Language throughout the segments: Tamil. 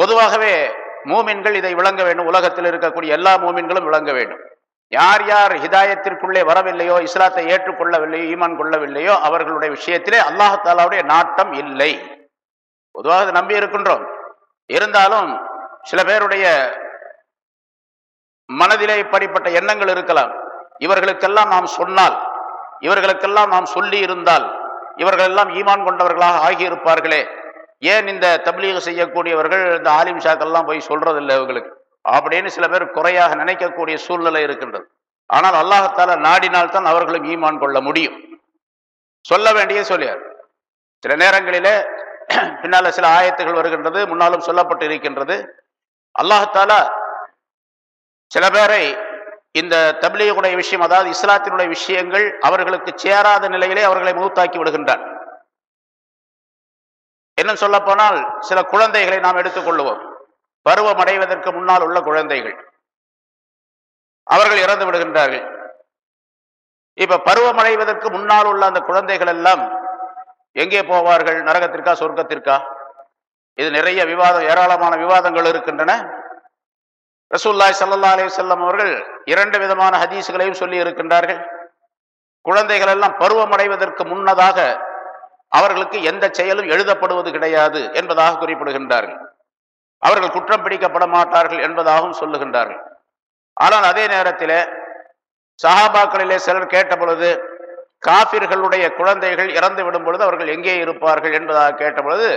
பொதுவாகவே மூமின்கள் இதை விளங்க வேண்டும். உலகத்தில் இருக்கக்கூடிய எல்லா மூமின்களும் விளங்க வேண்டும். யார் யார் ஹிதாயத்திற்குள்ளே வரவில்லையோ இஸ்லாத்தை ஏற்றுக்கொள்ளவில்லையோ ஈமான் கொள்ளவில்லையோ அவர்களுடைய விஷயத்திலே அல்லாஹாலாவுடைய நாட்டம் இல்லை. பொதுவாக நம்பி இருக்கின்றோம். இருந்தாலும் சில பேருடைய மனதிலே இப்படிப்பட்ட எண்ணங்கள் இருக்கலாம். இவர்களுக்கெல்லாம் நாம் சொன்னால் இவர்களுக்கெல்லாம் நாம் சொல்லி இருந்தால் இவர்களெல்லாம் ஈமான் கொண்டவர்களாக ஆகியிருப்பார்களே. ஏன் இந்த தப்லீக செய்யக்கூடியவர்கள் இந்த ஆலிம் ஷாக்கெல்லாம் போய் சொல்றதில்லை இவங்களுக்கு அப்படின்னு சில பேர் குறையாக நினைக்கக்கூடிய சூழ்நிலை இருக்கின்றது. ஆனால் அல்லாஹத்தால நாடினால் தான் அவர்களும் ஈமான் கொள்ள முடியும். சொல்ல வேண்டிய சொல்லியார். சில நேரங்களிலே பின்னால சில ஆயத்துகள் வருகின்றது முன்னாலும் சொல்லப்பட்டு இருக்கின்றது. அல்லாஹத்தால சில பேரை இந்த தபிலீகுடைய விஷயம் அதாவது இஸ்லாத்தினுடைய விஷயங்கள் அவர்களுக்கு சேராத நிலையிலே அவர்களை மூத்தாக்கி விடுகின்றான். இன்னும் சொல்ல போனால் சில குழந்தைகளை நாம் எடுத்துக்கொள்ளுவோம். பருவம் அடைவதற்கு முன்னால் உள்ள குழந்தைகள். அவர்கள் இறந்து விடுகின்றார்கள். இப்ப பருவம் அடைவதற்கு முன்னால் உள்ள அந்த குழந்தைகள் எல்லாம் எங்கே போவார்கள்? நரகத்திற்கா சொர்க்கத்திற்கா? இது நிறைய விவாதம் ஏராளமான விவாதங்கள் இருக்கின்றன. ரசூல்லாய் சல்லா அலி செல்லம் அவர்கள் இரண்டு விதமான ஹதீஸுகளையும் சொல்லி இருக்கின்றார்கள். குழந்தைகள் எல்லாம் பருவம் அடைவதற்கு முன்னதாக அவர்களுக்கு எந்த செயலும் எழுதப்படுவது கிடையாது என்பதாக குறிப்பிடுகின்றார்கள். அவர்கள் குற்றம் பிடிக்கப்பட மாட்டார்கள் என்பதாகவும் சொல்லுகின்றார்கள். ஆனால் அதே நேரத்தில் சஹாபாக்களிலே சிலர் கேட்ட பொழுது காபிர்களுடைய குழந்தைகள் இறந்து விடும் பொழுது அவர்கள் எங்கே இருப்பார்கள் என்பதாக கேட்ட பொழுது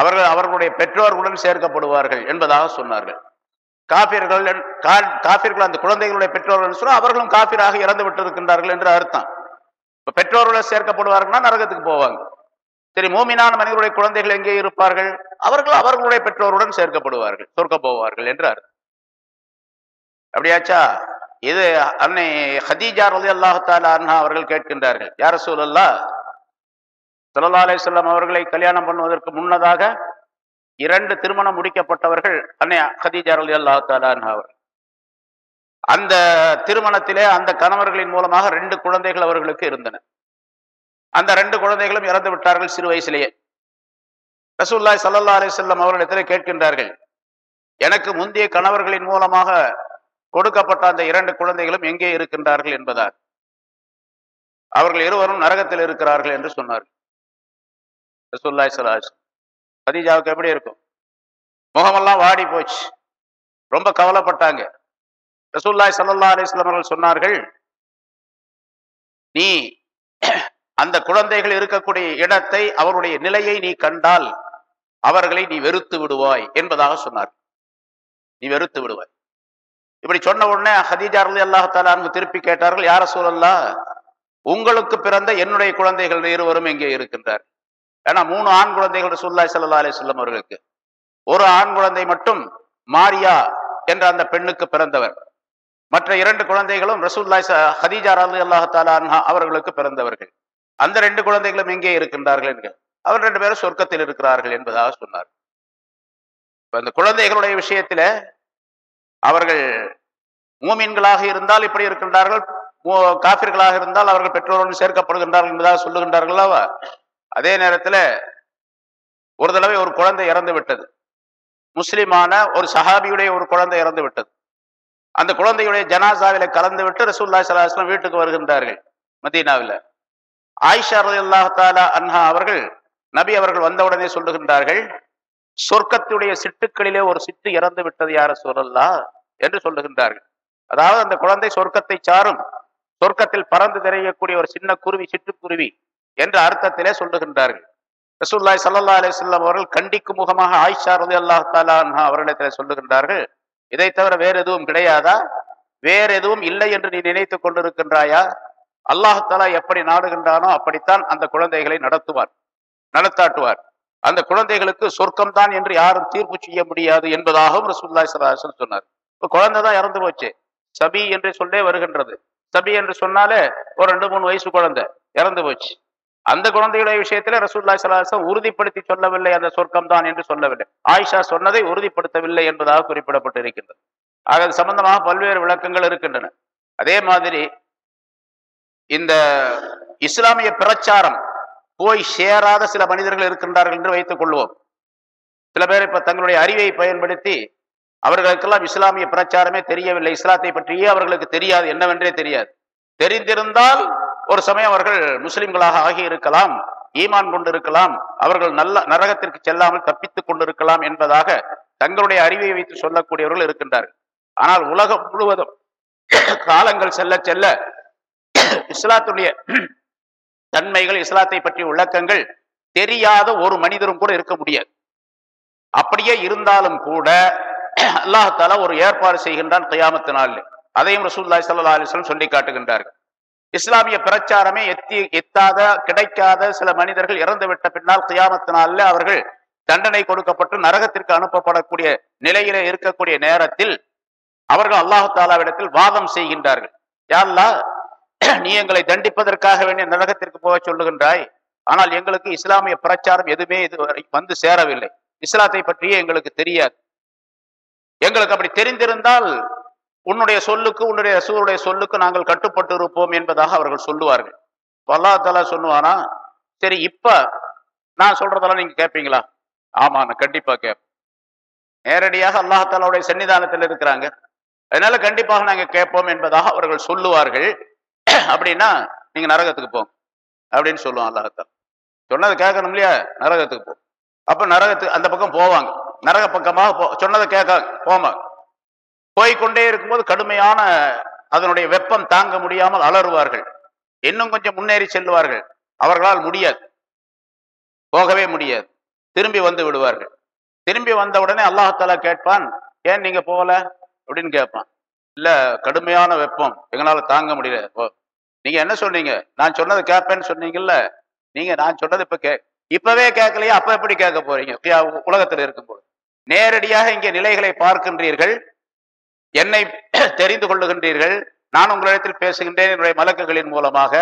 அவர்கள் அவர்களுடைய பெற்றோர்களுடன் சேர்க்கப்படுவார்கள் என்பதாக சொன்னார்கள். காபிர்கள் காபிர்கள் அந்த குழந்தைகளுடைய பெற்றோர்கள் சொன்னால் அவர்களும் காபிராக இறந்து விட்டிருக்கின்றார்கள் என்று அர்த்தம். இப்ப பெற்றோர்கள் சேர்க்கப்படுவார்கள்னா நரகத்துக்கு போவாங்க. சரி மூமினான மனிதருடைய குழந்தைகள் எங்கே இருப்பார்கள்? அவர்கள் அவர்களுடைய பெற்றோருடன் சேர்க்கப்படுவார்கள் சொர்க்க போவார்கள் என்றார் அப்படியாச்சா? இது அன்னை ஹதீஜா ரலி அல்லாஹால அவர்கள் கேட்கின்றார்கள். யார சூழல்லா சல்லா அலி சொல்லம் அவர்களை கல்யாணம் பண்ணுவதற்கு முன்னதாக இரண்டு திருமணம் முடிக்கப்பட்டவர்கள் அன்னை ஹதீஜா ரலி அல்லாஹாலா அவர்கள். அந்த திருமணத்திலே அந்த கணவர்களின் மூலமாக ரெண்டு குழந்தைகள் அவர்களுக்கு இருந்தன. அந்த ரெண்டு குழந்தைகளும் இறந்து விட்டார்கள் சிறு வயசிலேயே. ரசூல்லாய் சல்லா அலி செல்லம் அவர்களிடத்தில் கேட்கின்றார்கள் எனக்கு முந்தைய கணவர்களின் மூலமாக கொடுக்கப்பட்ட அந்த இரண்டு குழந்தைகளும் எங்கே இருக்கின்றார்கள் என்பதால்? அவர்கள் இருவரும் நரகத்தில் இருக்கிறார்கள் என்று சொன்னார்கள். ரசூல்லாய் சலாஸ் பதிஜாவுக்கு எப்படி இருக்கும்? முகமெல்லாம் வாடி போச்சு. ரொம்ப கவலைப்பட்டாங்க. ரசூல்லாய் சல்லா அலிஸ்லாம் அவர்கள் சொன்னார்கள் நீ அந்த குழந்தைகள் இருக்கக்கூடிய இடத்தை அவருடைய நிலையை நீ கண்டால் அவர்களை நீ வெறுத்து விடுவாய் என்பதாக சொன்னார். நீ வெறுத்து விடுவாய். இப்படி சொன்ன உடனே ஹதீஜா ரலி அல்லாஹாலு திருப்பி கேட்டார்கள் யார சூழல்லா உங்களுக்கு பிறந்த என்னுடைய குழந்தைகள் இருவரும் எங்கே இருக்கின்றார். ஏன்னா மூணு ஆண் குழந்தைகள் சுல்லாய் சல்லா அலி சொல்லம் அவர்களுக்கு. ஒரு ஆண் குழந்தை மட்டும் மாரியா என்ற அந்த பெண்ணுக்கு பிறந்தவர். மற்ற இரண்டு குழந்தைகளும் ரசூல்லாய் ஹதீஜா அலி அல்லாஹாலா அவர்களுக்கு பிறந்தவர்கள். அந்த ரெண்டு குழந்தைகளும் எங்கே இருக்கின்றார்கள் என்று அவர் ரெண்டு பேரும் சொர்க்கத்தில் இருக்கிறார்கள் என்பதாக சொன்னார். இப்ப அந்த குழந்தைகளுடைய விஷயத்துல அவர்கள் மூமீன்களாக இருந்தால் இப்படி இருக்கின்றார்கள் காபிர்களாக இருந்தால் அவர்கள் பெற்றோருடன் சேர்க்கப்படுகின்றார்கள் என்பதாக சொல்லுகின்றார்கள்? அல்லவா அதே நேரத்தில் ஒரு தடவை ஒரு குழந்தை இறந்து விட்டது. முஸ்லிமான ஒரு சஹாபியுடைய ஒரு குழந்தை இறந்து விட்டது. அந்த குழந்தையுடைய ஜனாசாவில கலந்து விட்டு ரசூல்லா சலாஹ்லாம் வீட்டுக்கு வருகின்றார்கள் மதீனாவில். ஆயிஷா ரதி அல்லாஹாலா அன்ஹா அவர்கள் நபி அவர்கள் வந்தவுடனே சொல்லுகின்றார்கள் சொர்க்கத்துடைய சிட்டுக்களிலே ஒரு சிட்டு இறந்து விட்டது யார சொல்லல்லா என்று சொல்லுகின்றார்கள். அதாவது அந்த குழந்தை சொர்க்கத்தை சாரும் சொர்க்கத்தில் பறந்து திரையக்கூடிய ஒரு சின்ன குருவி சிட்டுக்குருவி என்ற அர்த்தத்திலே சொல்லுகின்றார்கள். ரசூல்லாய் சல்லா அலிஸ்லாம் அவர்கள் கண்டிக்கும் முகமாக ஆயிஷா ரதி அல்லாஹாலா அன்ஹா அவர்களிடத்தில் சொல்லுகின்றார்கள் இதை தவிர வேற எதுவும் கிடையாதா? வேற எதுவும் இல்லை என்று நீ நினைத்துக் கொண்டிருக்கின்றாயா? அல்லாஹாலா எப்படி நாடுகின்றானோ அப்படித்தான் அந்த குழந்தைகளை நடத்துவார் நடத்தாட்டுவார். அந்த குழந்தைகளுக்கு சொர்க்கம் தான் என்று யாரும் தீர்ப்பு செய்ய முடியாது என்பதாகவும் ரசூல்லாய் சலாஹன் சொன்னார். இப்போ குழந்தை தான் இறந்து போச்சு. சபி என்று சொல்லே வருகின்றது. சபி என்று சொன்னாலே ஒரு ரெண்டு மூணு வயசு குழந்தை இறந்து போச்சு. அந்த குழந்தையுடைய விஷயத்துல ரசூல்லா சலாஹம் உறுதிப்படுத்தி சொல்லவில்லை அந்த சொர்க்கம் தான் என்று சொல்லவில்லை. ஆயிஷா சொன்னதை உறுதிப்படுத்தவில்லை என்பதாக குறிப்பிடப்பட்டு இருக்கின்றது ஆக அது சம்பந்தமாக பல்வேறு விளக்கங்கள் இருக்கின்றன. அதே மாதிரி இந்த இஸ்லாமிய பிரச்சாரம் போய் சேராத சில மனிதர்கள் இருக்கின்றார்கள் என்று வைத்துக் கொள்வோம். சில பேர் இப்ப தங்களுடைய அறிவை பயன்படுத்தி அவர்களுக்கெல்லாம் இஸ்லாமிய பிரச்சாரமே தெரியவில்லை. இஸ்லாத்தை பற்றியே அவர்களுக்கு தெரியாது என்னவென்றே தெரியாது. தெரிந்திருந்தால் ஒரு சமயம் அவர்கள் முஸ்லிம்களாக ஆகி இருக்கலாம் ஈமான் கொண்டிருக்கலாம் அவர்கள் நல்ல நரகத்திற்கு செல்லாமல் தப்பித்துக் கொண்டிருக்கலாம் என்பதாக தங்களுடைய அறிவை வைத்து சொல்லக்கூடியவர்கள் இருக்கின்றார்கள். ஆனால் உலகம் முழுவதும் காலங்கள் செல்ல செல்ல இஸ்லாத்துடைய தன்மைகள் இஸ்லாத்தை பற்றிய விளக்கங்கள் தெரியாத ஒரு மனிதரும் கூட இருக்க முடியாது. அப்படியே இருந்தாலும் கூட அல்லாஹால ஒரு ஏற்பாடு செய்கின்றான் கயாமத்து நாளில். அதையும் ரசூல்லாய் சல்லா அலிஸ்லம் சொல்லி காட்டுகின்றார்கள். இஸ்லாமிய பிரச்சாரமே எத்தி எத்தாத கிடைக்காத சில மனிதர்கள் இறந்து விட்ட பின்னால் கியாமத்தினால அவர்கள் தண்டனை கொடுக்கப்பட்டு நரகத்திற்கு அனுப்பப்படக்கூடிய நிலையில இருக்கக்கூடிய நேரத்தில் அவர்கள் அல்லாஹு தாலாவிடத்தில் வாதம் செய்கின்றார்கள். யாருலா நீ எங்களை தண்டிப்பதற்காக வேண்டிய நரகத்திற்கு போக சொல்லுகின்றாய். ஆனால் எங்களுக்கு இஸ்லாமிய பிரச்சாரம் எதுவுமே இது வந்து சேரவில்லை. இஸ்லாத்தை பற்றியே எங்களுக்கு தெரியாது. எங்களுக்கு அப்படி தெரிந்திருந்தால் உன்னுடைய சொல்லுக்கு உன்னுடைய ரசூருடைய சொல்லுக்கு நாங்கள் கட்டுப்பட்டு இருப்போம் என்பதாக அவர்கள் சொல்லுவார்கள். அல்லா தலா சொல்லுவானா? சரி இப்ப நான் சொல்றதெல்லாம் நீங்க கேட்பீங்களா ஆமா நான் கண்டிப்பா கேட்பேன் நேரடியாக அல்லாஹாலாவுடைய சன்னிதானத்தில் இருக்கிறாங்க. அதனால கண்டிப்பாக நாங்க கேட்போம் என்பதாக அவர்கள் சொல்லுவார்கள். அப்படின்னா நீங்க நரகத்துக்கு போங்க. அப்படின்னு சொல்லுவான் அல்லாஹால சொன்னதை கேட்கணும் இல்லையா? நரகத்துக்கு போ. அப்ப நரகத்துக்கு அந்த பக்கம் போவாங்க. நரக பக்கமாக போ சொன்னதை கேட்க போவாங்க போய்கொண்டே இருக்கும்போது கடுமையான அதனுடைய வெப்பம் தாங்க முடியாமல் அலறுவார்கள். இன்னும் கொஞ்சம் முன்னேறி செல்லுவார்கள். அவர்களால் முடியாது. போகவே முடியாது. திரும்பி வந்து விடுவார்கள். திரும்பி வந்த உடனே அல்லாஹாலா கேட்பான் ஏன் நீங்க போகல? அப்படின்னு கேட்பான். இல்ல கடுமையான வெப்பம். எங்களால தாங்க முடியல. ஓ நீங்க என்ன சொன்னீங்க நான் சொன்னது கேட்பேன்னு சொன்னீங்கல்ல. நீங்க நான் சொன்னது இப்ப கே இப்பவே கேட்கலையா? அப்ப எப்படி கேட்க போறீங்க? உலகத்தில் இருக்கும்போது. நேரடியாக இங்கே நிலைகளை பார்க்கின்றீர்கள். என்னை தெரிந்து கொள்ளுகின்றீர்கள். நான் உங்களிடத்தில் பேசுகின்றேன் என்னுடைய மலக்குகளின் மூலமாக.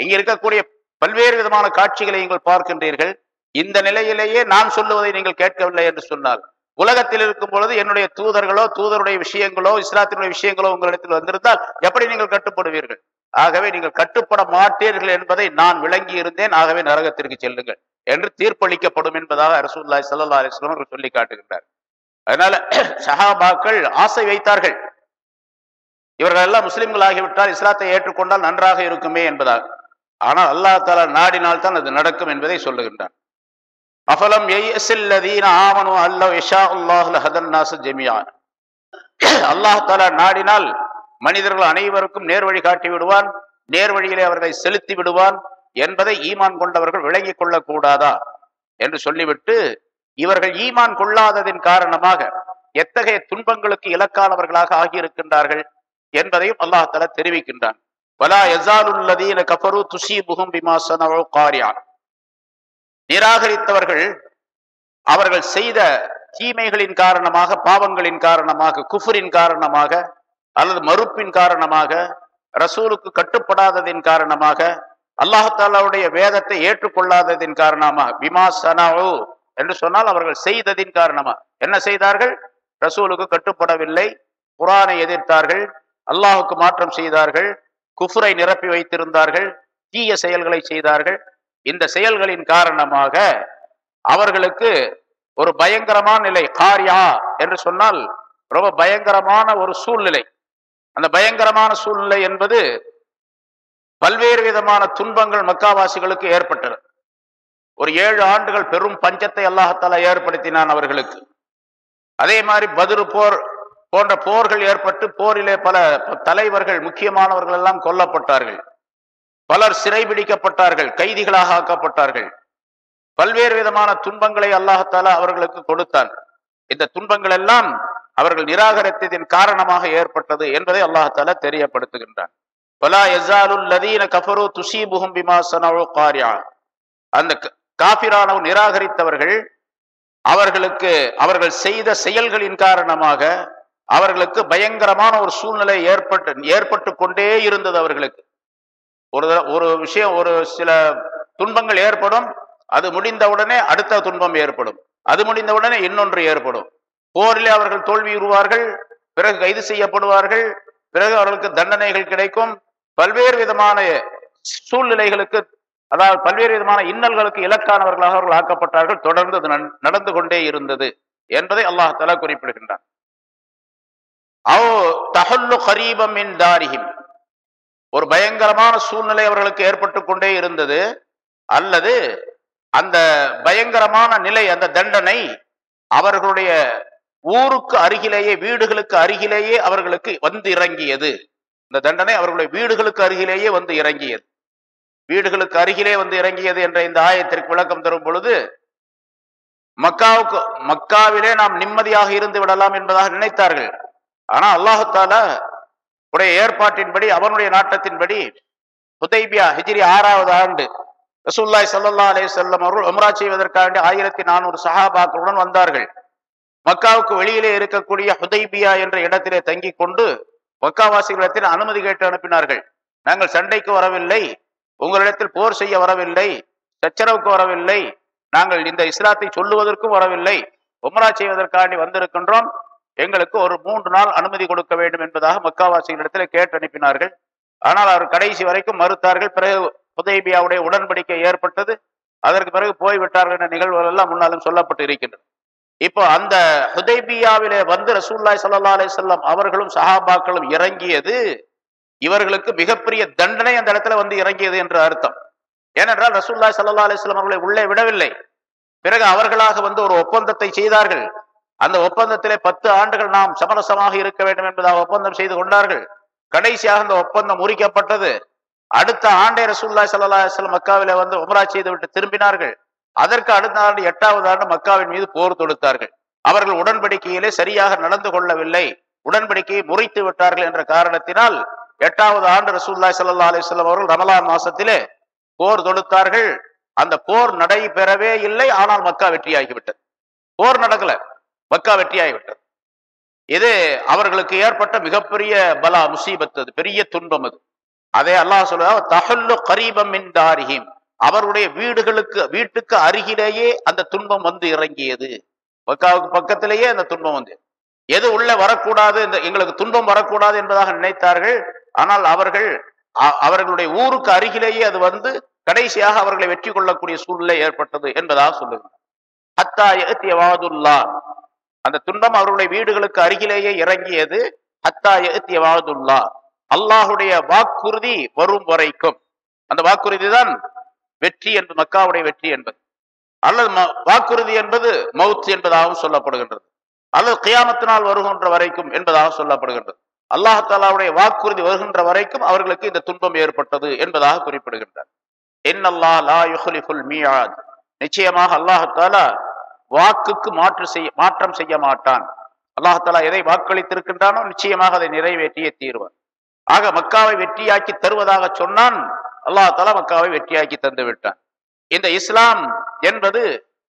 இங்க இருக்கக்கூடிய பல்வேறு விதமான காட்சிகளை நீங்கள் பார்க்கின்றீர்கள். இந்த நிலையிலேயே நான் சொல்லுவதை நீங்கள் கேட்கவில்லை என்று சொன்னால் உலகத்தில் இருக்கும் பொழுது என்னுடைய தூதர்களோ தூதருடைய விஷயங்களோ இஸ்லாத்தினுடைய விஷயங்களோ உங்களிடத்தில் வந்திருந்தால் எப்படி நீங்கள் கட்டுப்படுவீர்கள்? ஆகவே நீங்கள் கட்டுப்பட மாட்டீர்கள் என்பதை நான் விளங்கி இருந்தேன். ஆகவே நரகத்திற்கு செல்லுங்கள் என்று தீர்ப்பளிக்கப்படும் என்பதாக அரசுல்லாய் சல்லா அலிஸ்லாம் சொல்லி காட்டுகின்றார். அதனால சஹாபாக்கள் ஆசை வைத்தார்கள். இவர்கள் எல்லாம் முஸ்லிம்கள் ஆகிவிட்டால் இஸ்லாத்தை ஏற்றுக்கொண்டால் நன்றாக இருக்குமே என்பதாக ஆனால் அல்லா தாலா நாடினால் தான் அது நடக்கும் என்பதை சொல்லுகின்றார் அஃபலம் எய்யசில்லதீன ஆமனு அல்ல இஷா அல்லாஹ் ஹதன் அல்லாஹ் தாலா நாடினால் மனிதர்கள் அனைவருக்கும் நேர்வழி காட்டி விடுவான் நேர்வழியிலே அவர்களை செலுத்தி விடுவான் என்பதை ஈமான் கொண்டவர்கள் விளங்கிக் கொள்ளக்கூடாதா? என்று சொல்லிவிட்டு இவர்கள் ஈமான் கொள்ளாததின் காரணமாக எத்தகைய துன்பங்களுக்கு இலக்கானவர்களாக ஆகியிருக்கின்றார்கள் என்பதையும் அல்லாஹ் தலா தெரிவிக்கின்றான். வலா எசாலுல்லதீன கஃபரு துசீபுகும் காரியான் நிராகரித்தவர்கள் அவர்கள் செய்த தீமைகளின் காரணமாக பாவங்களின் காரணமாக குஃபரின் காரணமாக அல்லது மறுப்பின் காரணமாக ரசூலுக்கு கட்டுப்படாததின் காரணமாக அல்லாஹாலாவுடைய வேதத்தை ஏற்றுக்கொள்ளாததின் காரணமாக விமாசனாவோ என்று சொன்னால் அவர்கள் செய்ததின் காரணமா? என்ன செய்தார்கள்? ரசூலுக்கு கட்டுப்படவில்லை. குரானை எதிர்த்தார்கள். அல்லாஹுக்கு மாற்றம் செய்தார்கள். குஃபுரை நிரப்பி வைத்திருந்தார்கள். தீய செயல்களை செய்தார்கள். இந்த செயல்களின் காரணமாக அவர்களுக்கு ஒரு பயங்கரமான நிலை காரியா என்று சொன்னால் ரொம்ப பயங்கரமான ஒரு சூழ்நிலை. அந்த பயங்கரமான சூழ்நிலை என்பது பல்வேறு விதமான துன்பங்கள் மக்காவாசிகளுக்கு ஏற்பட்டது. ஒரு ஏழு ஆண்டுகள் பெரும் பஞ்சத்தை அல்லாஹத்தாலா ஏற்படுத்தினான் அவர்களுக்கு. அதே மாதிரி பதிரு போர் போன்ற போர்கள் ஏற்பட்டு போரிலே பல தலைவர்கள் முக்கியமானவர்கள் எல்லாம் கொல்லப்பட்டார்கள். பலர் சிறைபிடிக்கப்பட்டார்கள் கைதிகளாக ஆக்கப்பட்டார்கள். பல்வேறு விதமான துன்பங்களை அல்லாஹாலா அவர்களுக்கு கொடுத்தான். இந்த துன்பங்கள் எல்லாம் அவர்கள் நிராகரித்ததின் காரணமாக ஏற்பட்டது என்பதை அல்லாஹாலா தெரியப்படுத்துகின்றான். கஃபரு துசீபுகும் பிமாசனோ காரியா அந்த காபிரான நிராகரித்தவர்கள் அவர்களுக்கு அவர்கள் செய்த செயல்களின் காரணமாக அவர்களுக்கு பயங்கரமான ஒரு சூழ்நிலை ஏற்பட்டு ஏற்பட்டு கொண்டே இருந்தது அவர்களுக்கு. ஒரு ஒரு விஷயம் ஒரு சில துன்பங்கள் ஏற்படும் அது முடிந்தவுடனே அடுத்த துன்பம் ஏற்படும். அது முடிந்தவுடனே இன்னொன்று ஏற்படும். போரிலே அவர்கள் தோல்வியுறுவார்கள் பிறகு கைது செய்யப்படுவார்கள் பிறகு அவர்களுக்கு தண்டனைகள் கிடைக்கும். பல்வேறு விதமான சூழ்நிலைகளுக்கு அதாவது பல்வேறு விதமான இன்னல்களுக்கு இலக்கானவர்களாக அவர்கள் ஆக்கப்பட்டார்கள். தொடர்ந்து அது நடந்து கொண்டே இருந்தது என்பதை அல்லாஹ் தலா குறிப்பிடுகின்றான். தஹல்லு ஒரு பயங்கரமான சூழ்நிலை அவர்களுக்கு ஏற்பட்டு கொண்டே இருந்தது. அல்லது அந்த பயங்கரமான நிலை அந்த தண்டனை அவர்களுடைய ஊருக்கு அருகிலேயே வீடுகளுக்கு அருகிலேயே அவர்களுக்கு வந்து இறங்கியது. இந்த தண்டனை அவர்களுடைய வீடுகளுக்கு அருகிலேயே வந்து இறங்கியது. வீடுகளுக்கு அருகிலே வந்து இறங்கியது என்ற இந்த ஆயத்திற்கு விளக்கம் தரும் பொழுது மக்காவுக்கு மக்காவிலே நாம் நிம்மதியாக இருந்து விடலாம் என்பதாக நினைத்தார்கள். ஆனா அல்லாஹால உடைய ஏற்பாட்டின்படி அவனுடைய நாட்டத்தின்படி ஹுதைபியா ஹிஜிரி ஆறாவது ஆண்டு ரசூல்லாய் சல்லா அலே செல்லம் அவர்கள் உம்ரா செய்வதற்காக ஆயிரத்தி நானூறு சஹாபாக்களுடன் வந்தார்கள். மக்காவுக்கு வெளியிலே இருக்கக்கூடிய ஹுதைபியா என்ற இடத்திலே தங்கிக் கொண்டு மக்காவாசிகளிடத்தில் அனுமதி கேட்டு அனுப்பினார்கள். நாங்கள் சண்டைக்கு வரவில்லை. உங்களிடத்தில் போர் செய்ய வரவில்லை சச்சரவுக்கு வரவில்லை நாங்கள் இந்த இஸ்லாத்தை சொல்லுவதற்கும் வரவில்லை உமரா செய்வதற்காண்டி வந்திருக்கின்றோம் எங்களுக்கு ஒரு மூன்று நாள் அனுமதி கொடுக்க வேண்டும் என்பதாக மக்காவாசிகளிடத்தில் கேட்டு அனுப்பினார்கள். ஆனால் அவர் கடைசி வரைக்கும் மறுத்தார்கள் பிறகு புதைபியாவுடைய உடன்படிக்கை ஏற்பட்டது அதற்கு பிறகு போய்விட்டார்கள் என்ற நிகழ்வுகள் எல்லாம் முன்னாலும் சொல்லப்பட்டு இருக்கின்றன. இப்போ அந்த ஹுதைபியாவிலே வந்து ரசூல்லாய் சல்லா அலிசல்லாம் அவர்களும் சஹாபாக்களும் இறங்கியது இவர்களுக்கு மிகப்பெரிய தண்டனை அந்த இடத்துல வந்து இறங்கியது என்று அர்த்தம். ஏனென்றால் ரசூல்லா சல்லா அலிஸ்லாம் அவர்களை உள்ளே விடவில்லை. பிறகு அவர்களாக வந்து ஒரு ஒப்பந்தத்தை செய்தார்கள். அந்த ஒப்பந்தத்திலே பத்து ஆண்டுகள் நாம் சமரசமாக இருக்க வேண்டும் என்பதாக ஒப்பந்தம் செய்து கொண்டார்கள். கடைசியாக அந்த ஒப்பந்தம் முறிக்கப்பட்டது. அடுத்த ஆண்டே ரசூல்லா சல்லா அலிஸ்லாம் மக்காவில வந்து உமரா செய்து விட்டு திரும்பினார்கள். அதற்கு அடுத்த ஆண்டு எட்டாவது ஆண்டு மக்காவின் மீது போர் தொடுத்தார்கள். அவர்கள் உடன்படிக்கையிலே சரியாக நடந்து கொள்ளவில்லை. உடன்படிக்கையை முறித்து விட்டார்கள் என்ற காரணத்தினால் எட்டாவது ஆண்டு ரசூல்லாய் சல்லா அலிஸ்லாம் அவர்கள் ரமலான் மாசத்திலே போர் தொடுத்தார்கள். அந்த போர் நடைபெறவே இல்லை ஆனால் மக்கா வெற்றியாகிவிட்டது. போர் நடக்கல மக்கா வெற்றியாகிவிட்டது. இது அவர்களுக்கு ஏற்பட்ட மிகப்பெரிய பலா முசீபத் அது பெரிய துன்பம் அது. அதே அல்லாஹ் சொல்லுவா தஹல்லு கரீபம் மின் தாரிஹிம். அவருடைய வீடுகளுக்கு வீட்டுக்கு அருகிலேயே அந்த துன்பம் வந்து இறங்கியது. மக்காவுக்கு பக்கத்திலேயே அந்த துன்பம் வந்து. எது உள்ள வரக்கூடாது இந்த எங்களுக்கு துன்பம் வரக்கூடாது என்பதாக நினைத்தார்கள். ஆனால் அவர்கள் அவர்களுடைய ஊருக்கு அருகிலேயே அது வந்து கடைசியாக அவர்களை வெற்றி கொள்ளக்கூடிய சூழ்நிலை ஏற்பட்டது என்பதாக சொல்லுகிறார். ஹத்தா எத்தியவாதுல்லா அந்த துன்பம் அவர்களுடைய வீடுகளுக்கு அருகிலேயே இறங்கியது ஹத்தா எத்தியவாதுல்லா அல்லாஹுடைய வாக்குறுதி வரும் வரைக்கும். அந்த வாக்குறுதி தான் வெற்றி என்பது மக்காவுடைய வெற்றி என்பது. அல்லது ம- வாக்குறுதி என்பது மவுத் என்பதாகவும் சொல்லப்படுகின்றது. அல்லது கியாமத்தினால் வருகின்ற வரைக்கும் என்பதாக சொல்லப்படுகின்றது. அல்லாஹாலாவுடைய வாக்குறுதி வருகின்ற வரைக்கும் அவர்களுக்கு இந்த துன்பம் ஏற்பட்டது என்பதாக குறிப்பிடுகின்றார். என்னல்லா லா யுஹ்லிஃபுல் மீஆத் நிச்சயமாக அல்லாஹாலா வாக்குக்கு மாற்று செய்ய மாற்றம் செய்ய மாட்டான். அல்லாஹாலா எதை வாக்களித்திருக்கின்றானோ நிச்சயமாக அதை நிறைவேற்றியே தீர்வான். ஆக மக்காவை வெற்றியாக்கி தருவதாக சொன்னான் அல்லாஹாலா மக்காவை வெற்றியாக்கி தந்து விட்டான். இந்த இஸ்லாம் என்பது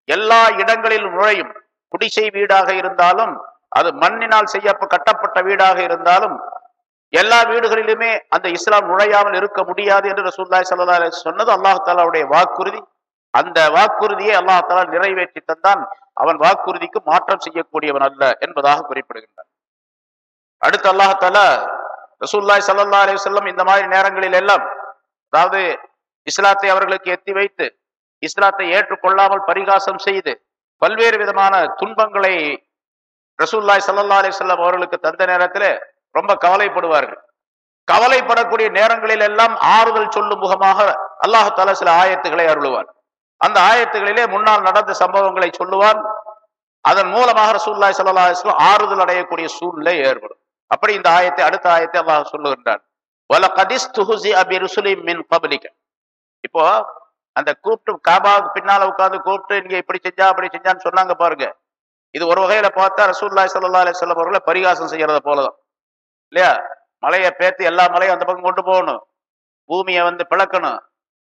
எல்லா இடங்களிலும் நுழையும் குடிசை வீடாக இருந்தாலும் அது மண்ணினால் செய்ய கட்டப்பட்ட வீடாக இருந்தாலும் எல்லா வீடுகளிலுமே அந்த இஸ்லாம் நுழையாமல் இருக்க முடியாது என்று ரசூல்லாய் சல்லா சொன்னது அல்லாஹாலாவுடைய வாக்குறுதி. அந்த வாக்குறுதியை அல்லாஹாலா நிறைவேற்றி தந்தான். அவன் வாக்குறுதிக்கு மாற்றம் செய்யக்கூடியவன் அல்ல என்பதாக குறிப்பிடுகின்றான் அடுத்து அல்லாஹ் தாலா ரசூல்லாய் சல்லா அலி வல்லம் இந்த மாதிரி நேரங்களில் எல்லாம் அதாவது இஸ்லாத்தை அவர்களுக்கு எத்தி வைத்து இஸ்லாத்தை ஏற்றுக்கொள்ளாமல் பரிகாசம் செய்து பல்வேறு விதமான துன்பங்களை ரசூல்லாய் சல்லா அலி அவர்களுக்கு தந்த நேரத்தில் ரொம்ப கவலைப்படுவார்கள். கவலைப்படக்கூடிய நேரங்களில் எல்லாம் ஆறுதல் சொல்லும் முகமாக அல்லாஹ் சில ஆயத்துக்களை அருளுவார் அந்த ஆயத்துகளிலே முன்னால் நடந்த சம்பவங்களை சொல்லுவான். அதன் மூலமாக ரசூல்லாய் சல்லா அலிஸ்லாம் ஆறுதல் அடையக்கூடிய சூழ்நிலை ஏற்படும். அப்படி இந்த ஆயத்தை அடுத்த ஆயத்தை அல்லாஹ் சொல்லுகின்றான். வல அபி ருசுலி மின் இப்போ அந்த கூப்பிட்டு காபாவுக்கு பின்னால உட்காந்து கூப்பிட்டு நீங்க இப்படி செஞ்சா அப்படி செஞ்சான்னு சொன்னாங்க பாருங்க. இது ஒரு வகையில பார்த்தா ரசூல்லாய் சல்லா அலிஸ்லாம் அவர்களை பரிகாசம் செய்யறத போலதான். இல்லையா? மலையை பேத்து எல்லா மலையும் அந்த பக்கம் கொண்டு போகணும். பூமியை வந்து பிளக்கணும்.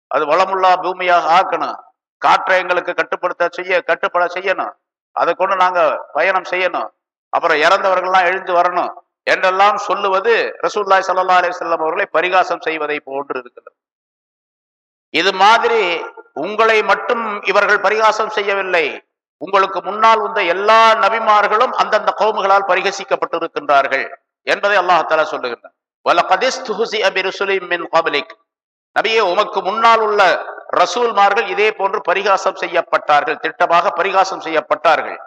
அது வளமுள்ளா பூமியாக ஆக்கணும். காற்றை எங்களுக்கு கட்டுப்படுத்த செய்ய கட்டுப்பட செய்யணும். அதை கொண்டு நாங்க பயணம் செய்யணும். அப்புறம் இறந்தவர்கள்லாம் எழுந்து வரணும் என்றெல்லாம் சொல்லுவது ரசூல்லாய் சல்லா அலி சொல்லம் அவர்களை பரிகாசம் செய்வதை போன்று இருக்கிறது. இது மாதிரி உங்களை மட்டும் இவர்கள் பரிகாசம் செய்யவில்லை. உங்களுக்கு முன்னால் வந்த எல்லா நபிமார்களும் அந்தந்த கோமுகளால் பரிகசிக்கப்பட்டிருக்கின்றார்கள் என்பதை அல்லாஹ் தலா சொல்லுகின்றான். நபியே உமக்கு முன்னால் உள்ள ரசூல்மார்கள் இதே போன்று பரிகாசம் செய்யப்பட்டார்கள் திட்டமாக பரிகாசம் செய்யப்பட்டார்கள்.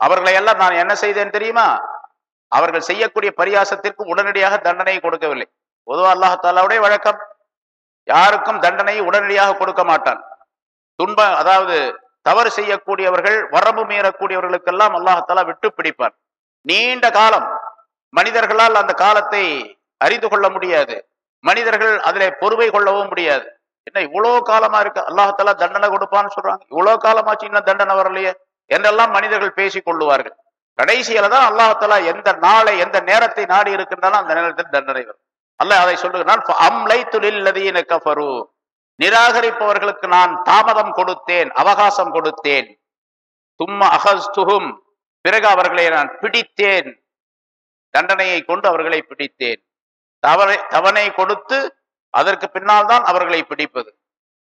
அவர்களை எல்லாம் நான் என்ன செய்தேன் தெரியுமா? அவர்கள் செய்யக்கூடிய பரிகாசத்திற்கு உடனடியாக தண்டனை கொடுக்கவில்லை. பொதுவாக அல்லாஹாலாவுடைய வழக்கம். யாருக்கும் தண்டனை உடனடியாக கொடுக்க மாட்டான். துன்ப அதாவது தவறு செய்யக்கூடியவர்கள் வரம்பு மீறக்கூடியவர்களுக்கெல்லாம் அல்லாஹாலா விட்டு பிடிப்பார் நீண்ட காலம் மனிதர்களால் அந்த காலத்தை அறிந்து கொள்ள முடியாது. மனிதர்கள் அதிலே பொறுமை கொள்ளவும் முடியாது. என்ன இவ்வளவு காலமா இருக்கு? அல்லாஹாலா தண்டனை கொடுப்பான்னு சொல்றாங்க. இவ்வளவு காலமாச்சு இன்னும் தண்டனை வரலையே? என்றெல்லாம் மனிதர்கள் பேசிக் கொள்ளுவார்கள். கடைசியில தான் அல்லாஹாலா எந்த நாளை எந்த நேரத்தை நாடி இருக்கின்றன அந்த நேரத்தில் தண்டனை வரும். அல்ல அதை சொல்லுகிறான் அம்லை துளில்லதீன கஃபரு. நிராகரிப்பவர்களுக்கு நான் தாமதம் கொடுத்தேன் அவகாசம் கொடுத்தேன். தும்ம அகஸ்துகும் பிறகு அவர்களை நான் பிடித்தேன். தண்டனையை கொண்டு அவர்களை பிடித்தேன். தவறை தவணை கொடுத்து அதற்கு பின்னால் தான் அவர்களை பிடிப்பது.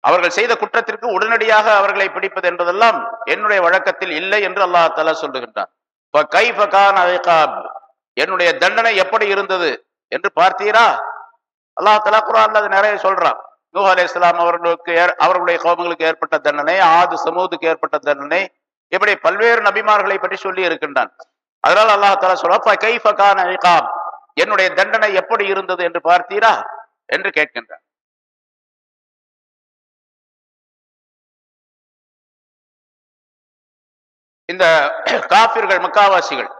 அவர்கள் செய்த குற்றத்திற்கு உடனடியாக அவர்களை பிடிப்பது என்பதெல்லாம் என்னுடைய வழக்கத்தில் இல்லை என்று அல்லாஹ் தலா சொல்லுகின்றான். என்னுடைய தண்டனை எப்படி இருந்தது? என்று பார்த்தீரா? அல்லாஹ் தலா குரான் அது நிறைய சொல்றான். நூஹ் அலி இஸ்லாம் அவர்களுக்கு அவர்களுடைய கோபங்களுக்கு ஏற்பட்ட தண்டனை ஆது சமூகத்துக்கு ஏற்பட்ட தண்டனை இப்படி பல்வேறு நபிமார்களை பற்றி சொல்லி இருக்கின்றான். அதனால் அல்லா தலா சொல்ற என்னுடைய தண்டனை எப்படி இருந்தது என்று பார்த்தீரா? என்று கேட்கின்றான். இந்த காபிர்கள் முக்காவாசிகள்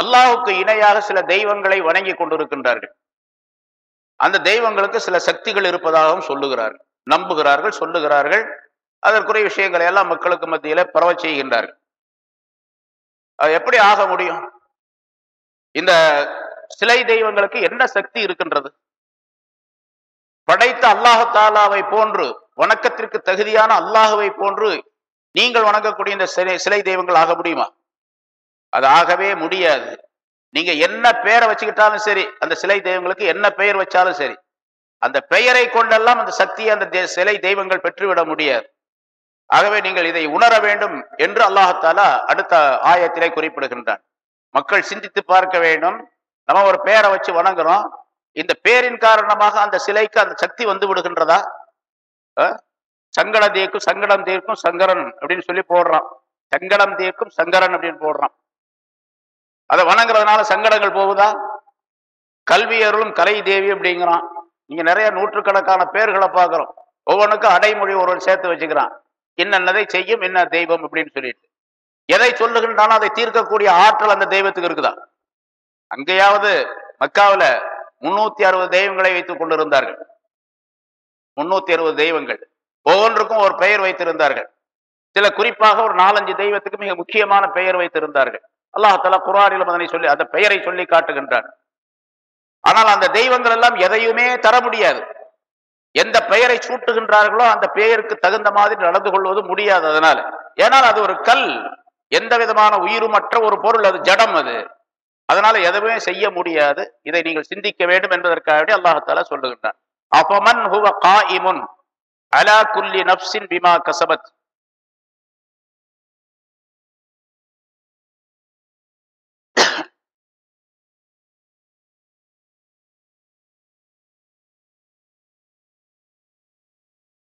அல்லாஹுக்கு இணையாக சில தெய்வங்களை வணங்கி கொண்டிருக்கின்றார்கள். அந்த தெய்வங்களுக்கு சில சக்திகள் இருப்பதாகவும் சொல்லுகிறார்கள் நம்புகிறார்கள் சொல்லுகிறார்கள். அதற்குரிய விஷயங்களை எல்லாம் மக்களுக்கு மத்தியில பரவ செய்கின்றார்கள். அது எப்படி ஆக முடியும்? இந்த சிலை தெய்வங்களுக்கு என்ன சக்தி இருக்கின்றது? படைத்த அல்லாஹாலாவை போன்று வணக்கத்திற்கு தகுதியான அல்லாஹுவை போன்று நீங்கள் வணங்கக்கூடிய இந்த சிலை சிலை தெய்வங்கள் ஆக முடியுமா? அது ஆகவே முடியாது. நீங்க என்ன பெயரை வச்சுக்கிட்டாலும் சரி அந்த சிலை தெய்வங்களுக்கு என்ன பெயர் வச்சாலும் சரி அந்த பெயரை கொண்டெல்லாம் அந்த சக்தியை அந்த சிலை தெய்வங்கள் பெற்றுவிட முடியாது. ஆகவே நீங்கள் இதை உணர வேண்டும் என்று அல்லாஹாலா அடுத்த ஆயத்திலே குறிப்பிடுகின்றான். மக்கள் சிந்தித்து பார்க்க வேண்டும். நம்ம ஒரு பெயரை வச்சு வணங்குறோம். இந்த பேரின் காரணமாக அந்த சிலைக்கு அந்த சக்தி வந்து விடுகின்றதா? சங்கட தீர்க்கும் சங்கடம் தீர்க்கும் சங்கரன் அப்படின்னு சொல்லி போடுறான். சங்கடம் தீர்க்கும் சங்கரன் அப்படின்னு போடுறான். அதை வணங்குறதுனால சங்கடங்கள் போகுதா? கல்வி அருளும் கலை தேவி அப்படிங்கிறான். நீங்க நிறைய நூற்றுக்கணக்கான பேர்களை பார்க்கறோம். ஒவ்வொன்றுக்கும் அடைமொழி ஒருவன் சேர்த்து வச்சுக்கிறான். என்னென்னதை செய்யும் என்ன தெய்வம் அப்படின்னு சொல்லிட்டு. எதை சொல்லுகின்றானோ அதை தீர்க்கக்கூடிய ஆற்றல் அந்த தெய்வத்துக்கு இருக்குதா அங்கேயாவது மக்காவில் முன்னூத்தி அறுபது தெய்வங்களை வைத்துக் கொண்டிருந்தார்கள். முன்னூத்தி அறுபது தெய்வங்கள். ஒவ்வொன்றுக்கும் ஒரு பெயர் வைத்திருந்தார்கள். சில குறிப்பாக ஒரு நாலஞ்சு தெய்வத்துக்கு மிக முக்கியமான பெயர் வைத்திருந்தார்கள். அல்லாஹால குரானிலும் அதனை சொல்லி அந்த பெயரை சொல்லி காட்டுகின்றான். ஆனால் அந்த தெய்வங்கள் எல்லாம் எதையுமே தர முடியாது. எந்த பெயரை சூட்டுகின்றார்களோ அந்த பெயருக்கு தகுந்த மாதிரி நடந்து கொள்வது முடியாது அதனால. ஏனால் அது ஒரு கல். எந்த விதமான உயிருமற்ற ஒரு பொருள் அது ஜடம் அது. அதனால எதுவுமே செய்ய முடியாது. இதை நீங்கள் சிந்திக்க வேண்டும் என்பதற்காக அல்லாஹால சொல்லுகின்றான். அபமன் ஹுவ காயிமுன் அலா குல்லி நப்சின் பிமா கசபத்.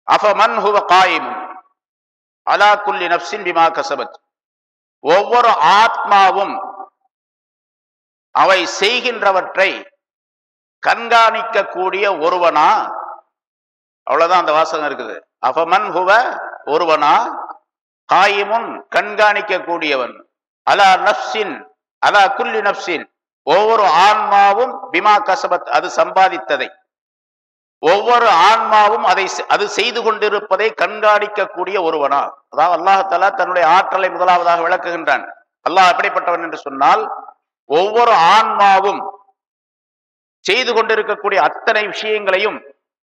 அஃபமன் ஹுவ காயிமுன் அலா குல்லி நப்சின் பிமா கசபத். ஒவ்வொரு ஆத்மாவும் அவை செய்கின்றவற்றை கண்காணிக்கக்கூடிய ஒருவனா? அவ்வளவுதான் அந்த வாசகம் இருக்குது. அஃபமன் ஹுவ ஒருவனா? காயிமுன் கண்காணிக்கக்கூடியவன். அலா நப்சின் அலா குல்லி நப்சின் ஒவ்வொரு ஆன்மாவும் பிமா கசபத் அது சம்பாதித்ததை. ஒவ்வொரு ஆன்மாவும் அதை அது செய்து கொண்டிருப்பதை கண்காணிக்கக்கூடிய ஒருவனா? அதாவது அல்லாஹாலா தன்னுடைய ஆற்றலை முதலாவதாக விளக்குகின்றான். அல்லாஹ் எப்படிப்பட்டவன் என்று சொன்னால் ஒவ்வொரு ஆன்மாவும் செய்து கொண்டிருக்கக்கூடிய அத்தனை விஷயங்களையும்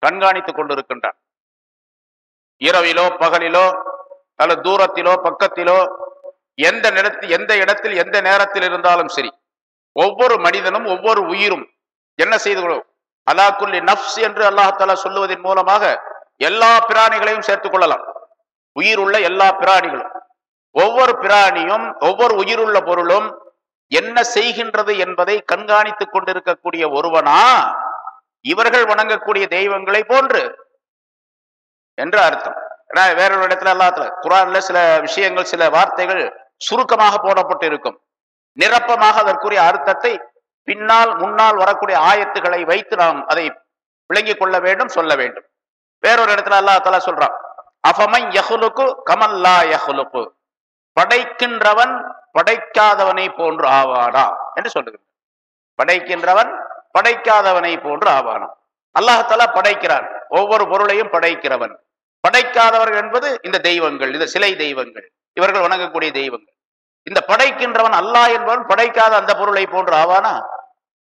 கண்காணித்துக் கொண்டிருக்கின்றான். இரவிலோ பகலிலோ அல்லது தூரத்திலோ பக்கத்திலோ எந்த நிலத்தில் எந்த இடத்தில் எந்த நேரத்தில் இருந்தாலும் சரி ஒவ்வொரு மனிதனும் ஒவ்வொரு உயிரும் என்ன செய்து அலாக்குல்லி நப்ஸ் என்று அல்லாஹாலா சொல்லுவதன் மூலமாக எல்லா பிராணிகளையும் சேர்த்துக் கொள்ளலாம். உயிர் உள்ள எல்லா பிராணிகளும். ஒவ்வொரு பிராணியும் ஒவ்வொரு உயிருள்ள பொருளும் என்ன செய்கின்றது என்பதை கண்காணித்துக் கொண்டிருக்கக்கூடிய ஒருவனா? இவர்கள் வணங்கக்கூடிய தெய்வங்களை போன்று. என்று அர்த்தம். ஏன்னா வேறொரு இடத்துல எல்லாத்துல குரான்ல சில விஷயங்கள் சில வார்த்தைகள் சுருக்கமாக போடப்பட்டு இருக்கும் நிரப்பமாக அதற்குரிய அர்த்தத்தை பின்னால் முன்னால் வரக்கூடிய ஆயத்துகளை வைத்து நாம் அதை விளங்கிக் கொள்ள வேண்டும் சொல்ல வேண்டும். வேறொரு இடத்துல அல்லாஹ் தலா சொல்றான் அஃபமை யஹ்லுக்கு கமல்லா யஹ்லுக்கு? படைக்கின்றவன் படைக்காதவனை போன்று ஆவானா? என்று சொல்லுகிறார் படைக்கின்றவன் படைக்காதவனை போன்று ஆவானா? அல்லாஹால படைக்கிறான் ஒவ்வொரு பொருளையும் படைக்கிறவன். படைக்காதவர்கள் என்பது இந்த தெய்வங்கள் இந்த சிலை தெய்வங்கள் இவர்கள் வணங்கக்கூடிய தெய்வங்கள். இந்த படைக்கின்றவன் அல்லாஹ் என்பவன் படைக்காத அந்த பொருளை போன்று ஆவானா?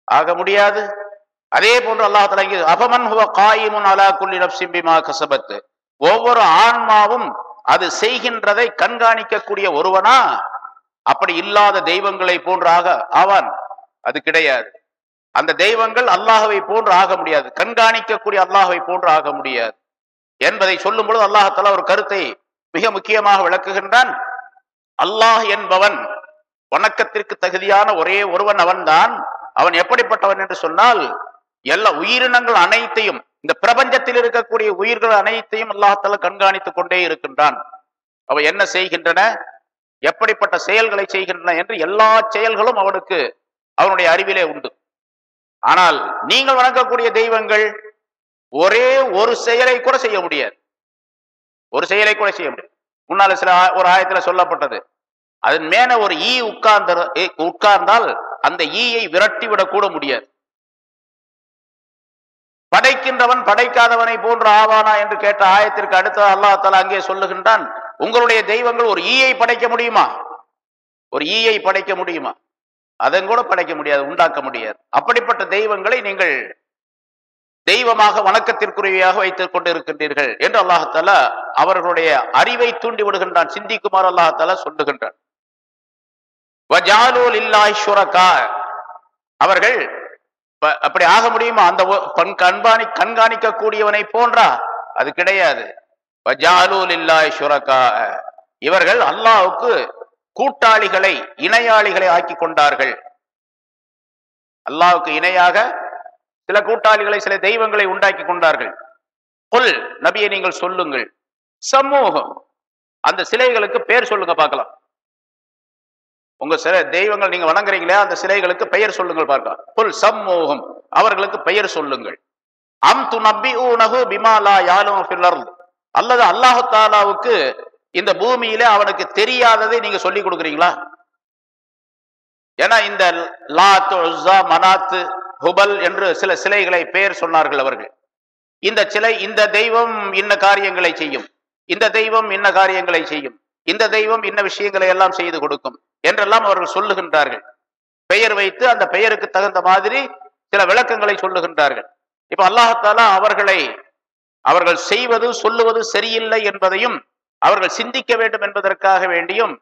ஆக முடியாது. அதே போன்று அல்லாஹ் தலங்கி அபமன் ஹுவ காயிமுன் அலா குல்லி நப்சின் கசபத்து ஒவ்வொரு ஆன்மாவும் அது செய்கின்றதை கண்காணிக்கக்கூடிய ஒருவனா? அப்படி இல்லாத தெய்வங்களை போன்று ஆக ஆவான். அது கிடையாது. அந்த தெய்வங்கள் அல்லாஹவை போன்று ஆக முடியாது. கண்காணிக்கக்கூடிய அல்லாஹவை போன்று ஆக முடியாது. என்பதை சொல்லும் பொழுது அல்லாஹால ஒரு கருத்தை மிக முக்கியமாக விளக்குகின்றான். அல்லாஹ் என்பவன் வணக்கத்திற்கு தகுதியான ஒரே ஒருவன் அவன்தான். அவன் எப்படிப்பட்டவன் என்று சொன்னால் எல்லா உயிரினங்கள் அனைத்தையும் இந்த பிரபஞ்சத்தில் இருக்கக்கூடிய உயிர்கள் அனைத்தையும் அல்லாஹால கண்காணித்துக் கொண்டே இருக்கின்றான். அவன் என்ன செய்கின்றன? எப்படிப்பட்ட செயல்களை செய்கின்றன என்று எல்லா செயல்களும் அவனுக்கு அவனுடைய அறிவிலே உண்டு. ஆனால் நீங்கள் வணங்கக்கூடிய தெய்வங்கள் ஒரே ஒரு செயலை கூட செய்ய முடியாது. ஒரு செயலை கூட செய்ய முடியாது. முன்னால சில ஒரு ஆயத்துல சொல்லப்பட்டது. அதன் மேல ஒரு ஈ உட்கார்ந்த உட்கார்ந்தால் அந்த ஈயை விரட்டி விட கூட முடியாது. படைக்கின்றவன் படைக்காதவனை போன்று ஆவானா என்று கேட்ட ஆயத்திற்கு அடுத்த அல்லாஹ் தஆலா அங்கே சொல்லுகின்றான் உங்களுடைய தெய்வங்கள் ஒரு ஈயை படைக்க முடியுமா? ஒரு ஈயை படைக்க முடியுமா? அதன் கூட படைக்க முடியாது உண்டாக்க முடியாது. அப்படிப்பட்ட தெய்வங்களை நீங்கள் தெய்வமாக வணக்கத்திற்குரியவையாக வைத்துக் கொண்டு இருக்கின்றீர்கள் என்று அல்லாஹால அவர்களுடைய அறிவை தூண்டி விடுகின்றான் சிந்திக்குமாறு அல்லாஹால சொல்லுகின்றான். வஜாலூல் அவர்கள் அப்படி ஆக முடியுமா? அந்த பண் கண்காணி கண்காணிக்க கூடியவனை போன்றா? அது கிடையாது. வஜாலூல் இவர்கள் அல்லாவுக்கு கூட்டாளிகளை இணையாளிகளை ஆக்கி கொண்டார்கள். அல்லாவுக்கு இணையாக சில கூட்டாளிகளை சில தெய்வங்களை உண்டாக்கி கொண்டார்கள். புல் நபியை நீங்கள் சொல்லுங்கள். சமூகம். அந்த சிலைகளுக்கு பெயர் சொல்லுங்க பார்க்கலாம். உங்க சில தெய்வங்கள் நீங்க வணங்குறீங்களே அந்த சிலைகளுக்கு பெயர் சொல்லுங்கள் பார்க்கலாம். கொல் சமூகம். அவர்களுக்கு பெயர் சொல்லுங்கள். அம் து நபி ஊனகு பிமாலா யாலும் அல்லது அல்லாஹு தாலாவுக்கு இந்த பூமியிலே அவனுக்கு தெரியாததை நீங்க சொல்லி கொடுக்குறீங்களா? ஏன்னா இந்த லாத் மனாத்து ஹுபல் என்று சில சிலைகளை பெயர் சொன்னார்கள் அவர்கள். இந்த சிலை இந்த தெய்வம் இன்ன காரியங்களை செய்யும். இந்த தெய்வம் இன்ன காரியங்களை செய்யும். இந்த தெய்வம் இன்ன விஷயங்களை எல்லாம் செய்து கொடுக்கும் என்றெல்லாம் அவர்கள் சொல்லுகின்றார்கள். பெயர் வைத்து அந்த பெயருக்கு தகுந்த மாதிரி சில விளக்கங்களை சொல்லுகின்றார்கள். இப்ப அல்லாஹாலா அவர்களை அவர்கள் செய்வது சொல்லுவது சரியில்லை என்பதையும் அவர்கள் சிந்திக்க வேண்டும் என்பதற்காக வேண்டியும்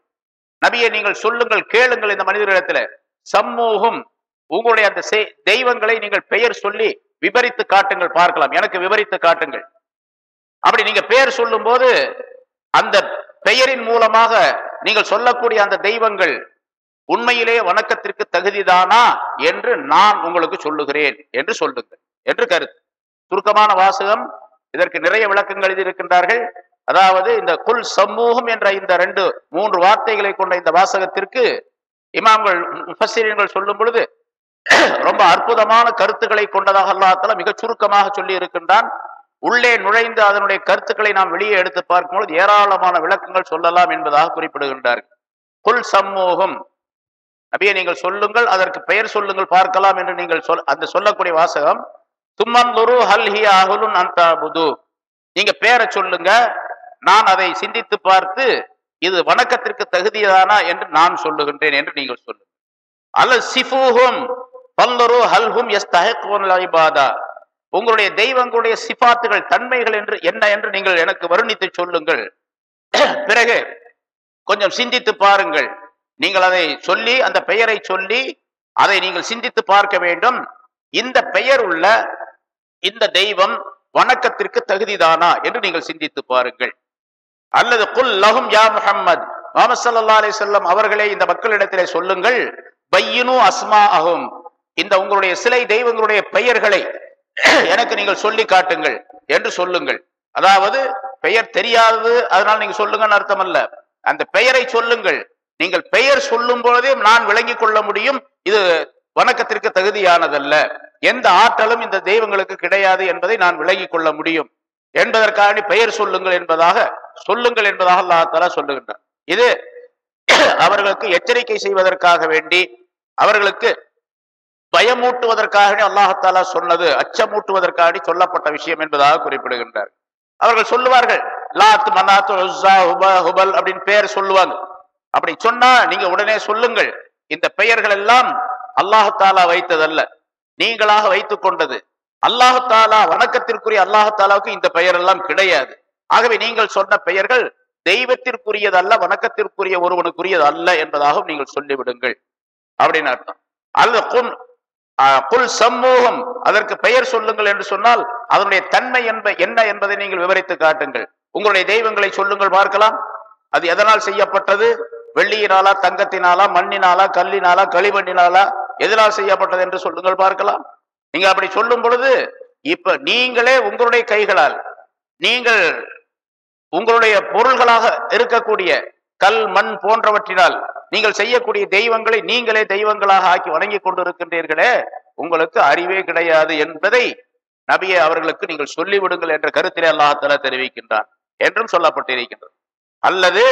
நபியை நீங்கள் சொல்லுங்கள் கேளுங்கள் இந்த மனிதர்களிடத்துல. சமூகம் உங்களுடைய அந்த தெய்வங்களை நீங்கள் பெயர் சொல்லி விபரித்து காட்டுங்கள் பார்க்கலாம். எனக்கு விவரித்து காட்டுங்கள். அப்படி நீங்க பெயர் சொல்லும்போது அந்த பெயரின் மூலமாக நீங்கள் சொல்லக்கூடிய அந்த தெய்வங்கள் உண்மையிலே வணக்கத்திற்கு தகுதிதானா என்று நான் உங்களுக்கு சொல்லுகிறேன் என்று சொல்லுங்கள். என்று கருத்து. சுருக்கமான வாசகம் இதற்கு நிறைய விளக்கங்கள் எழுதியிருக்கின்றார்கள் அதாவது இந்த குல் சமூகம் என்ற இந்த ரெண்டு மூன்று வார்த்தைகளை கொண்ட இந்த வாசகத்திற்கு இமாம்கள் முஃபசிரியர்கள் சொல்லும் பொழுது ரொம்ப அற்புதமான கருத்துக்களை கொண்டதாக அல்லாஹ் மிக சுருக்கமாக சொல்லி இருக்கின்றான். உள்ளே நுழைந்து அதனுடைய கருத்துக்களை நாம் வெளியே எடுத்து பார்க்கும்போது ஏராளமான விளக்கங்கள் சொல்லலாம் என்பதாக குறிப்பிடுகின்றார்கள். குல் சமூகம் அப்படியே நீங்கள் சொல்லுங்கள் அதற்கு பெயர் சொல்லுங்கள் பார்க்கலாம் என்று நீங்கள் சொல் அந்த சொல்லக்கூடிய வாசகம் தும்மந்துரு ஹல் ஹி அஹுலுன் அன்தாபுது நீங்க பேரை சொல்லுங்க நான் அதை சிந்தித்து பார்த்து இது வணக்கத்திற்கு தகுதியானா என்று நான் சொல்லுகின்றேன் என்று நீங்கள் சொல்லுங்கள். அல்ல சிஃபூஹும். பல்லரு ஹல்ஹும் எஸ் இபாதா. உங்களுடைய தெய்வங்களுடைய சிபாத்துகள் தன்மைகள் என்று என்ன என்று நீங்கள் எனக்கு வருணித்து சொல்லுங்கள். பிறகு கொஞ்சம் சிந்தித்து பாருங்கள். நீங்கள் அதை சொல்லி அந்த பெயரை சொல்லி அதை நீங்கள் சிந்தித்து பார்க்க வேண்டும். இந்த பெயர் உள்ள இந்த தெய்வம் வணக்கத்திற்கு தகுதிதானா என்று நீங்கள் சிந்தித்து பாருங்கள். அல்லது குல் லஹும் யா முஹம்மத். முஹம்மது சல்லா அலி செல்லம் அவர்களே இந்த மக்களிடத்திலே சொல்லுங்கள். பையினு அஸ்மா அஹும் இந்த உங்களுடைய சிலை தெய்வங்களுடைய பெயர்களை எனக்கு நீங்கள் சொல்லி காட்டுங்கள் என்று சொல்லுங்கள். அதாவது பெயர் தெரியாதது அதனால் நீங்க சொல்லுங்கன்னு அர்த்தம் அல்ல. அந்த பெயரை சொல்லுங்கள். நீங்கள் பெயர் சொல்லும் பொழுதே நான் விளங்கிக் கொள்ள முடியும். இது வணக்கத்திற்கு தகுதியானதல்ல. எந்த ஆற்றலும் இந்த தெய்வங்களுக்கு கிடையாது என்பதை நான் விளங்கிக் கொள்ள முடியும். என்பதற்காக பெயர் சொல்லுங்கள் என்பதாக சொல்லுங்கள் என்பதாக அல்லாஹ் சொல்லுகின்றார் இது அவர்களுக்கு எச்சரிக்கை செய்வதற்காக வேண்டி அவர்களுக்கு பயமூட்டுவதற்காக அல்லாஹாலா சொன்னது அச்சமூட்டுவதற்காக சொல்லப்பட்ட விஷயம் என்பதாக குறிப்பிடுகின்றார். அவர்கள் சொல்லுவார்கள் லாத் மனாத் ஹுப ஹுபல் அப்படின்னு பெயர் சொல்லுவாங்க. அப்படி சொன்னா நீங்க உடனே சொல்லுங்கள். இந்த பெயர்கள் எல்லாம் அல்லாஹாலா வைத்ததல்ல. நீங்களாக வைத்துக் கொண்டது. அல்லாஹாலா வணக்கத்திற்குரிய அல்லாஹாலாவுக்கு இந்த பெயர் எல்லாம் கிடையாது. ஆகவே நீங்கள் சொன்ன பெயர்கள் தெய்வத்திற்குரியதல்ல வணக்கத்திற்குரிய ஒருவனுக்குரியது அல்ல என்பதாகவும் நீங்கள் சொல்லிவிடுங்கள். அப்படின்னு அர்த்தம். அல்ல புல் சமூகம் அதற்கு பெயர் சொல்லுங்கள் என்று சொன்னால் அதனுடைய தன்மை என்ப என்ன என்பதை நீங்கள் விவரித்து காட்டுங்கள். உங்களுடைய தெய்வங்களை சொல்லுங்கள் பார்க்கலாம். அது எதனால் செய்யப்பட்டது? வெள்ளியினாலா தங்கத்தினாலா மண்ணினாலா கல்லினாலா களிமண்ணினாலா எதனால் செய்யப்பட்டது என்று சொல்லுங்கள் பார்க்கலாம். நீங்க அப்படி சொல்லும் பொழுது இப்ப நீங்களே உங்களுடைய கைகளால் நீங்கள் உங்களுடைய பொருள்களாக இருக்கக்கூடிய கல் மண் போன்றவற்றினால் நீங்கள் செய்யக்கூடிய தெய்வங்களை நீங்களே தெய்வங்களாக ஆக்கி வணங்கி கொண்டிருக்கின்றீர்களே உங்களுக்கு அறிவே கிடையாது என்பதை நபியை அவர்களுக்கு நீங்கள் சொல்லிவிடுங்கள் என்ற கருத்திலே அல்லாஹால தெரிவிக்கின்றான் என்றும் சொல்லப்பட்டிருக்கின்றது. அல்லது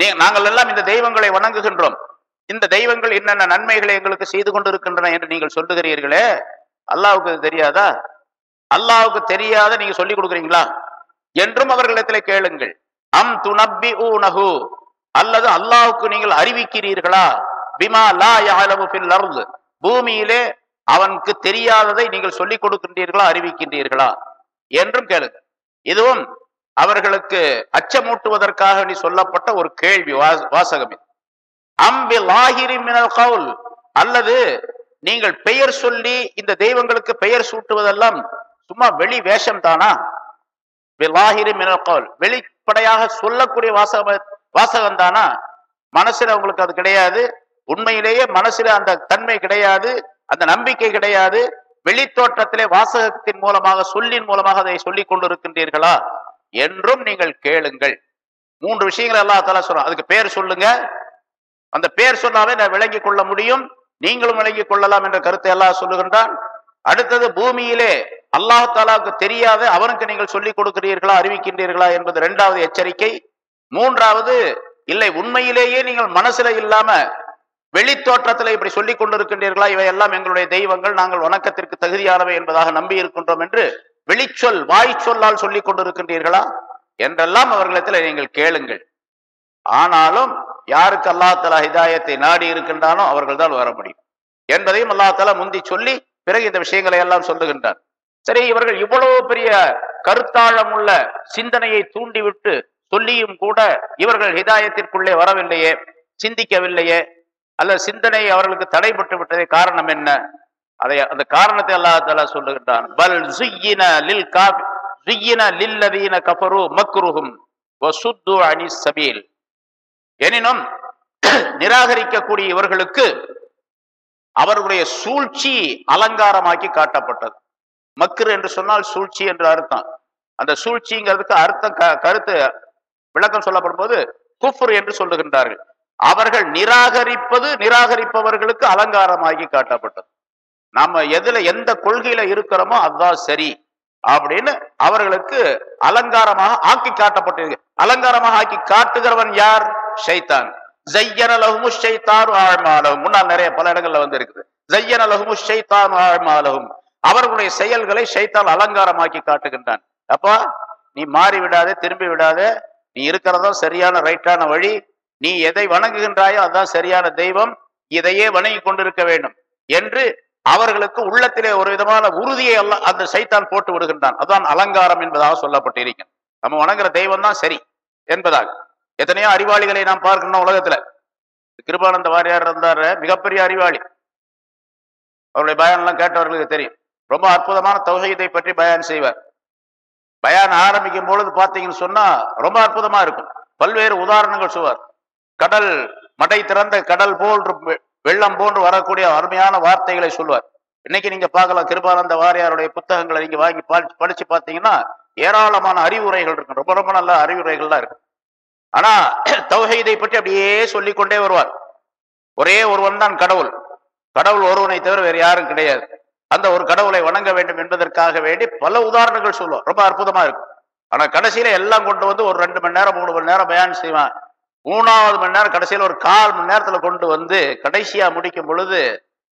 நீ நாங்கள் எல்லாம் இந்த தெய்வங்களை வணங்குகின்றோம். இந்த தெய்வங்கள் என்னென்ன நன்மைகளை எங்களுக்கு செய்து கொண்டிருக்கின்றன என்று நீங்கள் சொல்லுகிறீர்களே அல்லாவுக்கு அது தெரியாதா? அல்லாவுக்கு தெரியாத நீங்க சொல்லிக் கொடுக்குறீங்களா? என்றும் அவர்களிடத்திலே கேளுங்கள். அம் துனப்பி ஊனஹு அல்லது அல்லாவுக்கு நீங்கள் அறிவிக்கிறீர்களா? பிமா லா யஅலமு ஃபில் பூமியிலே அவனுக்கு தெரியாததை நீங்கள் சொல்லிக் கொடுக்கின்றீர்களா அறிவிக்கின்றீர்களா? என்றும் கேளுங்க. இதுவும் அவர்களுக்கு அச்சமூட்டுவதற்காக நீ சொல்லப்பட்ட ஒரு கேள்வி வா- வாசகம் அம்பி லாஹிரி மினல் கவுல். அல்லது நீங்கள் பெயர் சொல்லி இந்த தெய்வங்களுக்கு பெயர் சூட்டுவதெல்லாம் சும்மா வெளி வேஷம் தானா? பிலாஹிரி மினல் வெளிப்படையாக சொல்லக்கூடிய வாசக வாசகம் தானா? மனசுல உங்களுக்கு அது கிடையாது. உண்மையிலேயே மனசுல அந்த தன்மை கிடையாது. அந்த நம்பிக்கை கிடையாது. வெளித்தோற்றத்திலே வாசகத்தின் மூலமாக சொல்லின் மூலமாக அதை சொல்லிக் கொண்டிருக்கின்றீர்களா? என்றும் நீங்கள் கேளுங்கள். மூன்று விஷயங்கள் எல்லாம் தலா சொல்றோம் அதுக்கு பேர் சொல்லுங்க. அந்த பேர் சொன்னாவே நான் விளங்கிக் கொள்ள முடியும். நீங்களும் விளங்கிக் கொள்ளலாம் என்ற கருத்தை எல்லாம் சொல்லுகின்றான். அடுத்தது பூமியிலே அல்லாஹாலாவுக்கு தெரியாத அவனுக்கு நீங்கள் சொல்லிக் கொடுக்கிறீர்களா அறிவிக்கின்றீர்களா என்பது இரண்டாவது எச்சரிக்கை. மூன்றாவது இல்லை உண்மையிலேயே நீங்கள் மனசுல இல்லாம வெளித்தோற்றத்தில் இப்படி சொல்லிக் கொண்டிருக்கின்றீர்களா இவையெல்லாம் எங்களுடைய தெய்வங்கள் நாங்கள் வணக்கத்திற்கு தகுதியானவை என்பதாக நம்பி இருக்கின்றோம் என்று வெளிச்சொல் வாய் சொல்லால் சொல்லிக் கொண்டிருக்கின்றீர்களா என்றெல்லாம் அவர்களிடத்தில் நீங்கள் கேளுங்கள். ஆனாலும் யாருக்கு அல்லாஹ் தலா ஹிதாயத்தை நாடி இருக்கின்றானோ அவர்கள் தான் வர முடியும். என்பதையும் அல்லாஹ் தலா முந்தி சொல்லி பிறகு இந்த விஷயங்களை எல்லாம் சொல்லுகின்றார். சரி இவர்கள் இவ்வளவு பெரிய கருத்தாழம் உள்ள சிந்தனையை தூண்டிவிட்டு சொல்லியும் கூட இவர்கள் ஹிதாயத்திற்குள்ளே வரவில்லையே சிந்திக்கவில்லையே அல்ல சிந்தனை அவர்களுக்கு தடைபட்டு விட்டதே காரணம் என்ன? அதை அந்த காரணத்தை அல்லாஹால சொல்லுகின்றான். பல் சுயின லில் காஃபி சுயின லில்லதீன கபரு மக்ருஹும் வசுத்து அனி சபீல். எனினும் நிராகரிக்கக்கூடிய இவர்களுக்கு அவர்களுடைய சூழ்ச்சி அலங்காரமாக்கி காட்டப்பட்டது. மக்ரு என்று சொன்னால் சூழ்ச்சி என்று அர்த்தம். அந்த சூழ்ச்சிங்கிறதுக்கு அர்த்தம் க- கருத்து விளக்கம் சொல்லப்படும் போது குஃப்ர் என்று சொல்லுகின்றார்கள். அவர்கள் நிராகரிப்பது நிராகரிப்பவர்களுக்கு அலங்காரமாகி காட்டப்பட்டது. நம்ம எதுல எந்த கொள்கையில இருக்கிறோமோ அதுதான் சரி அப்படின்னு அவர்களுக்கு அலங்காரமாக ஆக்கி காட்டப்பட்டிருக்கு. அலங்காரமாக ஆக்கி காட்டுகிறவன் யார்? ஷைத்தான். ஜையன லஹுமு ஷைத்தான் ஆழ்மாலகும் முன்னால் நிறைய பல இடங்கள்ல வந்து இருக்குது. ஜையன லஹுமு ஷைத்தான் ஆழ்மாலகும் அவர்களுடைய செயல்களை ஷைத்தான் அலங்காரமாக்கி காட்டுகின்றான். அப்பா நீ மாறி விடாதே திரும்பி விடாதே. நீ இருக்கிறதா சரியான ரைட்டான வழி. நீ எதை வணங்குகின்றாயோ அதான் சரியான தெய்வம். இதையே வணங்கி கொண்டிருக்க வேண்டும் என்று அவர்களுக்கு உள்ளத்திலே ஒரு விதமான உறுதியை அல்ல அந்த சைத்தான் போட்டு விடுகின்றான். அதுதான் அலங்காரம் என்பதாக சொல்லப்பட்டிருக்கிறது. நம்ம வணங்குற தெய்வம் தான் சரி என்பதாக. எத்தனையோ அறிவாளிகளை நாம் பார்க்கணும் உலகத்துல. கிருபானந்த வாரியார் இருந்தார் மிகப்பெரிய அறிவாளி. அவருடைய பயான் எல்லாம் கேட்டவர்களுக்கு தெரியும். ரொம்ப அற்புதமான தொகையத்தை பற்றி பயான் செய்வார். பயான் ஆரம்பிக்கும் பொழுது பாத்தீங்கன்னு சொன்னா ரொம்ப அற்புதமா இருக்கும். பல்வேறு உதாரணங்கள் சொல்வார். கடல் மடை திறந்த கடல் போன்று வெ- வெள்ளம் போன்று வரக்கூடிய அருமையான வார்த்தைகளை சொல்வார். இன்னைக்கு நீங்க பார்க்கலாம் கிருபானந்த வாரியாருடைய புத்தகங்களை நீங்க வாங்கி படிச்சு படிச்சு பார்த்தீங்கன்னா ஏராளமான அறிவுரைகள் இருக்கு ரொம்ப ரொம்ப நல்ல அறிவுரைகள்லாம் இருக்கு ஆனா தௌஹீதை பற்றி அப்படியே சொல்லிக்கொண்டே வருவார். ஒரே ஒருவன் தான் கடவுள். கடவுள் ஒருவனை தவிர வேறு யாரும் கிடையாது. அந்த ஒரு கடவுளை வணங்க வேண்டும் என்பதற்காக வேண்டி பல உதாரணங்கள் சொல்லுவோம் ரொம்ப அற்புதமா இருக்கும். ஆனா கடைசியில எல்லாம் கொண்டு வந்து ஒரு ரெண்டு மணி நேரம் மூணு மணி நேரம் பயன் செய்வான். மூணாவது மணி நேரம் கடைசியில ஒரு கால் மணி நேரத்துல கொண்டு வந்து கடைசியா முடிக்கும் பொழுது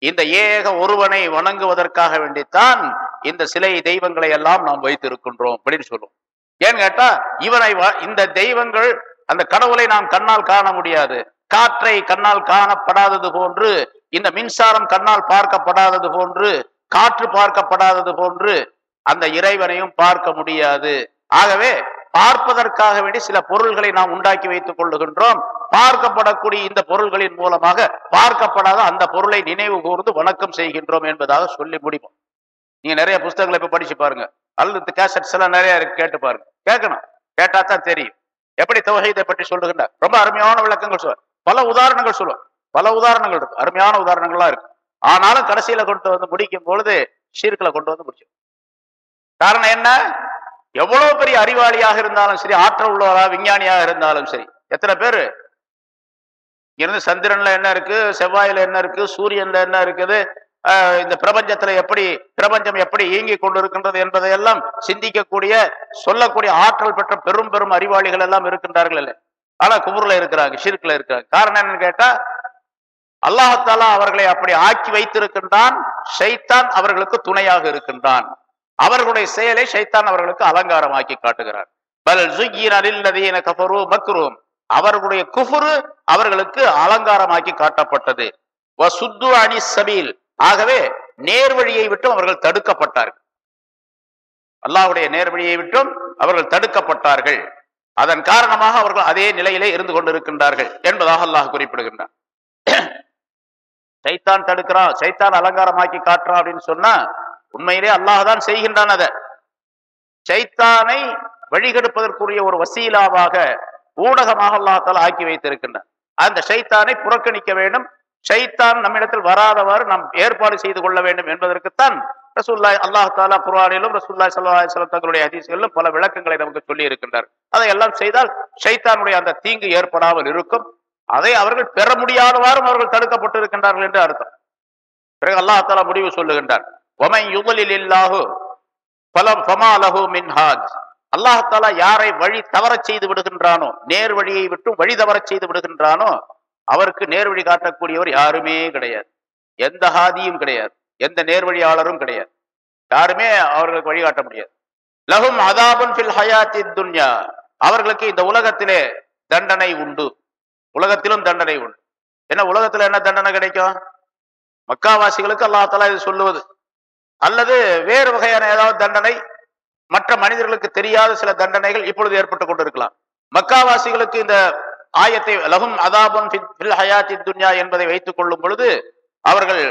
இந்த ஏக ஒருவனை வணங்குவதற்காக வேண்டித்தான் இந்த சிலை தெய்வங்களை எல்லாம் நாம் வைத்திருக்கின்றோம் அப்படின்னு சொல்லுவோம் ஏன்னு கேட்டா இவனை இந்த தெய்வங்கள் அந்த கடவுளை நாம் கண்ணால் காண முடியாது. காற்றை கண்ணால் காணப்படாதது போன்று இந்த மின்சாரம் கண்ணால் பார்க்கப்படாதது போன்று காற்று பார்க்கப்படாதது போன்று அந்த இறைவனையும் பார்க்க முடியாது. ஆகவே பார்ப்பதற்காக வேண்டி சில பொருள்களை நாம் உண்டாக்கி வைத்துக் கொள்ளுகின்றோம். பார்க்கப்படக்கூடிய இந்த பொருள்களின் மூலமாக பார்க்கப்படாத அந்த பொருளை நினைவு கூர்ந்து வணக்கம் செய்கின்றோம் என்பதாக சொல்லி முடிப்போம். நீங்க நிறைய புஸ்தகங்களை இப்ப படிச்சு பாருங்க. அல்லது கேசட்ஸ் எல்லாம் நிறைய இருக்கு கேட்டு பாருங்க. கேட்கணும். கேட்டா தான் தெரியும். எப்படி தவஹீதை பற்றி சொல்லுகின்றார் ரொம்ப அருமையான விளக்கங்கள் சொல்வார். பல உதாரணங்கள் சொல்லுவார் பல உதாரணங்கள் இருக்கு. அருமையான உதாரணங்கள்லாம் இருக்கு. ஆனாலும் கடைசியில கொண்டு வந்து முடிக்கும் பொழுது ஷீர்களை கொண்டு வந்து முடிச்சு காரணம் என்ன? எவ்வளவு பெரிய அறிவாளியாக இருந்தாலும் சரி ஆற்றல் உள்ளவரா விஞ்ஞானியாக இருந்தாலும் சரி. எத்தனை பேர்? இங்கிருந்து சந்திரன்ல என்ன இருக்கு? செவ்வாயில என்ன இருக்கு? சூரியன்ல என்ன இருக்குது? இந்த பிரபஞ்சத்துல எப்படி பிரபஞ்சம் எப்படி இயங்கி கொண்டிருக்கின்றது என்பதையெல்லாம் சிந்திக்கக்கூடிய சொல்லக்கூடிய ஆற்றல் பெற்ற பெரும் பெரும் அறிவாளிகள் எல்லாம் இருக்கின்றார்கள் இல்லை. ஆனா குபூர்ல இருக்கிறாங்க ஷிர்க்ல இருக்கிறாங்க. காரணம் என்னன்னு கேட்டா அல்லாஹாலா அவர்களை அப்படி ஆக்கி வைத்திருக்கின்றான் ஷைத்தான் அவர்களுக்கு துணையாக இருக்கின்றான். அவர்களுடைய செயலை ஷைத்தான் அவர்களுக்கு அலங்காரமாக்கி காட்டுகிறார். பல் ஜுய்யின லில்லதீன மக்ரூம். அவர்களுடைய குஃபுரு அவர்களுக்கு அலங்காரமாக்கி காட்டப்பட்டது. வசுத்து அணி சபீல். ஆகவே நேர்வழியை விட்டும் அவர்கள் தடுக்கப்பட்டார்கள். அல்லாஹ்வுடைய நேர்வழியை விட்டும் அவர்கள் தடுக்கப்பட்டார்கள். அதன் காரணமாக அவர்கள் அதே நிலையிலே இருந்து கொண்டிருக்கின்றார்கள் என்பதாக அல்லாஹ் குறிப்பிடுகின்றான். சைத்தான் தடுக்கிறான் சைத்தான் அலங்காரமாக்கி காட்டுறான் அப்படின்னு சொன்னா உண்மையிலே அல்லாஹ் தான் செய்கின்றான் அதை. சைத்தானை வழிகெடுப்பதற்குரிய ஒரு வசீலாவாக ஊடகமாக அல்லாஹால ஆக்கி வைத்திருக்கின்றான். அந்த சைத்தானை புறக்கணிக்க வேண்டும் ஷைத்தான் நம்மிடத்தில் வராதவாறு நாம் ஏற்பாடு செய்து கொள்ள வேண்டும் என்பதற்குத்தான் ரசூல்லாய் அல்லாஹ் தாலா குர்ஆனிலும் ரசூல்லாய் சல்லாஹ் தங்களுடைய ஹதீஸ்களிலும் பல விளக்கங்களை நமக்கு சொல்லி இருக்கின்றார். அதை எல்லாம் செய்தால் ஷைத்தானுடைய அந்த தீங்கு ஏற்படாமல் இருக்கும். அதை அவர்கள் பெற முடியாதவாறும் அவர்கள் தடுக்கப்பட்டு இருக்கின்றார்கள் என்று அர்த்தம். பிறகு அல்லாஹ் தாலா முடிவு சொல்லுகின்றார். ஒமை யுகலில் இல்லாஹு பலம் ஃபமா லஹு அல்லாஹ் தாலா யாரை வழி தவறச் செய்து விடுகின்றானோ நேர் வழியை விட்டு வழி தவறச் செய்து விடுகின்றானோ அவருக்கு நேர்வழி காட்டக்கூடியவர் யாருமே கிடையாது. எந்த ஹாதியும் கிடையாது. எந்த நேர்வழியாளரும் கிடையாது. யாருமே அவர்களுக்கு வழிகாட்ட முடியாது. லகும் அதாபுன் ஹயாத்தி துன்யா. அவர்களுக்கு இந்த உலகத்திலே தண்டனை உண்டு. உலகத்திலும் தண்டனை உண்டு. என்ன உலகத்துல என்ன தண்டனை கிடைக்கும்? மக்காவாசிகளுக்கு அல்லாத்தலா இது சொல்லுவது. அல்லது வேறு வகையான ஏதாவது தண்டனை? மற்ற மனிதர்களுக்கு தெரியாத சில தண்டனைகள் இப்பொழுது ஏற்பட்டு கொண்டிருக்கலாம். மக்காவாசிகளுக்கு இந்த ஆயத்தை லகும் அதாபுன் ஹயாத்தி துன்யா என்பதை வைத்துக் கொள்ளும் பொழுது அவர்கள்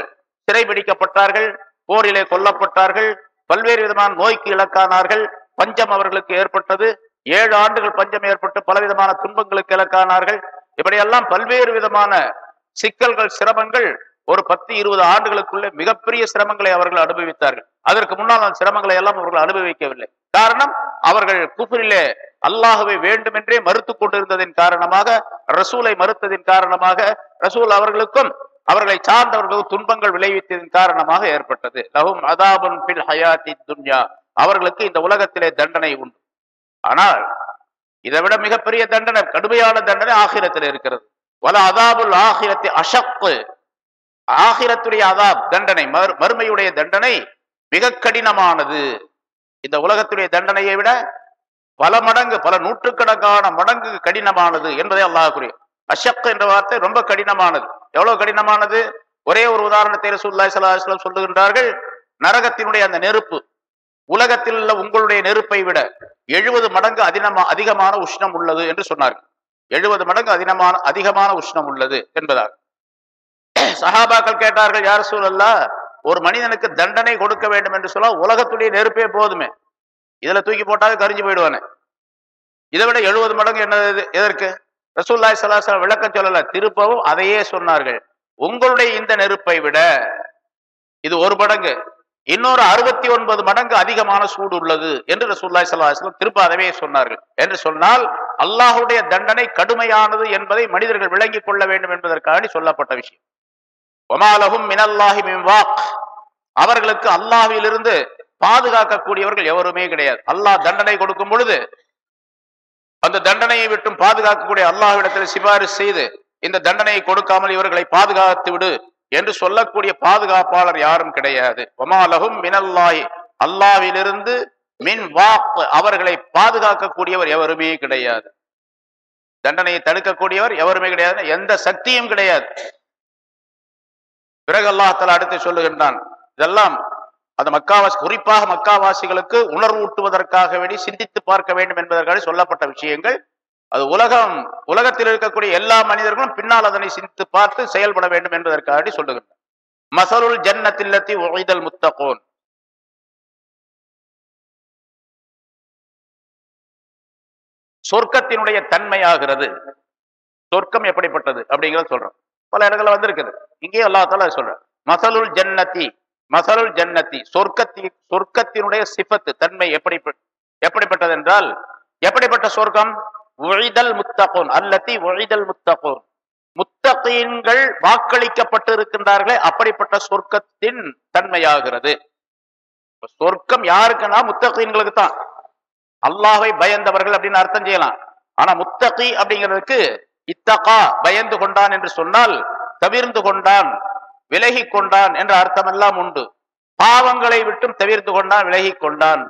சிறைபிடிக்கப்பட்டார்கள் போரிலே கொல்லப்பட்டார்கள் பல்வேறு விதமான நோய்க்கு இலக்கானார்கள் பஞ்சம் அவர்களுக்கு ஏற்பட்டது ஏழு ஆண்டுகள் பஞ்சம் ஏற்பட்டு பலவிதமான துன்பங்களுக்கு இலக்கானார்கள். இப்படியெல்லாம் பல்வேறு விதமான சிக்கல்கள் சிரமங்கள் ஒரு பத்து இருபது ஆண்டுகளுக்குள்ளே மிகப்பெரிய சிரமங்களை அவர்கள் அனுபவித்தார்கள். அதற்கு முன்னால் அந்த சிரமங்களை எல்லாம் அவர்கள் அனுபவிக்கவில்லை. காரணம் அவர்கள் குஃபரிலே அல்லாஹுவை வேண்டுமென்றே மறுத்து கொண்டிருந்ததின் காரணமாக ரசூலை மறுத்ததின் காரணமாக ரசூல் அவர்களுக்கும் அவர்களை சார்ந்தவர்களுக்கு துன்பங்கள் விளைவித்ததின் காரணமாக ஏற்பட்டது. லஹும் அதாபுன் பில் ஹயாத்தி துன்யா. அவர்களுக்கு இந்த உலகத்திலே தண்டனை உண்டு. ஆனால் இதை விட மிகப்பெரிய தண்டனை கடுமையான தண்டனை ஆகிரத்தில் இருக்கிறது. வல அதாபுல் ஆகிரத்தை அஷப்பு ஆகிரத்துடைய அதாப் தண்டனை மறுமையுடைய தண்டனை மிக கடினமானது. இந்த உலகத்துடைய தண்டனையை விட பல மடங்கு பல நூற்றுக்கணக்கான மடங்கு கடினமானது என்பதை அல்லாஹ் அஷக் என்ற வார்த்தை ரொம்ப கடினமானது. எவ்வளவு கடினமானது? ஒரே ஒரு உதாரணத்தை ரசூலுல்லாஹி ஸல்லல்லாஹு சொல்லுகின்றார்கள் நரகத்தினுடைய அந்த நெருப்பு. உலகத்தில் உள்ள உங்களுடைய நெருப்பை விட எழுபது மடங்கு அதிகமா அதிகமான உஷ்ணம் உள்ளது என்று சொன்னார்கள். எழுபது மடங்கு அதிகமான அதிகமான உஷ்ணம் உள்ளது என்பதாக சஹாபாக்கள் கேட்டார்கள் யார் சூழல்லா ஒரு மனிதனுக்கு தண்டனை கொடுக்க வேண்டும் என்று சொல்ல உலகத்துடைய நெருப்பே போதுமே. இதுல தூக்கி போட்டாவே கரிஞ்சு போயிடுவானே. இதை விட எழுபது மடங்கு என்னது எதற்கு? ரசூல்லாய் சலாசல விளக்கம் சொல்லல திருப்பவும் அதையே சொன்னார்கள். உங்களுடைய இந்த நெருப்பை விட இது ஒரு மடங்கு. இன்னொரு அறுபத்தி ஒன்பது மடங்கு அதிகமான சூடு உள்ளது என்று ரசூல்லாய் சல்லாஹம் திருப்ப அதவே சொன்னார்கள். என்று சொன்னால் அல்லாஹுடைய தண்டனை கடுமையானது என்பதை மனிதர்கள் விளங்கிக் கொள்ள வேண்டும் என்பதற்காக சொல்லப்பட்ட விஷயம். ஒமாலகும் மினல்லாஹி மின்வாக் அவர்களுக்கு அல்லாஹிலிருந்து பாதுகாக்கக்கூடியவர்கள் எவருமே கிடையாது. அல்லாஹ் தண்டனை கொடுக்கும் பொழுது அந்த தண்டனையை விட்டும் பாதுகாக்கக்கூடிய அல்லாஹ்விடத்தில் சிபாரிசு செய்து இந்த தண்டனையை கொடுக்காமல் இவர்களை பாதுகாத்து விடு என்று சொல்லக்கூடிய பாதுகாப்பாளர் யாரும் கிடையாது. ஒமாலகும் மினல்லாய் அல்லாவிலிருந்து மின் வாக் அவர்களை பாதுகாக்கக்கூடியவர் எவருமே கிடையாது. தண்டனையை தடுக்கக்கூடியவர் எவருமே கிடையாது. எந்த சக்தியும் கிடையாது. பிறகு அல்லாஹால அடுத்து சொல்லுகின்றான் இதெல்லாம் அந்த மக்காவாசி குறிப்பாக மக்காவாசிகளுக்கு உணர்வூட்டுவதற்காக வேண்டி சிந்தித்து பார்க்க வேண்டும் என்பதற்காக சொல்லப்பட்ட விஷயங்கள். அது உலகம் உலகத்தில் இருக்கக்கூடிய எல்லா மனிதர்களும் பின்னால் அதனை சிந்தித்து பார்த்து செயல்பட வேண்டும் என்பதற்காக சொல்லுகின்றார் மசருல் ஜன்னத்தில்லத்தி உழைதல் முத்தகோன். சொர்க்கத்தினுடைய தன்மையாகிறது. சொர்க்கம் எப்படிப்பட்டது? அப்படிங்கிறத சொல்றோம் பல இடங்கள்ல வந்திருக்குது. இங்கேயும் அல்லா தால சொல்றேன். மசலுல் ஜன்னத்தி மசலுல் ஜன்னத்தி சொர்க்கத்தி சொர்க்கத்தினுடைய சிபத்து தன்மை எப்படி எப்படிப்பட்டது என்றால் எப்படிப்பட்ட சொர்க்கம்? ஒழிதல் முத்தகோன் அல்லத்தி ஒழிதல் முத்தகோன். முத்தகீன்கள் வாக்களிக்கப்பட்டு இருக்கின்றார்களே அப்படிப்பட்ட சொர்க்கத்தின் தன்மையாகிறது. சொர்க்கம் யாருக்குன்னா முத்தகீன்களுக்கு தான் அல்லாவை பயந்தவர்கள் அப்படின்னு அர்த்தம் செய்யலாம். ஆனா முத்தகி அப்படிங்கிறதுக்கு இத்தகா பயந்து கொண்டான் என்று சொன்னால் தவிர்ந்து கொண்டான் விலகி கொண்டான் என்ற அர்த்தமெல்லாம் உண்டு. பாவங்களை விட்டும் தவிர்த்து கொண்டான் விலகி கொண்டான்.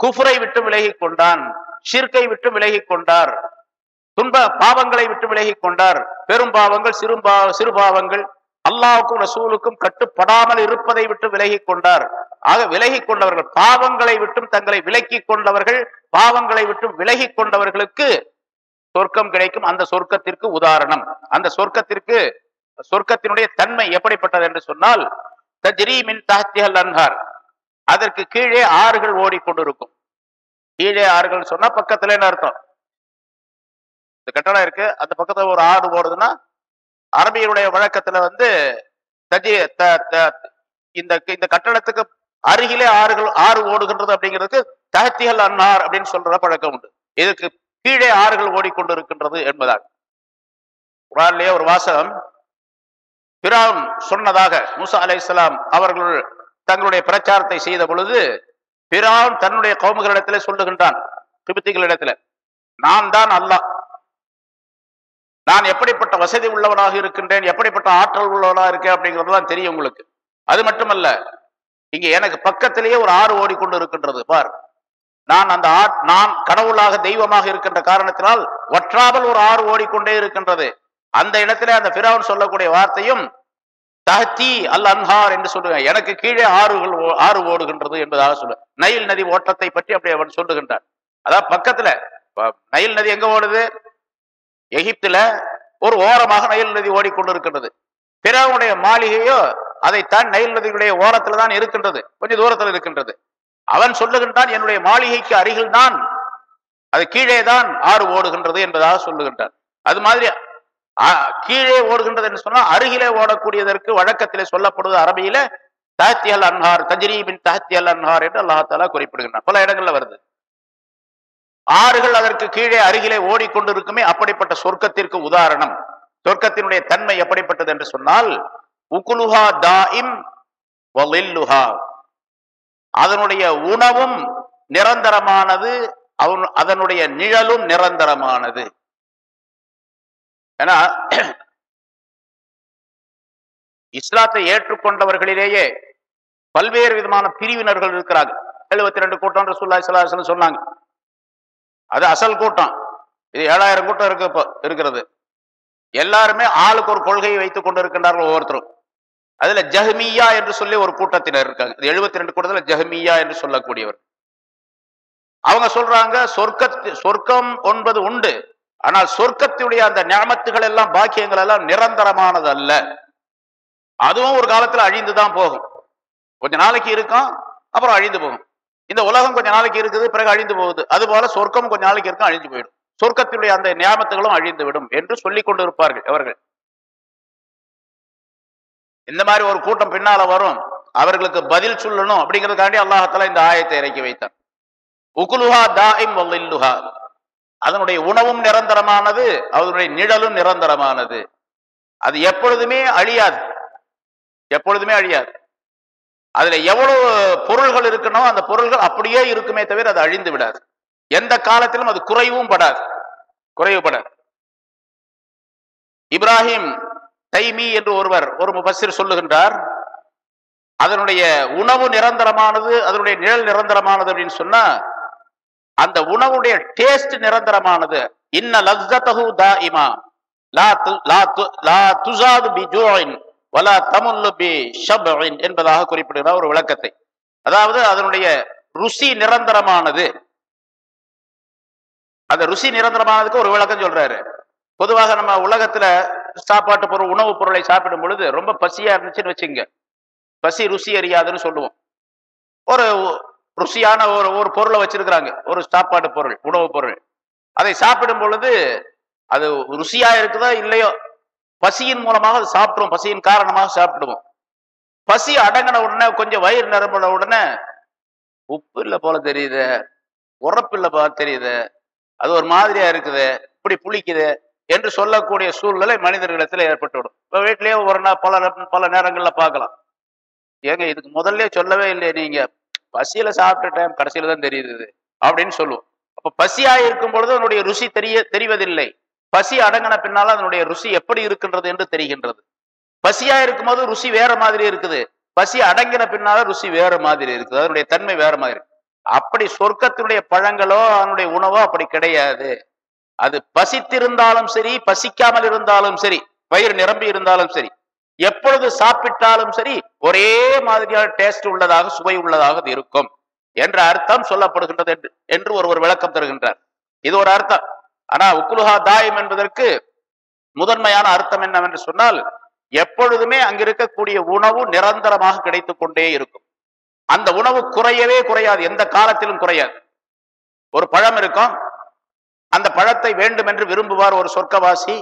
குஃபுரை விட்டு விலகி கொண்டான். ஷிர்கை விட்டு விலகி கொண்டார். துன்ப பாவங்களை விட்டு விலகி கொண்டார். பெரும் பாவங்கள் சிறுபா சிறு பாவங்கள் அல்லாவுக்கும் ரசூலுக்கும் கட்டுப்படாமல் இருப்பதை விட்டு விலகி கொண்டார். ஆக விலகி கொண்டவர்கள் பாவங்களை விட்டும் தங்களை விலக்கி கொண்டவர்கள் பாவங்களை விட்டும் விலகி கொண்டவர்களுக்கு சொர்க்கம் கிடைக்கும் அந்த சொர்க்கத்திற்கு உதாரணம். அந்த சொர்க்கத்திற்கு சொர்க்கத்தினுடைய தன்மை எப்படிப்பட்டது என்று சொன்னால் தஜ்ரீ மின் தாத்தியல் அன்ஹார். அதற்கு கீழே ஆறுகள் ஓடிக்கொண்டிருக்கும். கீழே ஆறுகள் சொன்னா பக்கத்துல அர்த்தம்? இந்த கட்டடம் இருக்கு அந்த பக்கத்துல ஒரு ஆறு ஓடுதுன்னா அரபியருடைய வழக்கத்துல வந்து தஜி இந்த இந்த கட்டடத்துக்கு அருகிலே ஆறுகள் ஆறு ஓடுகின்றது அப்படிங்கிறதுக்கு தகத்திகள் அன்னார் அப்படின்னு சொல்ற பழக்கம் உண்டு. இதுக்கு கீழே ஆறுகள் ஓடிக்கொண்டு இருக்கின்றது என்பதாக குரான்லயே ஒரு வாசகம் பிராம் சொன்னதாக மூசா அலை இஸ்லாம் அவர்கள் தங்களுடைய பிரச்சாரத்தை செய்த பொழுது பிராம் தன்னுடைய கவுமுகளிடத்திலே சொல்லுகின்றான் திபுத்திகளிடத்துல நான் தான் அல்லாஹ். நான் எப்படிப்பட்ட வசதி உள்ளவனாக இருக்கின்றேன் எப்படிப்பட்ட ஆற்றல் உள்ளவனாக இருக்கேன் அப்படிங்கிறதுலாம் தெரியும் உங்களுக்கு. அது மட்டுமல்ல இங்க எனக்கு பக்கத்திலேயே ஒரு ஆறு ஓடிக்கொண்டு இருக்கின்றது பார். நான் அந்த ஆ நான் கடவுளாக தெய்வமாக இருக்கின்ற காரணத்தினால் ஒற்றாமல் ஒரு ஆறு ஓடிக்கொண்டே இருக்கின்றது. அந்த இடத்துல அந்த பிராவன் சொல்லக்கூடிய வார்த்தையும் தஹத்தி அல் அன்ஹார் என்று சொல்லுவேன். எனக்கு கீழே ஆறுகள் ஆறு ஓடுகின்றது என்பதாக சொல்லுவேன். நைல் நதி ஓட்டத்தை பற்றி அப்படி அவன் சொல்லுகின்றான். அதாவது பக்கத்துல நைல் நதி எங்க ஓடுது? எகிப்துல ஒரு ஓரமாக நைல் நதி ஓடிக்கொண்டிருக்கின்றது. பிறவுடைய மாளிகையோ அதைத்தான் நைல் நதியுடைய ஓரத்துல தான் இருக்கின்றது. கொஞ்சம் தூரத்தில் இருக்கின்றது. அவன் சொல்லுகின்றான் என்னுடைய மாளிகைக்கு அருகில் தான் அது கீழே தான் ஆறு ஓடுகின்றது என்பதாக சொல்லுகின்றான். அது மாதிரி கீழே ஓடுகின்றது என்று சொன்னால் அருகிலே ஓடக்கூடியதற்கு வழக்கத்திலே சொல்லப்படுவது அரபியில தஹத்தியல் அன்ஹார் தஜ்ரீபின் தஹத்தியல் அன்ஹார் என்று அல்லாஹாலா குறிப்பிடுகின்றான். பல இடங்கள்ல வருது. ஆறுகள் அதற்கு கீழே அருகிலே ஓடிக்கொண்டிருக்குமே அப்படிப்பட்ட சொர்க்கத்திற்கு உதாரணம். சொர்க்கத்தினுடைய தன்மை எப்படிப்பட்டது என்று சொன்னால் உகுலுஹா தாயிம் அதனுடைய உணவும் நிரந்தரமானது அவன் அதனுடைய நிழலும் நிரந்தரமானது. ஏன்னா இஸ்லாத்தை ஏற்றுக்கொண்டவர்களிலேயே பல்வேறு விதமான பிரிவினர்கள் இருக்கிறாங்க எழுபத்தி ரெண்டு கூட்டம் ரசூல்லா இஸ்லாசன் சொன்னாங்க. அது அசல் கூட்டம். இது ஏழாயிரம் கூட்டம் இருக்கு இப்போ இருக்கிறது. எல்லாருமே ஆளுக்கு ஒரு கொள்கையை வைத்துக் கொண்டு இருக்கின்றார்கள் ஒவ்வொருத்தரும். அதுல ஜஹ்மியா என்று சொல்லி ஒரு கூட்டத்தினர் இருக்காங்க. எழுபத்தி ரெண்டு கூட்டத்தில் ஜஹ்மியா என்று சொல்லக்கூடியவர். அவங்க சொல்றாங்க சொர்க்க சொர்க்கம் ஒன்பது உண்டு. ஆனால் சொர்க்கத்துடைய அந்த ஞாபத்துகள் எல்லாம் பாக்கியங்கள் எல்லாம் நிரந்தரமானது அல்ல. அதுவும் ஒரு காலத்துல அழிந்துதான் போகும். கொஞ்ச நாளைக்கு இருக்கும் அப்புறம் அழிந்து போகும். இந்த உலகம் கொஞ்ச நாளைக்கு இருக்குது பிறகு அழிந்து போகுது. அது போல சொர்க்கம் கொஞ்ச நாளைக்கு இருக்கும் அழிஞ்சு போயிடும். சொர்க்கத்தினுடைய அந்த நியாமத்துகளும் அழிந்து விடும் என்று சொல்லிக் கொண்டு இருப்பார்கள் அவர்கள். இந்த மாதிரி ஒரு கூட்டம் பின்னால வரும். அவர்களுக்கு பதில் சொல்லணும் அப்படிங்கிறதுக்காண்டி அல்லாஹால இந்த ஆயத்தை இறக்கி வைத்தான். உகுலுஹா தாஹிம் வல்லில்லுஹா அதனுடைய உணவும் நிரந்தரமானது அதனுடைய நிழலும் நிரந்தரமானது. அது எப்பொழுதுமே அழியாது. எப்பொழுதுமே அழியாது. அதுல எவ்வளவு பொருள்கள் இருக்கணும் அந்த பொருள்கள் அப்படியே இருக்குமே தவிர அது அழிந்து விடாது. எந்த காலத்திலும் அது குறைவும் படாது. குறைவுபடாது இப்ராஹிம் தைமி என்று ஒருவர் ஒரு முபசிர் சொல்லுகின்றார் அதனுடைய உணவு நிரந்தரமானது அதனுடைய நிழல் நிரந்தரமானது அப்படின்னு சொன்னா அந்த உணவுடைய டேஸ்ட் நிரந்தரமானது. இன்ன லஸ்ஸதஹு தாயிமா லா து லா து லா பி தமுல்லு பி என்பதாக குறிப்பிடுகிறார் ஒரு விளக்கத்தை. அதாவது அதனுடைய ருசி நிரந்தரமானது. அந்த ருசி நிரந்தரமானதுக்கு ஒரு விளக்கம் சொல்றாரு. பொதுவாக நம்ம உலகத்துல சாப்பாட்டு பொருள் உணவுப் பொருளை சாப்பிடும் பொழுது ரொம்ப பசியா இருந்துச்சுன்னு வச்சுங்க பசி ருசி அறியாதுன்னு சொல்லுவோம். ஒரு ருசியான ஒரு ஒரு பொருளை வச்சிருக்கிறாங்க. ஒரு சாப்பாட்டு பொருள் உணவுப் பொருள். அதை சாப்பிடும் பொழுது அது ருசியா இருக்குதோ இல்லையோ பசியின் மூலமாக அது சாப்பிடுவோம். பசியின் காரணமாக சாப்பிடுவோம். பசி அடங்கின உடனே கொஞ்சம் வயிறு நிரம்பின உடனே உப்பு இல்லை போல தெரியுது உரப்பு இல்லை போல தெரியுது அது ஒரு மாதிரியா இருக்குது இப்படி புளிக்குது என்று சொல்லக்கூடிய சூழ்நிலை மனிதர்களிடத்தில் ஏற்பட்டுவிடும். இப்போ வீட்லயே ஒரு நாள் பல பல நேரங்களில் பார்க்கலாம். ஏங்க இதுக்கு முதல்ல சொல்லவே இல்லையே நீங்க. பசியில சாப்பிட்ட டைம் கடைசியில தான் தெரியுது அப்படின்னு சொல்லுவோம். அப்போ பசியா இருக்கும் பொழுது அதனுடைய ருசி தெரிய தெரிவதில்லை. பசி அடங்கின பின்னால அதனுடைய ருசி எப்படி இருக்கின்றது என்று தெரிகின்றது. பசியா இருக்கும்போது ருசி வேற மாதிரி இருக்குது. பசி அடங்கின பின்னால ருசி வேற மாதிரி இருக்குது. அதனுடைய தன்மை வேற மாதிரி. அப்படி சொர்க்கத்தினுடைய பழங்களோ அதனுடைய உணவோ அப்படி கிடையாது. அது பசித்திருந்தாலும் சரி பசிக்காமல் இருந்தாலும் சரி வயிறு நிரம்பி இருந்தாலும் சரி எப்பொழுது சாப்பிட்டாலும் சரி ஒரே மாதிரியான டேஸ்ட் உள்ளதாக சுவை உள்ளதாக இருக்கும் என்ற அர்த்தம் சொல்லப்படுகின்றது என்று என்று ஒருவர் விளக்கம் தருகின்றார். இது ஒரு அர்த்தம். ஆனா உக்குலுஹா தாயம் என்பதற்கு முதன்மையான அர்த்தம் என்னவென்று சொன்னால் எப்பொழுதுமே அங்க இருக்கக்கூடிய உணவு நிரந்தரமாக கிடைத்துக் கொண்டே இருக்கும். அந்த உணவு குறையவே குறையாது எந்த காலத்திலும் குறையாது. ஒரு பழம் இருக்கும் பழத்தை வேண்டும் என்று விரும்புவார் ஒரு சொர்க்கவாசி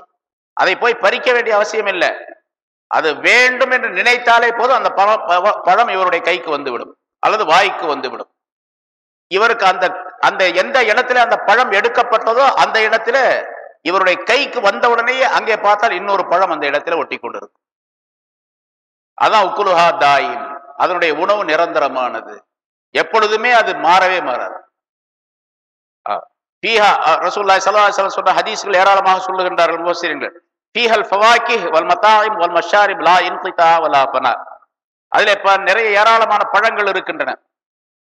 அதை போய் பறிக்க வேண்டிய அவசியம் இல்லை. அது வேண்டும் என்று நினைத்தாலே போதும் அந்த பழம் பழம் இவருடைய கைக்கு வந்துவிடும் அல்லது வாய்க்கு வந்துவிடும். இவருக்கு அந்த அந்த எந்த இடத்துல அந்த பழம் எடுக்கப்பட்டதோ அந்த இடத்துல இவருடைய கைக்கு வந்தவுடனேயே அங்கே பார்த்தால் இன்னொரு பழம் அந்த இடத்துல ஒட்டி கொண்டிருக்கும். அதான் உக்குலுஹா தாயின் அதனுடைய உணவு நிரந்தரமானது. எப்பொழுதுமே அது மாறவே மாறாது. பீஹா ரசூல்லாய் சல்லா சொன்ன ஹதீஸ்கள் ஏராளமாக சொல்லுகின்றார்கள் முஃபஸ்ஸிரீன்கள். பீஹல் ஃபவாக்கி வல் மத்தாயிம் வல் மஷாரிப் லா இன்கிதா வலா பனார் அதில் இப்போ நிறைய ஏராளமான பழங்கள் இருக்கின்றன.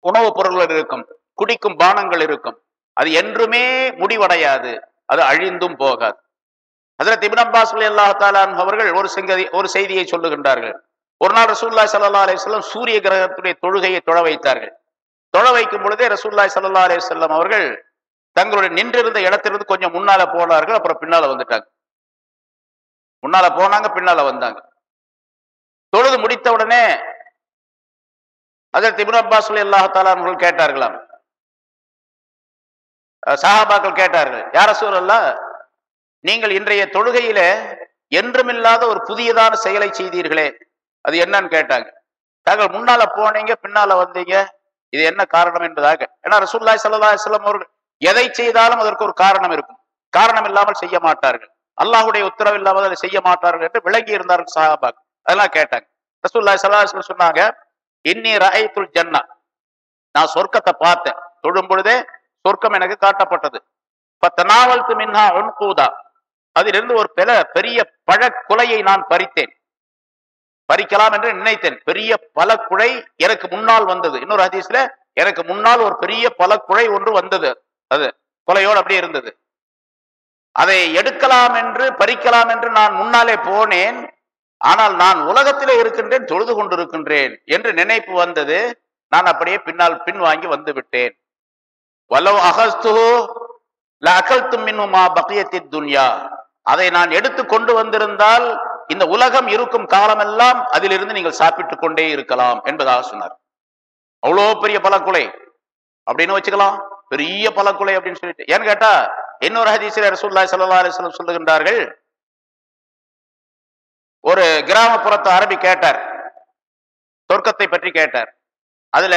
உணவுப் பொருள்கள் இருக்கும் குடிக்கும் பானங்கள் இருக்கும். அது என்றுமே முடிவடையாது அது அழிந்தும் போகாது. அதில் திபின் அப்பாஸ் அல்லாஹ் தாலான் அவர்கள் ஒரு செங்கதி ஒரு செய்தியை சொல்லுகின்றார்கள். ஒரு நாள் ரசூல்லாய் சல்லா அலையம் சூரிய கிரகத்துடைய தொழுகையை தொழ வைத்தார்கள். தொழ வைக்கும் பொழுதே ரசூல்லாய் சல்லா அலையம் அவர்கள் தங்களுடைய நின்றிருந்த இடத்திலிருந்து கொஞ்சம் முன்னால போனார்கள் அப்புறம் பின்னால வந்துட்டாங்க. முன்னால போனாங்க பின்னால வந்தாங்க. தொழுது முடித்த உடனே அதில் திபுன் அப்பாஸ் அல்லாஹாலர்கள் கேட்டார்களாம். சஹாபாக்கள் கேட்டார்கள் யார சூழல்லா நீங்கள் இன்றைய தொழுகையில என்றுமில்லாத ஒரு புதியதான செயலை செய்தீர்களே அது என்னன்னு கேட்டாங்க. தாங்கள் முன்னால போனீங்க பின்னால வந்தீங்க இது என்ன காரணம் என்பதாக. ஏன்னா ரசூல்லாய் சல்லா சொல்லம் அவர்கள் எதை செய்தாலும் அதற்கு ஒரு காரணம் இருக்கும். காரணம் இல்லாமல் செய்ய மாட்டார்கள். அல்லாஹுடைய உத்தரவு இல்லாமல் அதை செய்ய மாட்டார்கள் என்று விளங்கி இருந்தார்கள் சஹாபாக் அதெல்லாம் கேட்டாங்க. ரசூல்லா சல்லா சொன்னாங்க இன்னி ரஹைத்துல் ஜன்னா. நான் சொர்க்கத்தை பார்த்தேன். தொழும் பொழுதே சொர்க்கம் எனக்கு காட்டப்பட்டது. பத்தனாவல்து மின்ஹா உன்கூதா. அதிலிருந்து ஒரு பெல பெரிய பழக்குலையை நான் பறித்தேன். பறிக்கலாம் என்று நினைத்தேன். பெரிய பழக்குழை எனக்கு முன்னால் வந்தது. இன்னொரு ஹதீஸ்ல எனக்கு முன்னால் ஒரு பெரிய பழக்குழை ஒன்று வந்தது. அது கொலையோடு அப்படியே இருந்தது. அதை எடுக்கலாம் என்று பறிக்கலாம் என்று நான் முன்னாலே போனேன். ஆனால் நான் உலகத்திலே இருக்கின்றேன் தொழுது கொண்டிருக்கின்றேன் என்று நினைப்பு வந்தது. நான் அப்படியே பின்னால் பின் வாங்கி வந்து விட்டேன். வலவ் அகஸ்து அகல்த்து மின்னுமா பக்கியத்தி துன்யா. அதை நான் எடுத்து கொண்டு வந்திருந்தால் இந்த உலகம் இருக்கும் காலமெல்லாம் அதிலிருந்து நீங்கள் சாப்பிட்டுக் கொண்டே இருக்கலாம் என்பதாக சொன்னார். அவ்வளோ பெரிய பழக்குலை. அப்படின்னு வச்சுக்கலாம். பெரிய பழக்குலை அப்படின்னு சொல்லிட்டு. ஏன்னு கேட்டா இன்னொரு ஹதீஸ்ல ரசூலுல்லாஹி சல்லா அலைஹி சொல்லுகின்றார்கள். ஒரு கிராமப்புறத்து அரபி கேட்டார். சொர்க்கத்தை பற்றி கேட்டார். அதுல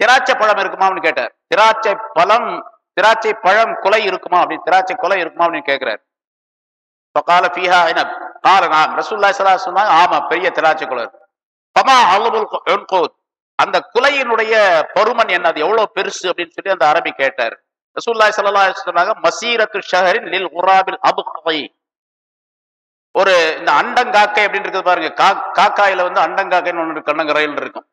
திராட்சை பழம் இருக்குமா அப்படின்னு கேட்டார். திராட்சை பழம் திராட்சை பழம் கொலை இருக்குமா அப்படின்னு திராட்சை கொலை இருக்குமா அப்படின்னு கேட்கிறார். கால ஃபீஹா என்ன கால நான் ரசூல்லா ஸல்லல்லாஹு சொன்னாங்க ஆமா பெரிய திராட்சை குலை இருக்கு. பமா அலுபுல் அந்த குலையினுடைய பருமன் என்ன அது எவ்வளவு பெருசு அப்படின்னு சொல்லி அந்த அரபி கேட்டார். ரசூல்லாய் சல்லா சொன்னாங்க மசீரத்து ஷஹரின் லில் உராபில் அபுகை ஒரு இந்த அண்டங்காக்கை அப்படின்னு இருக்குது பாருங்க கா காக்காயில வந்து அண்டங்காக்கைன்னு ஒன்று கண்ணங்கரையில் இருக்கும்.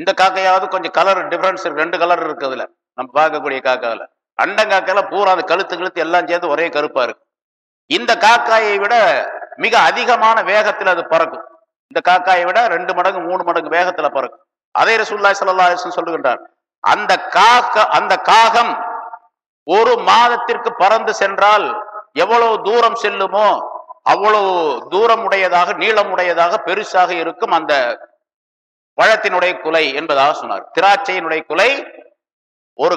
இந்த காக்கையாவது கொஞ்சம் கலர் டிஃபரன்ஸ் இருக்கு ரெண்டு கலர் இருக்கு அதுல நம்ம பார்க்கக்கூடிய காக்காவில். அண்டங்காக்கையில பூரா அந்த கழுத்து கழுத்து எல்லாம் சேர்ந்து ஒரே கருப்பா இருக்கு இந்த காக்காயை விட மிக அதிகமான வேகத்தில் அது பறக்கும். இந்த காக்காயை விட ரெண்டு மடங்கு மூணு மடங்கு வேகத்துல பறக்கும். அதே ரசூல்லாய் சல்லா அலிஸ்லம் சொல்லுகின்றார் அந்த காக்க அந்த காகம் ஒரு மாதத்திற்கு பறந்து சென்றால் எவ்வளவு தூரம் செல்லுமோ அவ்வளவு தூரம் உடையதாக நீளம் உடையதாக பெருசாக இருக்கும் அந்த பழத்தினுடைய குலை என்பதாக சொன்னார். திராட்சையினுடைய குலை ஒரு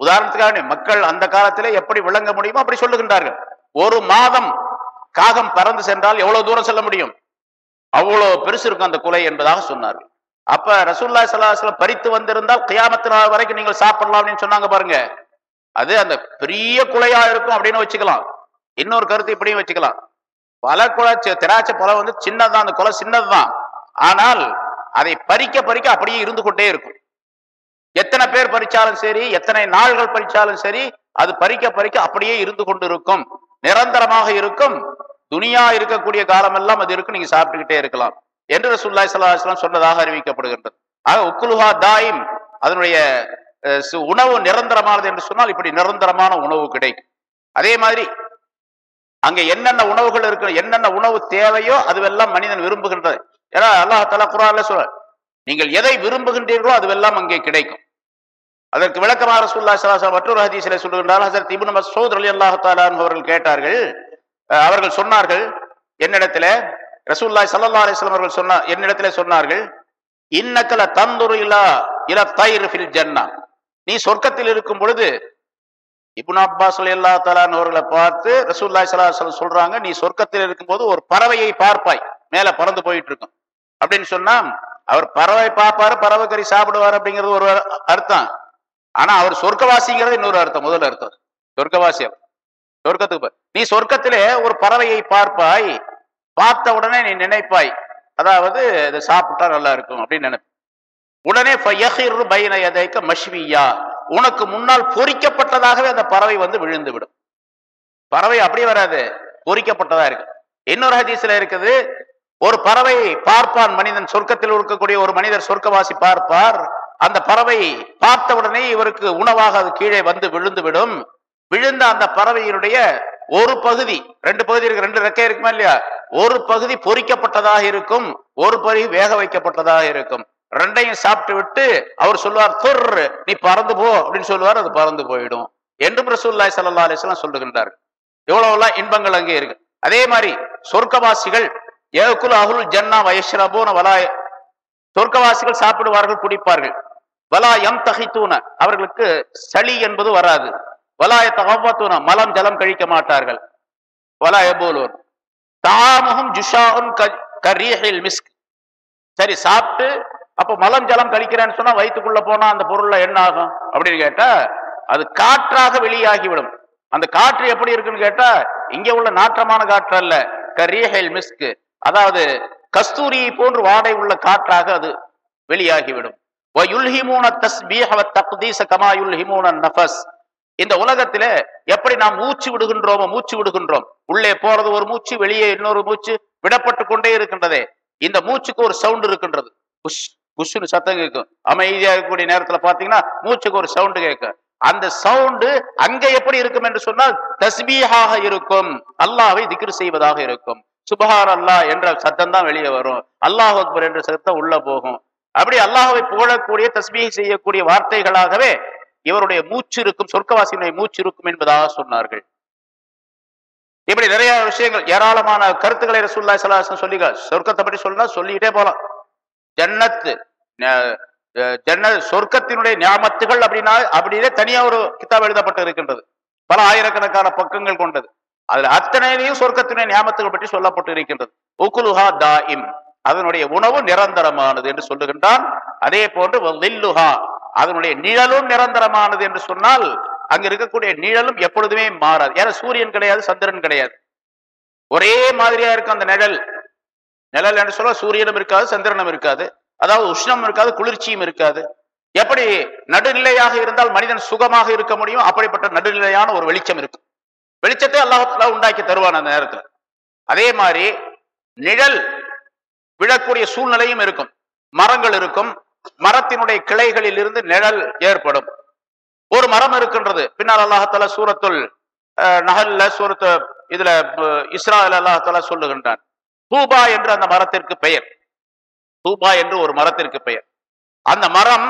உதாரணத்துக்காக மக்கள் அந்த காலத்தில் எப்படி விளங்க முடியுமோ அப்படி சொல்லுகின்றார்கள். ஒரு மாதம் காகம் பறந்து சென்றால் எவ்வளவு தூரம் செல்ல முடியும்? அவ்வளவு பெருசு இருக்கும் அந்த குலை என்பதாக சொன்னார்கள். அப்ப ரசூல்லா சல்லாஹ் பறித்து வந்திருந்தால் கியாமத்து நாள் வரைக்கும் நீங்கள் சாப்பிடலாம் அப்படின்னு சொன்னாங்க பாருங்க. அது அந்த பெரிய குலையா இருக்கும் அப்படின்னு வச்சுக்கலாம். இன்னொரு கருத்து இப்படியும் வச்சுக்கலாம். பல குலை திராட்சை பழம் வந்து சின்னதுதான் அந்த குலை சின்னதுதான். ஆனால் அதை பறிக்க பறிக்க அப்படியே இருந்து கொண்டே இருக்கும். எத்தனை பேர் பறிச்சாலும் சரி எத்தனை நாள்கள் பறிச்சாலும் சரி அது பறிக்க பறிக்க அப்படியே இருந்து கொண்டு இருக்கும் நிரந்தரமாக இருக்கும். துணியா இருக்கக்கூடிய காலமெல்லாம் அது இருக்கும் நீங்க சாப்பிட்டுக்கிட்டே இருக்கலாம். என்று ரசூல்லாய் சல்லா அலைஹி சொன்னதாக அறிவிக்கப்படுகின்றது. ஆக உக்குலுஹா தாயிம் அதனுடைய சு- உணவு நிரந்தரமானது என்று சொன்னால் இப்படி நிரந்தரமான உணவு கிடைக்கும். அதே மாதிரி அங்கே என்னென்ன உணவுகள் இருக்கு என்னென்ன உணவு தேவையோ அதுவெல்லாம் மனிதன் விரும்புகின்றது. ஏன்னா அல்லாஹ் தலா குரான்ல சொல்ற நீங்கள் எதை விரும்புகின்றீர்களோ அதுவெல்லாம் அங்கே கிடைக்கும். அதற்கு விளக்கமாக ரசூல்லா ஸல்லல்லாஹு மற்றொரு ஹதீஸிலே சொல்லுகின்றார் ஹசரத் இபுன் மஸ்ஊத் அலி அல்லாஹாலான் அவர்கள் கேட்டார்கள். அவர்கள் சொன்னார்கள் என்னிடத்துல ரசூல்லாய் சல்லா அலிஸ்லாம் அவர்கள் சொன்ன என்னிடத்திலே சொன்னார்கள் இன்னக்கல தந்துரு இலா இல தயிர் ஃபில் ஜன்னா. நீ சொர்க்கத்தில் இருக்கும் பொழுது இப்னு அப்பாஸ் அல்லா தலான் அவர்களை பார்த்து ரசூல்லாய் ஸல்லல்லாஹு சொல்றாங்க நீ சொர்க்கத்தில் இருக்கும்போது ஒரு பறவையை பார்ப்பாய் மேல பறந்து போயிட்டு இருக்கும் அப்படின்னு சொன்னா அவர் பறவை பார்ப்பாரு பறவை கறி சாப்பிடுவார் அப்படிங்கிறது ஒரு அர்த்தம். ஆனா அவர் சொர்க்கவாசிங்கிறது இன்னொரு அர்த்தம் முதல் அர்த்தம். சொர்க்கவாசி அவர். சொர்க்கத்துக்கு நீ சொர்க்கத்திலே ஒரு பறவையை பார்ப்பாய் பார்த்த உடனே நீ நினைப்பாய். அதாவது இது சாப்பிட்டா நல்லா இருக்கும் அப்படின்னு நினைப்பேன் உடனே ஃபயஹிரு பைன மஷ்வியா. உனக்கு முன்னால் பொறிக்கப்பட்டதாகவே அந்த பறவை வந்து விழுந்து விடும் பறவை அப்படியே வராது. பொறிக்கப்பட்டதா இருக்கு. இன்னொரு ஹதீஸ்ல இருக்குது ஒரு பறவை பார்ப்பான் மனிதன் சொர்க்கத்தில் இருக்கக்கூடிய ஒரு மனிதர் சொர்க்கவாசி பார்ப்பார். அந்த பறவை பார்த்த உடனே இவருக்கு உணவாக அது கீழே வந்து விழுந்து விடும் விழுந்த அந்த பறவையினுடைய ஒரு பகுதி ரெண்டு பகுதி இருக்கு ரெண்டு ரெக்கை இருக்குமா இல்லையா? ஒரு பகுதி பொறிக்கப்பட்டதாக இருக்கும் ஒரு பகுதி வேக வைக்கப்பட்டதாக இருக்கும். ரெண்டையும் சாப்பிட்டு விட்டு அவர் சொல்லுவார் துர் நீ பறந்து போ அப்படின்னு சொல்லுவார் அது பறந்து போயிடும். என்றும் ரசூல்லாய் சல்லா அலிஸ்லாம் வஸல்லம் சொல்லுகின்றார் எவ்வளவுலாம் இன்பங்கள் அங்கே இருக்கு. அதே மாதிரி சொர்க்கவாசிகள் ஏகுல் அகுல் ஜன்னா வயஷ்ரபூன வலாய சொர்க்கவாசிகள் சாப்பிடுவார்கள் குடிப்பார்கள். வலா எம் தகைத்தூன அவர்களுக்கு சளி என்பது வராது. வலாய தகவத்தூன மலம் ஜலம் கழிக்க மாட்டார்கள். வலா எபோலூர் தாமகம் ஜுஷாவும் கரீஹில் மிஸ்க். சரி சாப்பிட்டு அப்போ மலம் ஜலம் கழிக்கிறேன்னு சொன்னா வயிற்றுக்குள்ள போனா அந்த பொருள்ல என்ன ஆகும்? அப்படின்னு கேட்டா அது காற்றாக வெளியாகிவிடும். அந்த காற்று எப்படி இருக்குன்னு கேட்டா இங்க உள்ள நாற்றமான காற்று அல்ல கரீஹில் மிஸ்க். அதாவது கஸ்தூரியை போன்று வாடை உள்ள காற்றாக அது வெளியாகிவிடும். இந்த உலகத்திலே எப்படி நாம் மூச்சு விடுகின்றோமோ மூச்சு விடுகின்றோம். உள்ளே போறது ஒரு மூச்சு வெளியே இன்னொரு மூச்சு விடப்பட்டு கொண்டே இருக்கின்றதே. இந்த மூச்சுக்கு ஒரு சவுண்ட் இருக்கின்றது. குஷ் புஷ்னு சத்தம் கேட்கும். அமைதியா இருக்கக்கூடிய நேரத்துல பாத்தீங்கன்னா மூச்சுக்கு ஒரு சவுண்ட் கேட்கும். அந்த சவுண்டு அங்க எப்படி இருக்கும் என்று சொன்னால் தஸ்பீஹாக இருக்கும். அல்லாவை திக்ரு செய்வதாக இருக்கும். சுபஹார் அல்லாஹ் என்ற சத்தம் தான் வெளியே வரும். அல்லாஹ் அக்பர் என்ற சத்தம் உள்ள போகும். அப்படி அல்லாஹை புகழக்கூடிய தஸ்பீ செய்யக்கூடிய வார்த்தைகளாகவே இவருடைய மூச்சு இருக்கும் சொர்க்கவாசியினுடைய மூச்சு இருக்கும் என்பதாக சொன்னார்கள். இப்படி நிறைய விஷயங்கள் ஏராளமான கருத்துக்களை ரசூல்லா சலாஹம் சொல்லி சொர்க்கத்தை பற்றி சொன்னா சொல்லிக்கிட்டே போலாம். ஜன்னத்து ஜன்ன சொர்க்கத்தினுடைய ஞாமத்துகள் அப்படின்னா அப்படியே தனியா ஒரு கித்தாப் எழுதப்பட்டு இருக்கின்றது. பல ஆயிரக்கணக்கான பக்கங்கள் கொண்டது. அதுல அத்தனையிலையும் சொர்க்கத்தினுடைய ஞாமத்துகள் பற்றி சொல்லப்பட்டு இருக்கின்றது. உக்குலுஹா தாயிம் அதனுடைய உணவு நிரந்தரமானது என்று சொல்லுகின்றான். அதே போன்று லில்லுஹா அதனுடைய நிழலும் நிரந்தரமானது என்று சொன்னால் அங்க இருக்கக்கூடிய நிழலும் எப்பொழுதுமே மாறாது. ஏன்னா சூரியன் கிடையாது சந்திரன் கிடையாது. ஒரே மாதிரியா இருக்கும் அந்த நிழல். நிழல் என்று சொல்ல சூரியனும் இருக்காது சந்திரனும் இருக்காது. அதாவது உஷ்ணம் இருக்காது குளிர்ச்சியும் இருக்காது. எப்படி நடுநிலையாக இருந்தால் மனிதன் சுகமாக இருக்க முடியும்? அப்படிப்பட்ட நடுநிலையான ஒரு வெளிச்சம் இருக்கும். வெளிச்சத்தை அல்லாஹத்துல உண்டாக்கி தருவான் அந்த நேரத்தில். அதே மாதிரி நிழல் விழக்கூடிய சூழ்நிலையும் இருக்கும். மரங்கள் இருக்கும். மரத்தினுடைய கிளைகளில் இருந்து நிழல் ஏற்படும். ஒரு மரம் இருக்கின்றது. பின்னால் அல்லாஹால சூரத்துல் நகல்ல சூரத்து இதுல இஸ்ராயல் அல்லாஹால சொல்லுகின்றான். தூபா என்று அந்த மரத்திற்கு பெயர். தூபா என்று ஒரு மரத்திற்கு பெயர். அந்த மரம்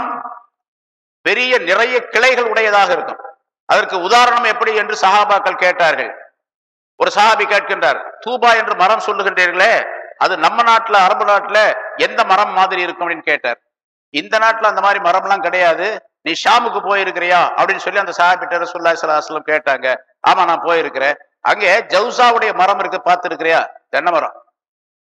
பெரிய நிறைய கிளைகள் உடையதாக இருக்கும். அதற்கு உதாரணம் எப்படி என்று சஹாபாக்கள் கேட்டார்கள். ஒரு சஹாபி கேட்கின்றார் தூபா என்று மரம் சொல்லுகின்றீர்களே அது நம்ம நாட்டுல அரபு நாட்டுல எந்த மரம் மாதிரி இருக்கும்? அப்படின்னு கேட்டார். இந்த நாட்டுல அந்த மாதிரி மரம்லாம் கிடையாது. நீ ஷாமுக்கு போயிருக்கிறியா? அப்படின்னு சொல்லி அந்த சஹாபிட்ட ரசுல்லா ஸல்லல்லாஹு கேட்டாங்க. ஆமா நான் போயிருக்கிறேன். அங்கே ஜவுசாவுடைய மரம் இருக்கு பார்த்துருக்கிறியா? தென்னை மரம்.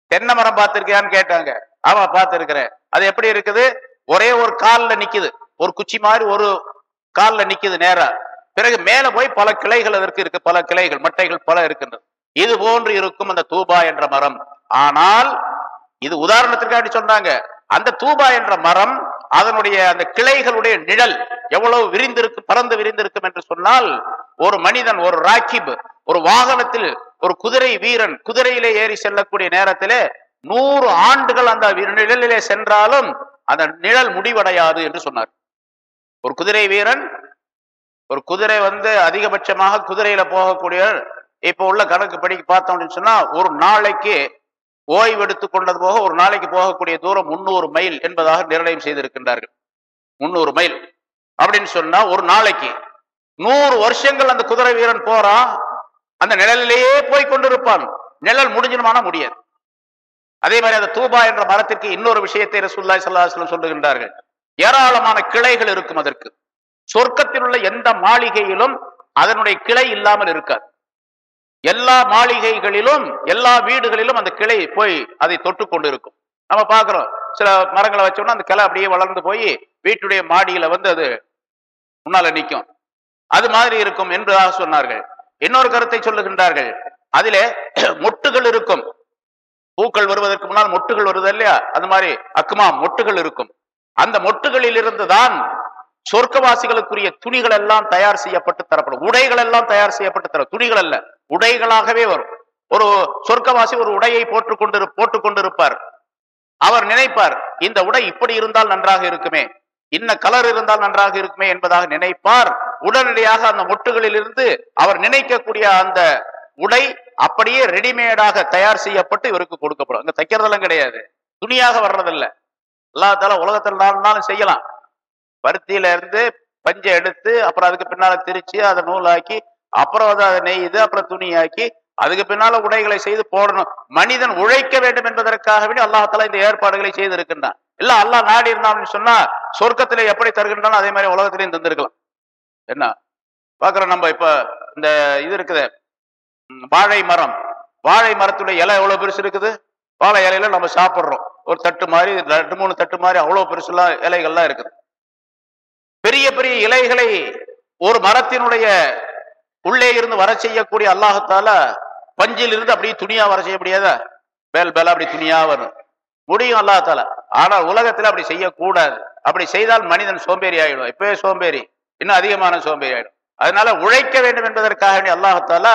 தென்னை மரம் பார்த்துருக்கியான்னு கேட்டாங்க. ஆமா பார்த்துருக்கிறேன். அது எப்படி இருக்குது? ஒரே ஒரு கால்ல நிக்குது. ஒரு குச்சி மாதிரி ஒரு கால்ல நிக்குது நேரா. பிறகு மேல போய் பல கிளைகள் அதற்கு இருக்கு. பல கிளைகள் மட்டைகள் பல இருக்கின்றது. இது போன்று இருக்கும் அந்த தூபா என்ற மரம். ஆனால் இது உதாரணத்திற்காக சொன்னாங்க. அந்த தூபா என்ற மரம் அதனுடைய அந்த கிளைகளுடைய நிழல் எவ்வளவு விரிந்திருக்கு பறந்து விரிந்திருக்கும் என்று சொன்னால் ஒரு மனிதன் ஒரு ராக்கிப் ஒரு வாகனத்தில் ஒரு குதிரை வீரன் குதிரையிலே ஏறி செல்லக்கூடிய நேரத்திலே நூறு ஆண்டுகள் அந்த நிழலிலே சென்றாலும் அந்த நிழல் முடிவடையாது என்று சொன்னார். ஒரு குதிரை வீரன் ஒரு குதிரை வந்து அதிகபட்சமாக குதிரையில போகக்கூடிய இப்ப உள்ள கணக்கு படிக்க பார்த்தோம் அப்படின்னு சொன்னா ஒரு நாளைக்கு ஓய்வு எடுத்துக் கொண்டது போக ஒரு நாளைக்கு போகக்கூடிய தூரம் முன்னூறு மைல் என்பதாக நிர்ணயம் செய்திருக்கின்றார்கள். முன்னூறு மைல். அப்படின்னு சொன்னா ஒரு நாளைக்கு நூறு வருஷங்கள் அந்த குதிரை வீரன் போறான் அந்த நிழலிலேயே போய் கொண்டிருப்பான். நிழல் முடிஞ்சிருமானா முடியாது. அதே மாதிரி அந்த தூபா என்ற மரத்திற்கு இன்னொரு விஷயத்தை ரசூல்லாய் சல்லாஹம் சொல்லுகின்றார்கள். ஏராளமான கிளைகள் இருக்கும் அதற்கு. சொர்க்கத்தில் உள்ள எந்த மாளிகையிலும் அதனுடைய கிளை இல்லாமல் இருக்காது. எல்லா மாளிகைகளிலும் எல்லா வீடுகளிலும் அந்த கிளை போய் அதை தொட்டு கொண்டு இருக்கும் நம்ம பார்க்கிறோம் சில மரங்களை வச்சோம்னா அந்த கிளை அப்படியே வளர்ந்து போய் வீட்டுடைய மாடியில வந்து அது முன்னால நிற்கும் அது மாதிரி இருக்கும் என்பதாக சொன்னார்கள். இன்னொரு கருத்தை சொல்லுகின்றார்கள். அதிலே மொட்டுகள் இருக்கும். பூக்கள் வருவதற்கு முன்னால் மொட்டுகள் வருது இல்லையா? அது மாதிரி அக்குமா மொட்டுகள் இருக்கும். அந்த மொட்டுகளில் இருந்துதான் சொர்க்கவாசிகளுக்குரிய துணிகள் எல்லாம் தயார் செய்யப்பட்டு தரப்படும். உடைகள் எல்லாம் தயார் செய்யப்பட்டு தர துணிகள் அல்ல உடைகளாகவே வரும். ஒரு சொர்க்கவாசி ஒரு உடையை போட்டுக்கொண்டு போட்டுக் கொண்டிருப்பார். அவர் நினைப்பார் இந்த உடை இப்படி இருந்தால் நன்றாக இருக்குமே. இன்ன கலர் இருந்தால் நன்றாக இருக்குமே என்பதாக நினைப்பார். உடனடியாக அந்த மொட்டுகளில் இருந்து அவர் நினைக்கக்கூடிய அந்த உடை அப்படியே ரெடிமேடாக தயார் செய்யப்பட்டு இவருக்கு கொடுக்கப்படும். அங்க தைக்கிறதெல்லாம் கிடையாது. துணியாக வர்றதில்லை. எல்லாத்தால உலகத்தில் நாளும் செய்யலாம். பருத்தியில இருந்து பஞ்சை எடுத்து அப்புறம் அதுக்கு பின்னால திரிச்சு அதை நூலாக்கி அப்புறம் வந்து அதை நெய்து அப்புறம் துணியாக்கி அதுக்கு பின்னால உடைகளை செய்து போடணும். மனிதன் உழைக்க வேண்டும் என்பதற்காக வேண்டி அல்லாஹால இந்த ஏற்பாடுகளை செய்திருக்கின்றான். இல்ல அல்லாஹ் நாடி இருந்தான்னு சொன்னா சொர்க்கத்திலே எப்படி தருகின்றாலும் அதே மாதிரி உலகத்திலையும் தந்திருக்கலாம். என்ன? பாக்குறோம் நம்ம இப்ப இந்த இது இருக்குது. வாழை மரம். வாழை மரத்துடைய இலை எவ்வளவு பெருசு இருக்குது? வாழை இலையில நம்ம சாப்பிடுறோம். ஒரு தட்டு மாதிரி ரெண்டு மூணு தட்டு மாதிரி அவ்வளவு பெருசுலாம் இலைகள்லாம் இருக்குது. பெரிய பெரிய இலைகளை ஒரு மரத்தினுடைய உள்ளே இருந்து வர செய்யக்கூடிய அல்லாஹத்தால பஞ்சில் இருந்து அப்படியே துணியா வர செய்ய முடியாத? பேல் பேல அப்படி துணியா வரும். முடியும் அல்லாஹத்தால. ஆனால் உலகத்துல அப்படி செய்யக்கூடாது. அப்படி செய்தால் மனிதன் சோம்பேறி ஆயிடும் இப்பவே சோம்பேறி. இன்னும் அதிகமான சோம்பேறி ஆயிடும். அதனால உழைக்க வேண்டும் என்பதற்காக அல்லாஹத்தால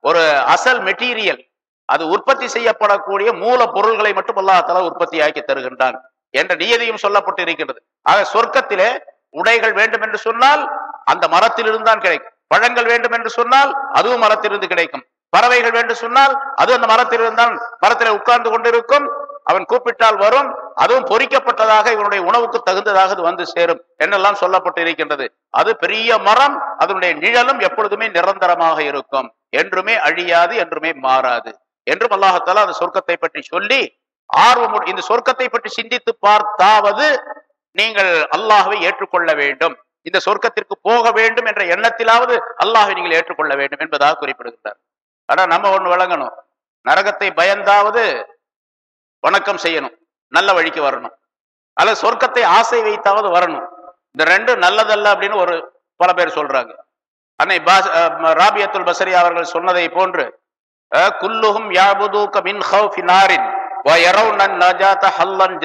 ஒரு அசல் மெட்டீரியல் அது உற்பத்தி செய்யப்படக்கூடிய மூல பொருள்களை மட்டும் அல்லாஹத்தால உற்பத்தி ஆக்கி தருகின்றான் என்ற நியதியும் சொல்லப்பட்டு இருக்கின்றது. ஆக சொர்க்கத்திலே உடைகள் வேண்டும் என்று சொன்னால் அந்த மரத்தில் இருந்தான் கிடைக்கும். பழங்கள் வேண்டும் என்று சொன்னால் அதுவும் மரத்திலிருந்து கிடைக்கும். பறவைகள் வேண்டும் சொன்னால் அது அந்த மரத்தில் இருந்தான் மரத்தில் உட்கார்ந்து கொண்டிருக்கும். அவன் கூப்பிட்டால் வரும். அதுவும் பொறிக்கப்பட்டதாக இவனுடைய உணவுக்கு தகுந்ததாக அது வந்து சேரும் என்னெல்லாம் சொல்லப்பட்டு இருக்கின்றது அது பெரிய மரம் அதனுடைய நிழலும் எப்பொழுதுமே நிரந்தரமாக இருக்கும். என்றுமே அழியாது என்றுமே மாறாது. என்றும் அல்லாஹத்தாலா அந்த சொர்க்கத்தை பற்றி சொல்லி ஆர்வம் இந்த சொர்க்கத்தை பற்றி சிந்தித்து பார்த்தாவது நீங்கள் அல்லாஹுவை ஏற்றுக்கொள்ள வேண்டும். இந்த சொர்க்கத்திற்கு போக வேண்டும் என்ற எண்ணத்திலாவது அல்லாஹை நீங்கள் ஏற்றுக்கொள்ள வேண்டும் என்பதாக குறிப்பிடுகின்றார். ஆனா நம்ம ஒண்ணு வழங்கணும் நரகத்தை பயந்தாவது வணக்கம் செய்யணும். நல்ல வழிக்கு வரணும். அல்ல சொர்க்கத்தை ஆசை வைத்தாவது வரணும். இந்த ரெண்டு நல்லதல்ல அப்படின்னு ஒரு பல பேர் சொல்றாங்க. அன்னை பாஸ் ராபியத்துல் பசரி அவர்கள் சொன்னதை போன்று அஹ், குல்லுஹும் யாபுதூக மின் ஹௌஃபி நாரின் ஹல்லன்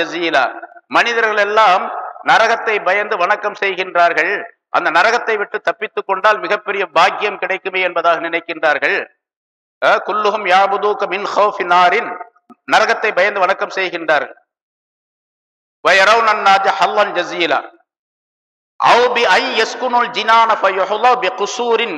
மனிதர்கள் எல்லாம் நரகத்தை பயந்து வணக்கம் செய்கின்றார்கள். அந்த நரகத்தை விட்டு தப்பித்துக் கொண்டால் மிகப்பெரிய பாக்கியம் கிடைக்குமே என்பதாக நினைக்கின்றார்கள். அஹ், யாபுதூக்க யாபுதூக மின் ஹௌஃபி நரகத்தை பயந்து வணக்கம் செய்கின்றார்கள் வ நன்னாஜ ஹல்லன் ஜஸீலா அவு பி ஐ யஸ்குனுல் ஜினான ஃபயுஹ்லா பி குசூரின்.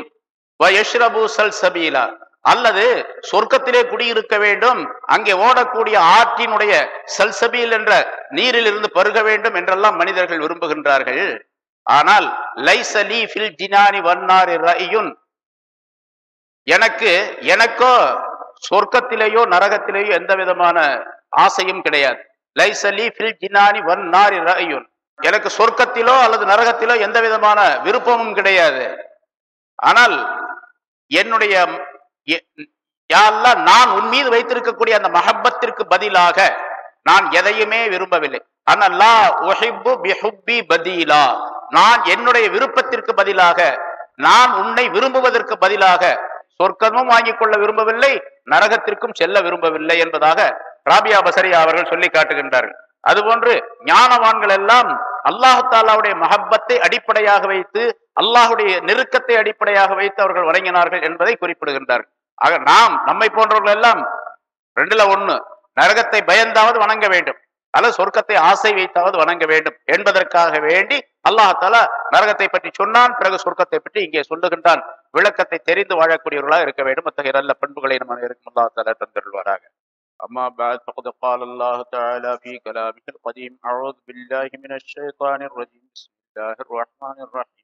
வ யஷ்ரபு சல்சபீலா அல்லது சொர்க்கத்திலே குடியிருக்க வேண்டும் அங்கே ஓடக்கூடிய ஆற்றினுடைய சல்சபியில் என்ற நீரில் இருந்து பருக வேண்டும் என்றெல்லாம் மனிதர்கள் விரும்புகின்றார்கள். ஆனால் லைசலி ஃபில் ஜினானி வன்னாரி ரயுன் எனக்கு எனக்கோ சொர்க்கத்திலேயோ நரகத்திலேயோ எந்த விதமான ஆசையும் கிடையாது. லைசலி ஃபில் ஜினானி வன்னாரி ரயுன் எனக்கு சொர்க்கத்திலோ அல்லது நரகத்திலோ எந்த விதமான விருப்பமும் கிடையாது. ஆனால் என்னுடைய யாரெல்லாம் நான் உன் மீது வைத்திருக்கக்கூடிய அந்த மஹப்பத்திற்கு பதிலாக நான் எதையுமே விரும்பவில்லை. அனல்லா உஹிப்பு பிஹுப்பி பதிலா. நான் என்னுடைய விருப்பத்திற்கு பதிலாக நான் உன்னை விரும்புவதற்கு பதிலாக சொர்க்கமும் வாங்கிக் கொள்ள விரும்பவில்லை நரகத்திற்கும் செல்ல விரும்பவில்லை என்பதாக ராபியா பசரியா அவர்கள் சொல்லி காட்டுகின்றார்கள். அதுபோன்று ஞானவான்கள் எல்லாம் அல்லாஹு தாலாவுடைய மஹப்பத்தை அடிப்படையாக வைத்து அல்லாஹுடைய நெருக்கத்தை அடிப்படையாக வைத்து அவர்கள் வழங்கினார்கள் என்பதை குறிப்பிடுகின்றார்கள். ஆக நாம் நம்மை போன்றவர்கள் எல்லாம் ரெண்டுல ஒண்ணு நரகத்தை பயந்தாவது வணங்க வேண்டும் அல்லது சொர்க்கத்தை ஆசை வைத்தாவது வணங்க வேண்டும் என்பதற்காக வேண்டி அல்லாஹால நரகத்தை பற்றி சொன்னான் பிறகு சொர்க்கத்தை பற்றி இங்கே சொல்லுகின்றான் விளக்கத்தை தெரிந்து வாழக்கூடியவர்களாக இருக்க வேண்டும் அத்தகைய நல்ல பண்புகளை நம்ம இருக்கும் அல்லாஹால தந்தருள்வாராக أما بعد فقد قال الله تعالى في كلامه القديم أعوذ بالله من الشيطان الرجيم بسم الله الرحمن الرحيم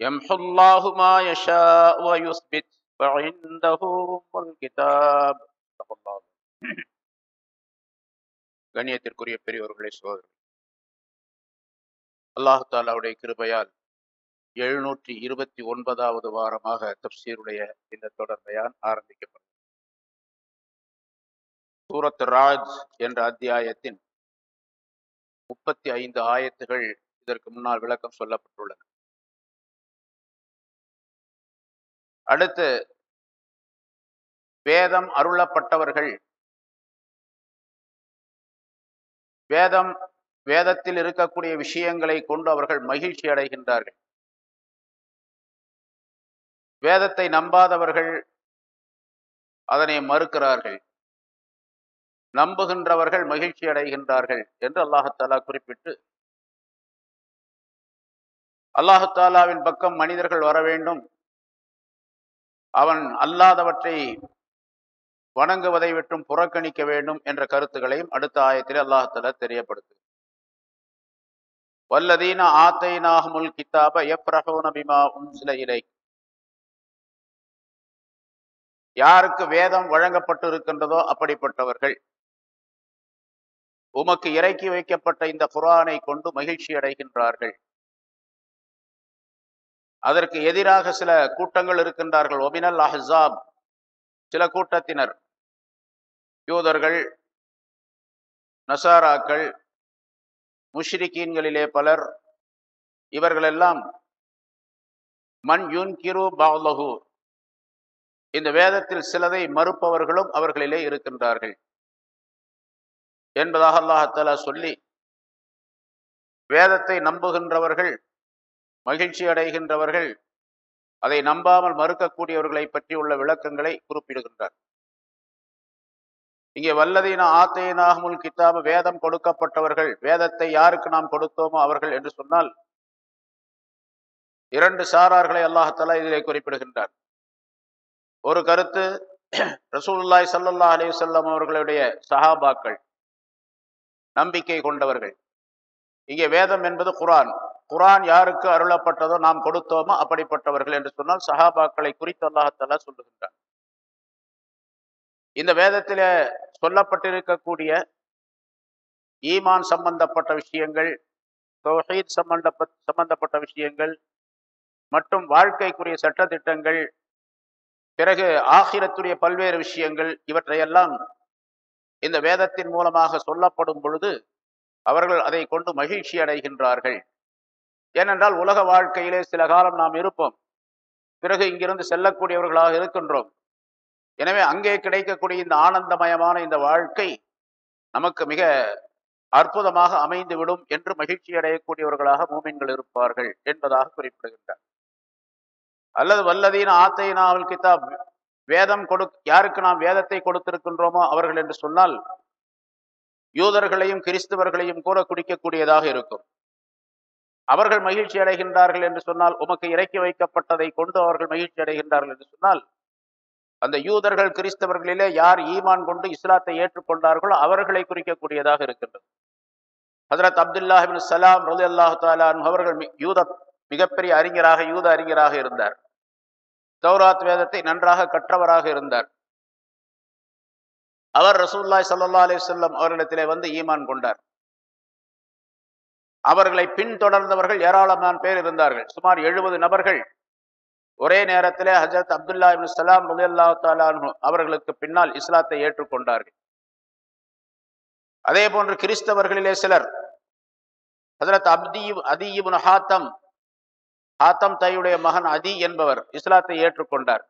يمحو الله ما يشاء ويثبت فعنده أم الكتاب صدق الله العظيم. கண்ணியத்திற்குரிய பெரியவர்களே சோதரர் அல்லாஹு தாலாவுடைய கிருபையால் எழுநூற்றி இருபத்தி ஒன்பதாவது வாரமாக தப்சீருடைய இந்த தொடர் பயான் ஆரம்பிக்கப்படும் சூரத் ராஜ் என்ற அத்தியாயத்தின் முப்பத்தி ஐந்து ஆயத்துகள் இதற்கு முன்னால் விளக்கம் சொல்லப்பட்டுள்ளன அடுத்து வேதம் அருளப்பட்டவர்கள். வேதம் வேதத்தில் இருக்கக்கூடிய விஷயங்களை கொண்டு அவர்கள் மகிழ்ச்சி அடைகின்றார்கள். வேதத்தை நம்பாதவர்கள் அதனை மறுக்கிறார்கள். நம்புகின்றவர்கள் மகிழ்ச்சி அடைகின்றார்கள் என்று அல்லாஹத்தாலா குறிப்பிட்டு அல்லாஹத்தாலாவின் பக்கம் மனிதர்கள் வர வேண்டும். அவன் அல்லாதவற்றை வணங்குவதை விட்டும் புறக்கணிக்க வேண்டும் என்ற கருத்துக்களையும் அடுத்த ஆயத்தில் அல்லாஹத்தாலா தெரியப்படுத்து வல்லதீன ஆத்தைனாஹமுல் கித்தாப எப்ரஹோன பிமா உன்சில இலை யாருக்கு வேதம் வழங்கப்பட்டு இருக்கின்றதோ அப்படிப்பட்டவர்கள் உமக்கு இறக்கி வைக்கப்பட்ட இந்த குரானை கொண்டு மகிழ்ச்சி அடைகின்றார்கள் அதற்கு எதிராக சில கூட்டங்கள் இருக்கின்றார்கள். ஒபினல் அஹாப் சில கூட்டத்தினர். யூதர்கள் நசாராக்கள் முஷ்ரிகீன்களிலே பலர். இவர்களெல்லாம் மன் யுன்கிரு பாலஹு இந்த வேதத்தில் சிலதை மறுப்பவர்களும் அவர்களிலே இருக்கின்றார்கள். என்பதாக அல்லாஹாலா சொல்லி வேதத்தை நம்புகின்றவர்கள் மகிழ்ச்சி அடைகின்றவர்கள் அதை நம்பாமல் மறுக்கக்கூடியவர்களை பற்றி உள்ள விளக்கங்களை குறிப்பிடுகின்றார். இங்கே வல்லதீன ஆத்தையினாகமுல் கித்தாபு வேதம் கொடுக்கப்பட்டவர்கள் வேதத்தை யாருக்கு நாம் கொடுத்தோமோ அவர்கள் என்று சொன்னால் இரண்டு சாரார்களை அல்லாஹாலா இதிலே குறிப்பிடுகின்றார். ஒரு கருத்து ரசூல்லாய் சல்லல்லா அலி சொல்லம் அவர்களுடைய சஹாபாக்கள் நம்பிக்கை கொண்டவர்கள். இங்கே வேதம் என்பது குரான். குரான் யாருக்கு அருளப்பட்டதோ நாம் கொடுத்தோமோ அப்படிப்பட்டவர்கள் என்று சொன்னால் சஹாபாக்களை குறித்து அல்லாஹாலா சொல்லுகின்றார் இந்த வேதத்தில சொல்லப்பட்டிருக்கக்கூடிய ஈமான் சம்பந்தப்பட்ட விஷயங்கள் தொஹீத் சம்பந்தப்ப சம்பந்தப்பட்ட விஷயங்கள் மற்றும் வாழ்க்கைக்குரிய சட்டத்திட்டங்கள் பிறகு ஆகிரத்துடைய பல்வேறு விஷயங்கள் இவற்றையெல்லாம் இந்த வேதத்தின் மூலமாக சொல்லப்படும் பொழுது அவர்கள் அதை கொண்டு மகிழ்ச்சி அடைகின்றார்கள். ஏனென்றால் உலக வாழ்க்கையிலே சில காலம் நாம் இருப்போம். பிறகு இங்கிருந்து செல்லக்கூடியவர்களாக இருக்கின்றோம். எனவே அங்கே கிடைக்கக்கூடிய இந்த ஆனந்தமயமான இந்த வாழ்க்கை நமக்கு மிக அற்புதமாக அமைந்துவிடும் என்று மகிழ்ச்சி அடையக்கூடியவர்களாக மூமின்கள் இருப்பார்கள் என்பதாக குறிப்பிடுகின்றார். அல்லது வல்லதீன ஆத்தையினாவில் கிதாப் வேதம் கொடு யாருக்கு நாம் வேதத்தை கொடுத்திருக்கின்றோமோ அவர்கள் என்று சொன்னால் யூதர்களையும் கிறிஸ்தவர்களையும் கூட குடிக்கக்கூடியதாக இருக்கும். அவர்கள் மகிழ்ச்சி அடைகின்றார்கள் என்று சொன்னால் உமக்கு இறக்கி வைக்கப்பட்டதை கொண்டு அவர்கள் மகிழ்ச்சி அடைகின்றார்கள் என்று சொன்னால் அந்த யூதர்கள் கிறிஸ்தவர்களிலே யார் ஈமான் கொண்டு இஸ்லாத்தை ஏற்றுக்கொண்டார்களோ அவர்களை குறிக்கக்கூடியதாக இருக்கின்றது. ஹசரத் அப்துல்லாஹிபின் சலாம் ரலி அல்லாஹு தாலான் அவர்கள் யூத மிகப்பெரிய அறிஞராக யூத அறிஞராக இருந்தார். தௌராத் வேதத்தை நன்றாக கற்றவராக இருந்தார். அவர் ரசூல்லாய் சல்லா அலி சொல்லம் அவர்களிடத்திலே வந்து ஈமான் கொண்டார். அவர்களை பின்தொடர்ந்தவர்கள் ஏராளமான பேர் இருந்தார்கள். சுமார் எழுபது நபர்கள் ஒரே நேரத்திலே ஹஜரத் அப்துல்லா இபின் சலாம் ரலி அல்லா தாலானு அவர்களுக்கு பின்னால் இஸ்லாத்தை ஏற்றுக்கொண்டார்கள். அதே போன்று கிறிஸ்தவர்களிலே சிலர் ஹசரத் அப்தி அதிபுன் ஹாத்தம் ஹாத்தம் தையுடைய மகன் அதி என்பவர் இஸ்லாத்தை ஏற்றுக்கொண்டார்.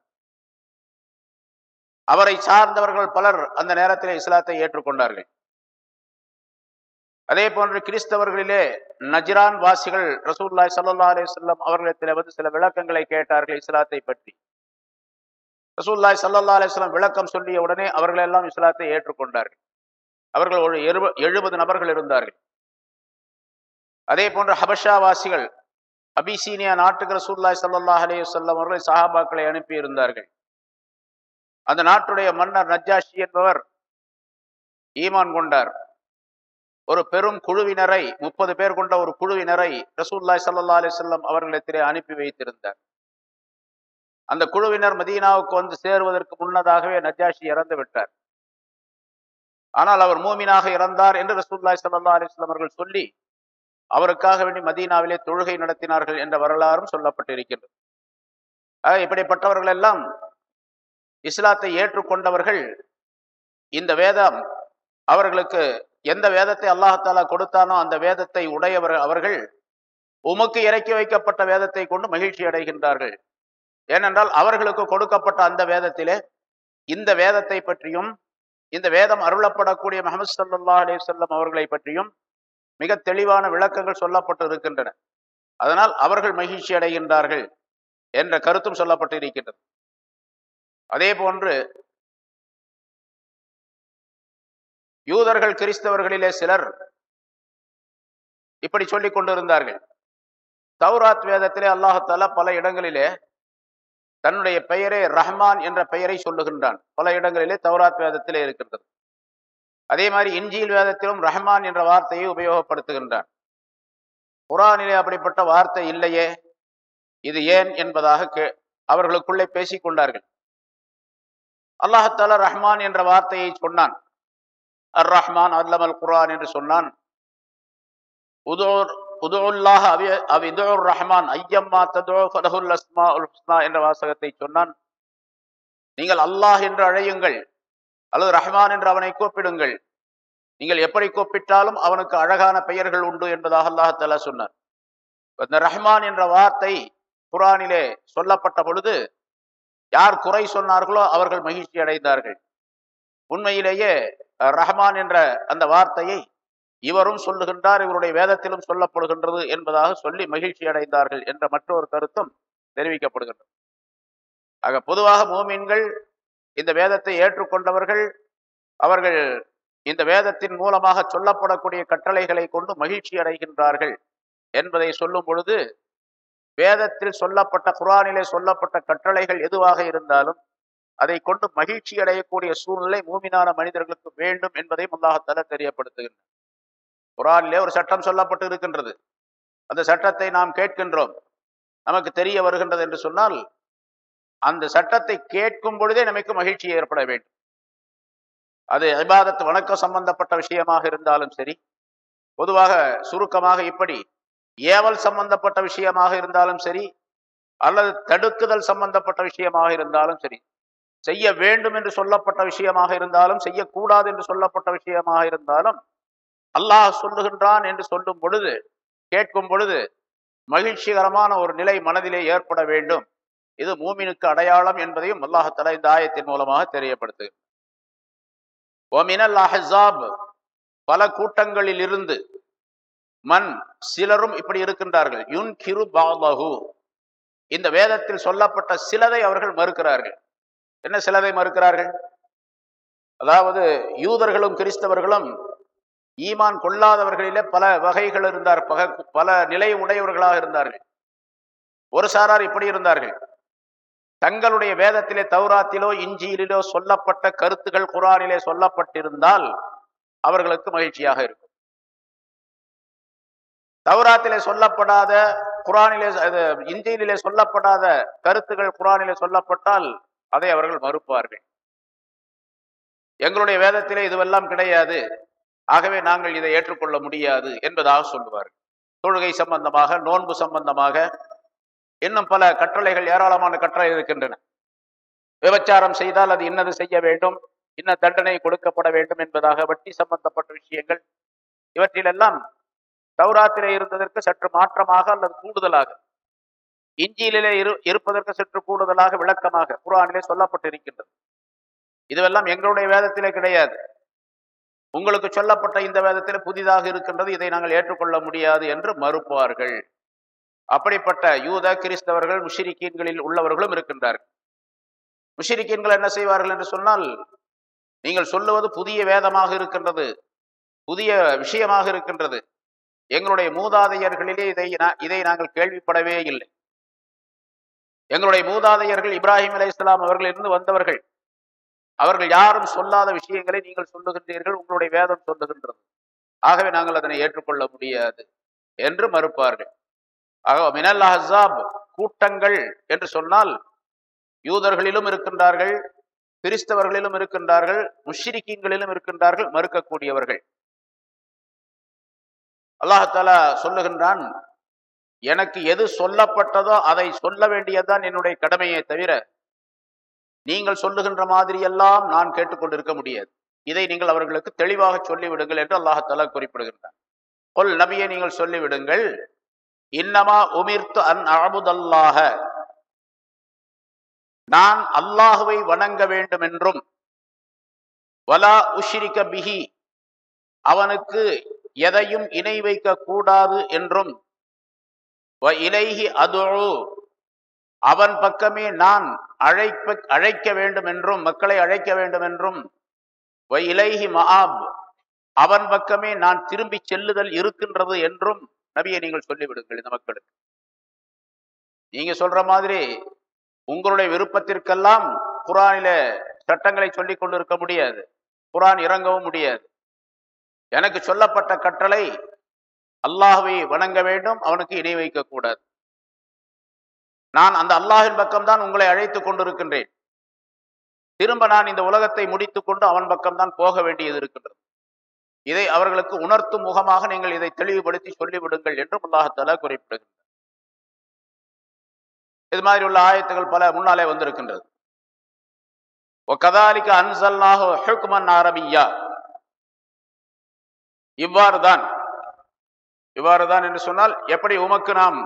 அவரை சார்ந்தவர்கள் பலர் அந்த நேரத்தில் இஸ்லாத்தை ஏற்றுக்கொண்டார்கள். அதே போன்று கிறிஸ்தவர்களிலே நஜ்ரான் வாசிகள் ரசூல்லாய் சல்லா அலே சொல்லம் அவர்களிடத்தில் வந்து சில விளக்கங்களை கேட்டார்கள் இஸ்லாத்தை பற்றி. ரசூல்லாய் சல்லா அலிஸ்லாம் விளக்கம் சொல்லிய உடனே அவர்கள் எல்லாம் இஸ்லாத்தை ஏற்றுக்கொண்டார்கள். அவர்கள் ஒரு எழுபது நபர்கள் இருந்தார்கள். அதே போன்று ஹபஷா வாசிகள் அபிசீனியா நாட்டுக்கு ரசூல்லாய் சல்லாஹ் அலே சொல்லம் அவர்கள் சஹாபாக்களை அனுப்பி இருந்தார்கள் அந்த நாட்டுடைய மன்னர் நஜாஷி என்பவர் ஈமான் கொண்டார். ஒரு பெரும் குழுவினரை முப்பது பேர் கொண்ட ஒரு குழுவினரை ரசூல்லாய் சல்லா அலிசல்லம் அவர்களிடத்திலே அனுப்பி வைத்திருந்தார். அந்த குழுவினர் மதீனாவுக்கு வந்து சேருவதற்கு முன்னதாகவே நஜாஷி இறந்து விட்டார். ஆனால் அவர் மூமினாக இறந்தார் என்று ரசூல்லாய் சல்லா அலிஸ்லாம் அவர்கள் சொல்லி அவருக்காக வேண்டி மதீனாவிலே தொழுகை நடத்தினார்கள் என்ற வரலாறும் சொல்லப்பட்டிருக்கின்றது. இப்படிப்பட்டவர்கள் எல்லாம் இஸ்லாத்தை ஏற்றுக்கொண்டவர்கள் இந்த வேதம் அவர்களுக்கு எந்த வேதத்தை அல்லாஹாலா கொடுத்தானோ அந்த வேதத்தை உடையவர் அவர்கள் உமக்கு இறக்கி வைக்கப்பட்ட வேதத்தை கொண்டு மகிழ்ச்சி அடைகின்றார்கள். ஏனென்றால் அவர்களுக்கு கொடுக்கப்பட்ட அந்த வேதத்திலே இந்த வேதத்தை பற்றியும் இந்த வேதம் அருளப்படக்கூடிய முகமது சல்லா அலி சொல்லம் அவர்களை பற்றியும் மிக தெளிவான விளக்கங்கள் சொல்லப்பட்டு இருக்கின்றன அதனால் அவர்கள் மகிழ்ச்சி அடைகின்றார்கள் என்ற கருத்தும் சொல்லப்பட்டு இருக்கின்றது அதே போன்று யூதர்கள் கிறிஸ்தவர்களிலே சிலர் இப்படி சொல்லிக் கொண்டிருந்தார்கள். தௌராத் வேதத்திலே அல்லாஹால பல இடங்களிலே தன்னுடைய பெயரே ரஹ்மான் என்ற பெயரை சொல்லுகின்றான். பல இடங்களிலே தௌராத் வேதத்திலே இருக்கின்றது. அதே மாதிரி இஞ்சியில் வேதத்திலும் ரஹ்மான் என்ற வார்த்தையை உபயோகப்படுத்துகின்றான். குரானிலே அப்படிப்பட்ட வார்த்தை இல்லையே இது ஏன் என்பதாக கே அவர்களுக்குள்ளே பேசிக் கொண்டார்கள். அல்லாஹால ரஹ்மான் என்ற வார்த்தையை சொன்னான். அர் ரஹ்மான் அல்லமல் குரான் என்று சொன்னான். உதோர் உதுல்லாஹ் அவி அவிதுர் ரஹ்மான் ஐயம்மா ததோ ஃபதஹுல் அஸ்மா உல் ஹுஸ்னா என்ற வாசகத்தை சொன்னான். நீங்கள் அல்லாஹ் என்று அழையுங்கள் அல்லது ரஹ்மான் என்று அவனை கூப்பிடுங்கள். நீங்கள் எப்படி கூப்பிட்டாலும் அவனுக்கு அழகான பெயர்கள் உண்டு என்பதாக அல்லாஹாலா சொன்னார் இந்த ரஹ்மான் என்ற வார்த்தை குரானிலே சொல்லப்பட்ட பொழுது யார் குறை சொன்னார்களோ அவர்கள் மகிழ்ச்சி அடைந்தார்கள். உண்மையிலேயே ரஹ்மான் என்ற அந்த வார்த்தையை இவரும் சொல்லுகின்றார் இவருடைய வேதத்திலும் சொல்லப்படுகின்றது என்பதாக சொல்லி மகிழ்ச்சி அடைந்தார்கள் என்ற மற்றொரு கருத்தும் தெரிவிக்கப்படுகின்றது. ஆக பொதுவாக மூமின்கள் இந்த வேதத்தை ஏற்றுக்கொண்டவர்கள் அவர்கள் இந்த வேதத்தின் மூலமாக சொல்லப்படக்கூடிய கட்டளைகளை கொண்டு மகிழ்ச்சி அடைகின்றார்கள் என்பதை சொல்லும் பொழுது வேதத்தில் சொல்லப்பட்ட குரானிலே சொல்லப்பட்ட கட்டளைகள் எதுவாக இருந்தாலும் அதை கொண்டு மகிழ்ச்சி அடையக்கூடிய சூழ்நிலை மூமினான மனிதர்களுக்கு வேண்டும் என்பதையும் அல்லாஹத்தால தெரியப்படுத்துகின்றன. குரானிலே ஒரு சட்டம் சொல்லப்பட்டு இருக்கின்றது. அந்த சட்டத்தை நாம் கேட்கின்றோம். நமக்கு தெரிய வருகின்றது என்று சொன்னால் அந்த சட்டத்தை கேட்கும் பொழுதே நமக்கு மகிழ்ச்சி ஏற்பட வேண்டும். அது இபாதத்து வணக்கம் சம்பந்தப்பட்ட விஷயமாக இருந்தாலும் சரி பொதுவாக சுருக்கமாக இப்படி ஏவல் சம்பந்தப்பட்ட விஷயமாக இருந்தாலும் சரி அல்லது தடுக்குதல் சம்பந்தப்பட்ட விஷயமாக இருந்தாலும் சரி செய்ய வேண்டும் என்று சொல்லப்பட்ட விஷயமாக இருந்தாலும் செய்யக்கூடாது என்று சொல்லப்பட்ட விஷயமாக இருந்தாலும் அல்லாஹ் சொல்லுகின்றான் என்று சொல்லும் பொழுது கேட்கும் பொழுது மகிழ்ச்சிகரமான ஒரு நிலை மனதிலே ஏற்பட வேண்டும். இது மூமினுக்கு அடையாளம் என்பதையும் அல்லாஹத்தலா இந்த ஆயத்தின் மூலமாக தெரியப்படுத்து ஒமினல் அஹாப் பல கூட்டங்களில் இருந்து மண் சிலரும் இப்படி இருக்கின்றார்கள். யுன் கிரு பாலகு இந்த வேதத்தில் சொல்லப்பட்ட சிலதை அவர்கள் மறுக்கிறார்கள். என்ன சிலதை மறுக்கிறார்கள்? அதாவது யூதர்களும் கிறிஸ்தவர்களும் ஈமான் கொள்ளாதவர்களிலே பல வகைகள் இருந்தார் பல நிலை உடையவர்களாக இருந்தார்கள். ஒரு சாரார் இப்படி இருந்தார்கள். தங்களுடைய வேதத்திலே தௌராத்திலோ இஞ்சியிலோ சொல்லப்பட்ட கருத்துகள் குரானிலே சொல்லப்பட்டிருந்தால் அவர்களுக்கு மகிழ்ச்சியாக இருக்கும். தௌராத்திலே சொல்லப்படாத குரானிலே இந்தியிலே சொல்லப்படாத கருத்துகள் குரானிலே சொல்லப்பட்டால் அதை அவர்கள் மறுப்பார்கள். எங்களுடைய வேதத்திலே இதுவெல்லாம் கிடையாது. ஆகவே நாங்கள் இதை ஏற்றுக்கொள்ள முடியாது என்பதாக சொல்லுவார்கள். தொழுகை சம்பந்தமாக நோன்பு சம்பந்தமாக இன்னும் பல கட்டளைகள் ஏராளமான கட்டளை இருக்கின்றன. விபச்சாரம் செய்தால் அது இன்னது செய்ய வேண்டும் இன்ன தண்டனை கொடுக்கப்பட வேண்டும் என்பதாக வட்டி சம்பந்தப்பட்ட விஷயங்கள் இவற்றிலெல்லாம் தௌராத்திலே இருந்ததற்கு சற்று மாற்றமாக அல்லது கூடுதலாக. இஞ்சியிலே இரு இருப்பதற்கு சற்று கூடுதலாக விளக்கமாக குரானிலே சொல்லப்பட்டிருக்கின்றது. இதுவெல்லாம் எங்களுடைய வேதத்திலே கிடையாது. உங்களுக்கு சொல்லப்பட்ட இந்த வேதத்தில் புதிதாக இருக்கின்றது இதை நாங்கள் ஏற்றுக்கொள்ள முடியாது என்று மறுப்பார்கள். அப்படிப்பட்ட யூத கிறிஸ்தவர்கள் முஷிரிக்கீன்களில் உள்ளவர்களும் இருக்கின்றார்கள். முஷிரிக்கீன்கள் என்ன செய்வார்கள் என்று சொன்னால் நீங்கள் சொல்லுவது புதிய வேதமாக இருக்கின்றது புதிய விஷயமாக இருக்கின்றது. எங்களுடைய மூதாதையர்களிலே இதை இதை நாங்கள் கேள்விப்படவே இல்லை. எங்களுடைய மூதாதையர்கள் இப்ராஹிம் அலி இஸ்லாம் அவர்கள் இருந்து வந்தவர்கள் அவர்கள் யாரும் சொல்லாத விஷயங்களை நீங்கள் சொல்லுகின்றீர்கள் உங்களுடைய வேதம் சொல்லுகின்றது. ஆகவே நாங்கள் அதனை ஏற்றுக்கொள்ள முடியாது என்று மறுப்பார்கள். ஆக மினல் அஹாப் கூட்டங்கள் என்று சொன்னால் யூதர்களிலும் இருக்கின்றார்கள் கிறிஸ்தவர்களிலும் இருக்கின்றார்கள் முஷிரிக்கிங்களிலும் இருக்கின்றார்கள் மறுக்கக்கூடியவர்கள். அல்லாஹாலா சொல்லுகின்றான் எனக்கு எது சொல்லப்பட்டதோ அதை சொல்ல வேண்டியதுதான் என்னுடைய கடமையை தவிர நீங்கள் சொல்லுகின்ற மாதிரியெல்லாம் நான் கேட்டுக்கொண்டிருக்க முடியாது. இதை நீங்கள் அவர்களுக்கு தெளிவாக சொல்லிவிடுங்கள் என்று அல்லாஹாலா குறிப்பிடுகின்றான். கொல் நபியை நீங்கள் சொல்லிவிடுங்கள் இன்னமா உமிர்த்து அன் அழபுதல்லாக நான் அல்லாஹுவை வணங்க வேண்டும் என்றும் வலா உஷிரிக்க பிஹி. அவனுக்கு எதையும் இணை வைக்க கூடாது என்றும். இலைஹி அதுழு அவன் பக்கமே நான் அழைப்ப அழைக்க வேண்டும் என்றும் மக்களை அழைக்க வேண்டும் என்றும். இலைஹி மஹாப். அவன் பக்கமே நான் திரும்பி செல்லுதல் இருக்கின்றது என்றும் நபியை நீங்கள் சொல்லிவிடுங்கள் இந்த மக்களுக்கு. நீங்க சொல்ற மாதிரி உங்களுடைய விருப்பத்திற்கெல்லாம் குரானில சட்டங்களை சொல்லிக் கொண்டு இருக்க முடியாது. குரான் இறங்கவும் முடியாது. எனக்கு சொல்லப்பட்ட கட்டளை அல்லாஹுவை வணங்க வேண்டும் அவனுக்கு இணை வைக்க கூடாது. நான் அந்த அல்லாஹின் பக்கம்தான் உங்களை அழைத்துக் கொண்டிருக்கின்றேன். திரும்ப நான் இந்த உலகத்தை முடித்துக் கொண்டு அவன் பக்கம்தான் போக வேண்டியது இருக்கின்றது. இதை அவர்களுக்கு உணர்த்தும் முகமாக நீங்கள் இதை தெளிவுபடுத்தி சொல்லிவிடுங்கள் என்றும் அல்லாஹத்தால குறிப்பிடுகின்றார் இது மாதிரி உள்ள ஆயத்துகள் பல முன்னாலே வந்திருக்கின்றது. ஒ கதாலிக்க அன்சல்னாஹு ஹுக்மன் அரபியா இவ்வாறுதான் இவ்வாறுதான் என்று சொன்னால் எப்படி உமக்கு நாம்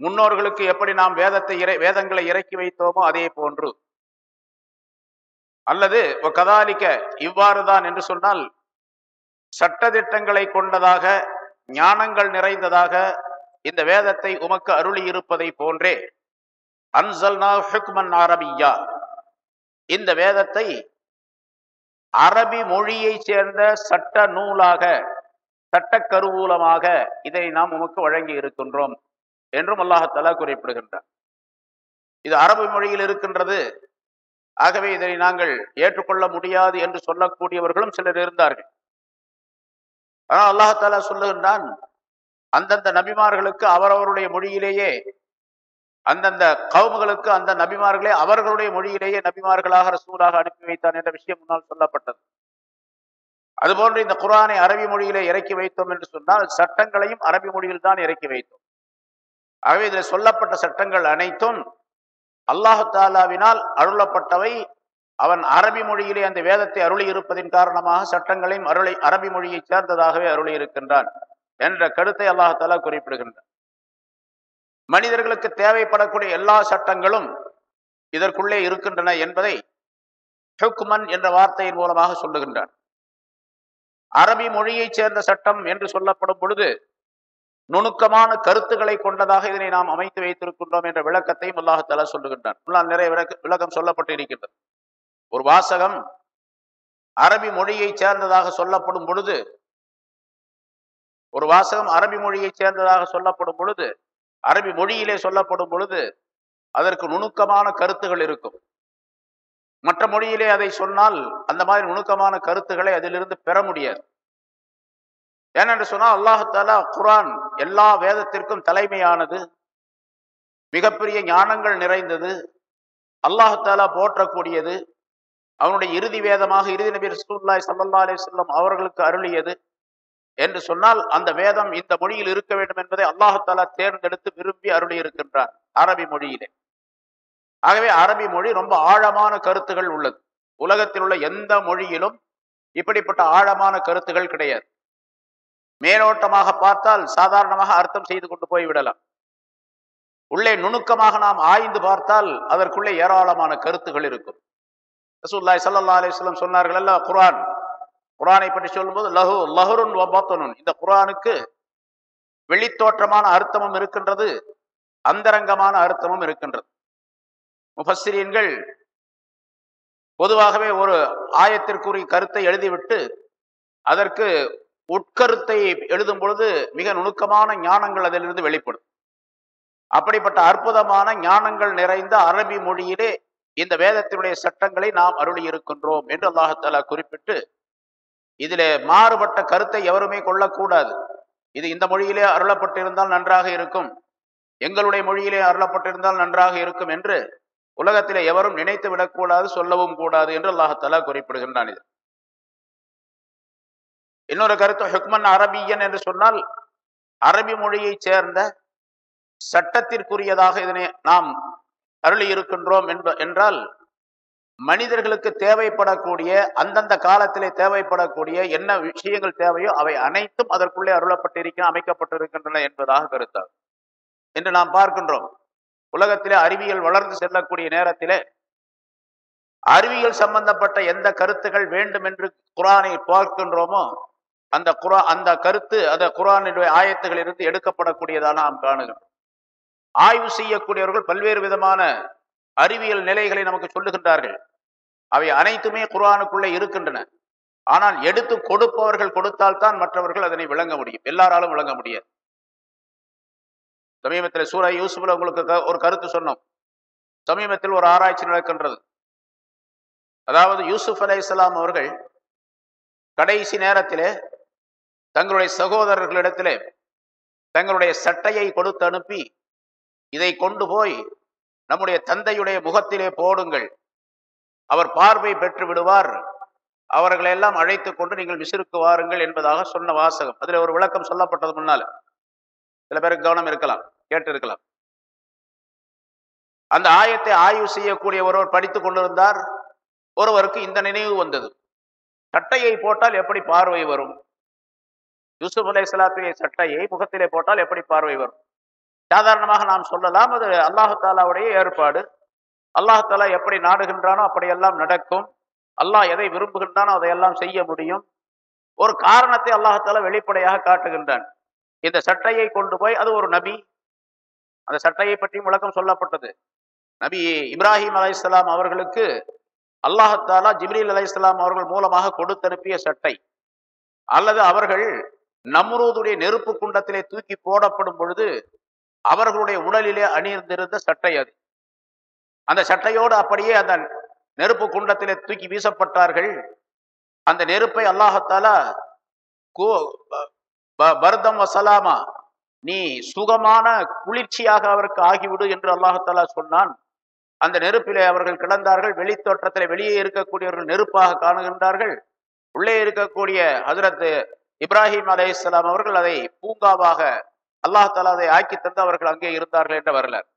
முன்னோர்களுக்கு எப்படி நாம் வேதத்தை இறை வேதங்களை இறக்கி வைத்தோமோ அதே போன்று. அல்லது கதாலிக்க இவ்வாறுதான் என்று சொன்னால் சட்டதிட்டங்களை கொண்டதாக ஞானங்கள் நிறைந்ததாக இந்த வேதத்தை உமக்கு அருளி இருப்பதை போன்றே அன்சல்னா ஹுக்மன் அரபியா இந்த வேதத்தை அரபி மொழியை சேர்ந்த சட்ட நூலாக சட்ட கருவூலமாக இதை நாம் உமக்கு வழங்கி இருக்கின்றோம் என்றும் அல்லாஹாலா குறிப்பிடுகின்றார் இது அரபு மொழியில் இருக்கின்றது. ஆகவே இதை நாங்கள் ஏற்றுக்கொள்ள முடியாது என்று சொல்லக்கூடியவர்களும் சிலர் இருந்தார்கள். ஆனால் அல்லாஹாலா சொல்லுகின்றான் அந்தந்த நபிமார்களுக்கு அவரவருடைய மொழியிலேயே அந்தந்த கவுமுகளுக்கு அந்த நபிமார்களே அவர்களுடைய மொழியிலேயே நபிமார்களாக ரசூலாக அனுப்பி வைத்தான் என்ற விஷயம் முன்னால் சொல்லப்பட்டது. அதுபோன்று இந்த குரானை அரபி மொழியிலே இறக்கி வைத்தோம் என்று சொன்னால் சட்டங்களையும் அரபி மொழியில் தான் இறக்கி வைத்தோம். ஆகவே இதில் சொல்லப்பட்ட சட்டங்கள் அனைத்தும் அல்லாஹு தாலாவினால் அருளப்பட்டவை. அவன் அரபி மொழியிலே அந்த வேதத்தை அருளி இருப்பதின் காரணமாக சட்டங்களையும் அருளை அரபி மொழியை சேர்ந்ததாகவே அருளி இருக்கின்றான் என்ற கருத்தை அல்லாஹாலா குறிப்பிடுகின்றான். மனிதர்களுக்கு தேவைப்படக்கூடிய எல்லா சட்டங்களும் இதற்குள்ளே இருக்கின்றன என்பதை ஹுக்மன் என்ற வார்த்தையின் மூலமாக சொல்லுகின்றார் அரபி மொழியைச் சேர்ந்த சட்டம் என்று சொல்லப்படும் பொழுது நுணுக்கமான கருத்துக்களை கொண்டதாக இதனை நாம் அமைத்து வைத்திருக்கின்றோம் என்ற விளக்கத்தையும் அல்லாஹாலா சொல்லுகின்றான். முன்னால் நிறைய விளக்க விளக்கம் சொல்லப்பட்டு இருக்கின்றது ஒரு வாசகம் அரபி மொழியைச் சேர்ந்ததாக சொல்லப்படும் பொழுது ஒரு வாசகம் அரபி மொழியைச் சேர்ந்ததாக சொல்லப்படும் பொழுது அரபி மொழியிலே சொல்லப்படும் பொழுது அதற்கு நுணுக்கமான கருத்துகள் இருக்கும். மற்ற மொழியிலே அதை சொன்னால் அந்த மாதிரி நுணுக்கமான கருத்துக்களை அதிலிருந்து பெற முடியாது. ஏனென்று சொன்னால் அல்லாஹாலா குரான் எல்லா வேதத்திற்கும் தலைமையானது. மிகப்பெரிய ஞானங்கள் நிறைந்தது. அல்லாஹாலா போற்றக்கூடியது. அவனுடைய இறுதி வேதமாக இறுதி நபீர் ரசூல்லாய் சல்லா அலி சொல்லம் அவர்களுக்கு அருளியது. என்று சொன்னால் அந்த வேதம் இந்த மொழியில் இருக்க வேண்டும் என்பதை அல்லாஹாலா தேர்ந்தெடுத்து விரும்பி அருளி இருக்கின்றார் அரபி மொழியிலே. ஆகவே அரபி மொழி ரொம்ப ஆழமான கருத்துகள் உள்ளது. உலகத்தில் உள்ள எந்த மொழியிலும் இப்படிப்பட்ட ஆழமான கருத்துகள் கிடையாது. மேலோட்டமாக பார்த்தால் சாதாரணமாக அர்த்தம் செய்து கொண்டு போய் விடலாம். உள்ளே நுணுக்கமாக நாம் ஆய்ந்து பார்த்தால் அதற்குள்ளே ஏராளமான கருத்துகள் இருக்கும். ரசூல்லாய் சல்லா அலிஸ்லம் சொன்னார்கள் அல்ல குரான் குரானை பற்றி சொல்லும்போது லஹு லஹருன் வபாத்தனுன் இந்த குரானுக்கு வெளித்தோற்றமான அர்த்தமும் இருக்கின்றது அந்தரங்கமான அர்த்தமும் இருக்கின்றது. முஃபஸ்ஸிரீன்கள் பொதுவாகவே ஒரு ஆயத்திற்குரிய கருத்தை எழுதிவிட்டு அதற்கு உட்கருத்தை எழுதும் பொழுது மிக நுணுக்கமான ஞானங்கள் அதிலிருந்து வெளிப்படும். அப்படிப்பட்ட அற்புதமான ஞானங்கள் நிறைந்த அரபி மொழியிலே இந்த வேதத்தினுடைய சட்டங்களை நாம் அருளி இருக்கின்றோம் என்று அல்லாஹாலா குறிப்பிட்டு இதிலே மாறுபட்ட கருத்தை எவருமே கொள்ளக்கூடாது. இது இந்த மொழியிலே அருளப்பட்டிருந்தால் நன்றாக இருக்கும். எங்களுடைய மொழியிலே அருளப்பட்டிருந்தால் நன்றாக இருக்கும் என்று உலகத்திலே எவரும் நினைத்து விடக்கூடாது சொல்லவும் கூடாது என்று அல்லாஹாலா குறிப்பிடுகின்றான் இது. இன்னொரு கருத்து ஹுக்மன் அரபியன் என்று சொன்னால் அரபி மொழியை சேர்ந்த சட்டத்திற்குரியதாக இதனை நாம் அருளி இருக்கின்றோம் என்ப என்றால் மனிதர்களுக்கு தேவைப்படக்கூடிய அந்தந்த காலத்திலே தேவைப்படக்கூடிய என்ன விஷயங்கள் தேவையோ அவை அனைத்தும் அதற்குள்ளே அருளப்பட்டிருக்க அமைக்கப்பட்டிருக்கின்றன என்பதாக கருத்தார் என்று நாம் பார்க்கின்றோம் உலகத்திலே அறிவியல் வளர்ந்து செல்லக்கூடிய நேரத்திலே அறிவியல் சம்பந்தப்பட்ட எந்த கருத்துகள் வேண்டும் என்று குரானை பார்க்கின்றோமோ அந்த குரா அந்த கருத்து அந்த குரானுடைய ஆயத்துகளிலிருந்து எடுக்கப்படக்கூடியதாக நாம் காணுகிறோம். ஆய்வு செய்யக்கூடியவர்கள் பல்வேறு விதமான அறிவியல் நிலைகளை நமக்கு சொல்லுகின்றார்கள். அவை அனைத்துமே குரானுக்குள்ளே இருக்கின்றன. ஆனால் எடுத்து கொடுப்பவர்கள் கொடுத்தால்தான் மற்றவர்கள் அதனை விளங்க முடியும். எல்லாராலும் விளங்க முடியாது. சமீபத்தில் சூரா யூசுஃபில் உங்களுக்கு ஒரு கருத்து சொன்னோம். சமீபத்தில் ஒரு ஆராய்ச்சி நடக்கின்றது. அதாவது யூசுப் அலை இஸ்லாம் அவர்கள் கடைசி நேரத்திலே தங்களுடைய சகோதரர்களிடத்திலே தங்களுடைய சட்டையை கொடுத்து அனுப்பி இதை கொண்டு போய் நம்முடைய தந்தையுடைய முகத்திலே போடுங்கள். அவர் பார்வை பெற்று விடுவார். அவர்களை எல்லாம் அழைத்து கொண்டு நீங்கள் விசிறுக்கு வாருங்கள் என்பதாக சொன்ன வாசகம். அதுல ஒரு விளக்கம் சொல்லப்பட்டது முன்னால. சில பேருக்கு கவனம் இருக்கலாம் கேட்டு இருக்கலாம் அந்த ஆயத்தை ஆய்வு செய்யக்கூடிய ஒருவர் படித்துக் கொண்டிருந்தார். ஒருவருக்கு இந்த நினைவு வந்தது. சட்டையை போட்டால் எப்படி பார்வை வரும்? யூசுப் அலை சலாத்துடைய சட்டையை முகத்திலே போட்டால் எப்படி பார்வை வரும்? சாதாரணமாக நாம் சொல்லலாம் அது அல்லாஹாலாவுடைய ஏற்பாடு. அல்லாஹாலா எப்படி நாடுகின்றானோ அப்படியெல்லாம் நடக்கும். அல்லாஹ் எதை விரும்புகின்றானோ அதையெல்லாம் செய்ய முடியும். ஒரு காரணத்தை அல்லாஹாலா வெளிப்படையாக காட்டுகின்றான். இந்த சட்டையை கொண்டு போய் அது ஒரு நபி. அந்த சட்டையை பற்றியும் விளக்கம் சொல்லப்பட்டது. நபி இப்ராஹிம் அலையாம் அவர்களுக்கு அல்லாஹாலா ஜிப்ரீல் அலையாம் அவர்கள் மூலமாக கொடுத்தனுப்பிய சட்டை. அல்லது அவர்கள் நம்ரூதுடைய நெருப்பு குண்டத்திலே தூக்கி போடப்படும் பொழுது அவர்களுடைய உடலிலே அணிந்திருந்த சட்டை அது. அந்த சட்டையோடு அப்படியே அந்த நெருப்பு குண்டத்திலே தூக்கி வீசப்பட்டார்கள். அந்த நெருப்பை அல்லாஹத்தாலா பர்தம் வசலாமா நீ சுகமான குளிர்ச்சியாக அவருக்கு ஆகிவிடு என்று அல்லாஹத்தாலா சொன்னான். அந்த நெருப்பிலே அவர்கள் கிடந்தார்கள். வெளித்தோற்றத்தில் வெளியே இருக்கக்கூடியவர்கள் நெருப்பாக காணுகின்றார்கள். உள்ளே இருக்கக்கூடிய ஹசரத் இப்ராஹிம் அலே இஸ்லாம் அவர்கள் அதை பூங்காவாக அல்லாஹால அதை ஆக்கி தந்து அவர்கள் அங்கே இருந்தார்கள் என்ற வரலாறு.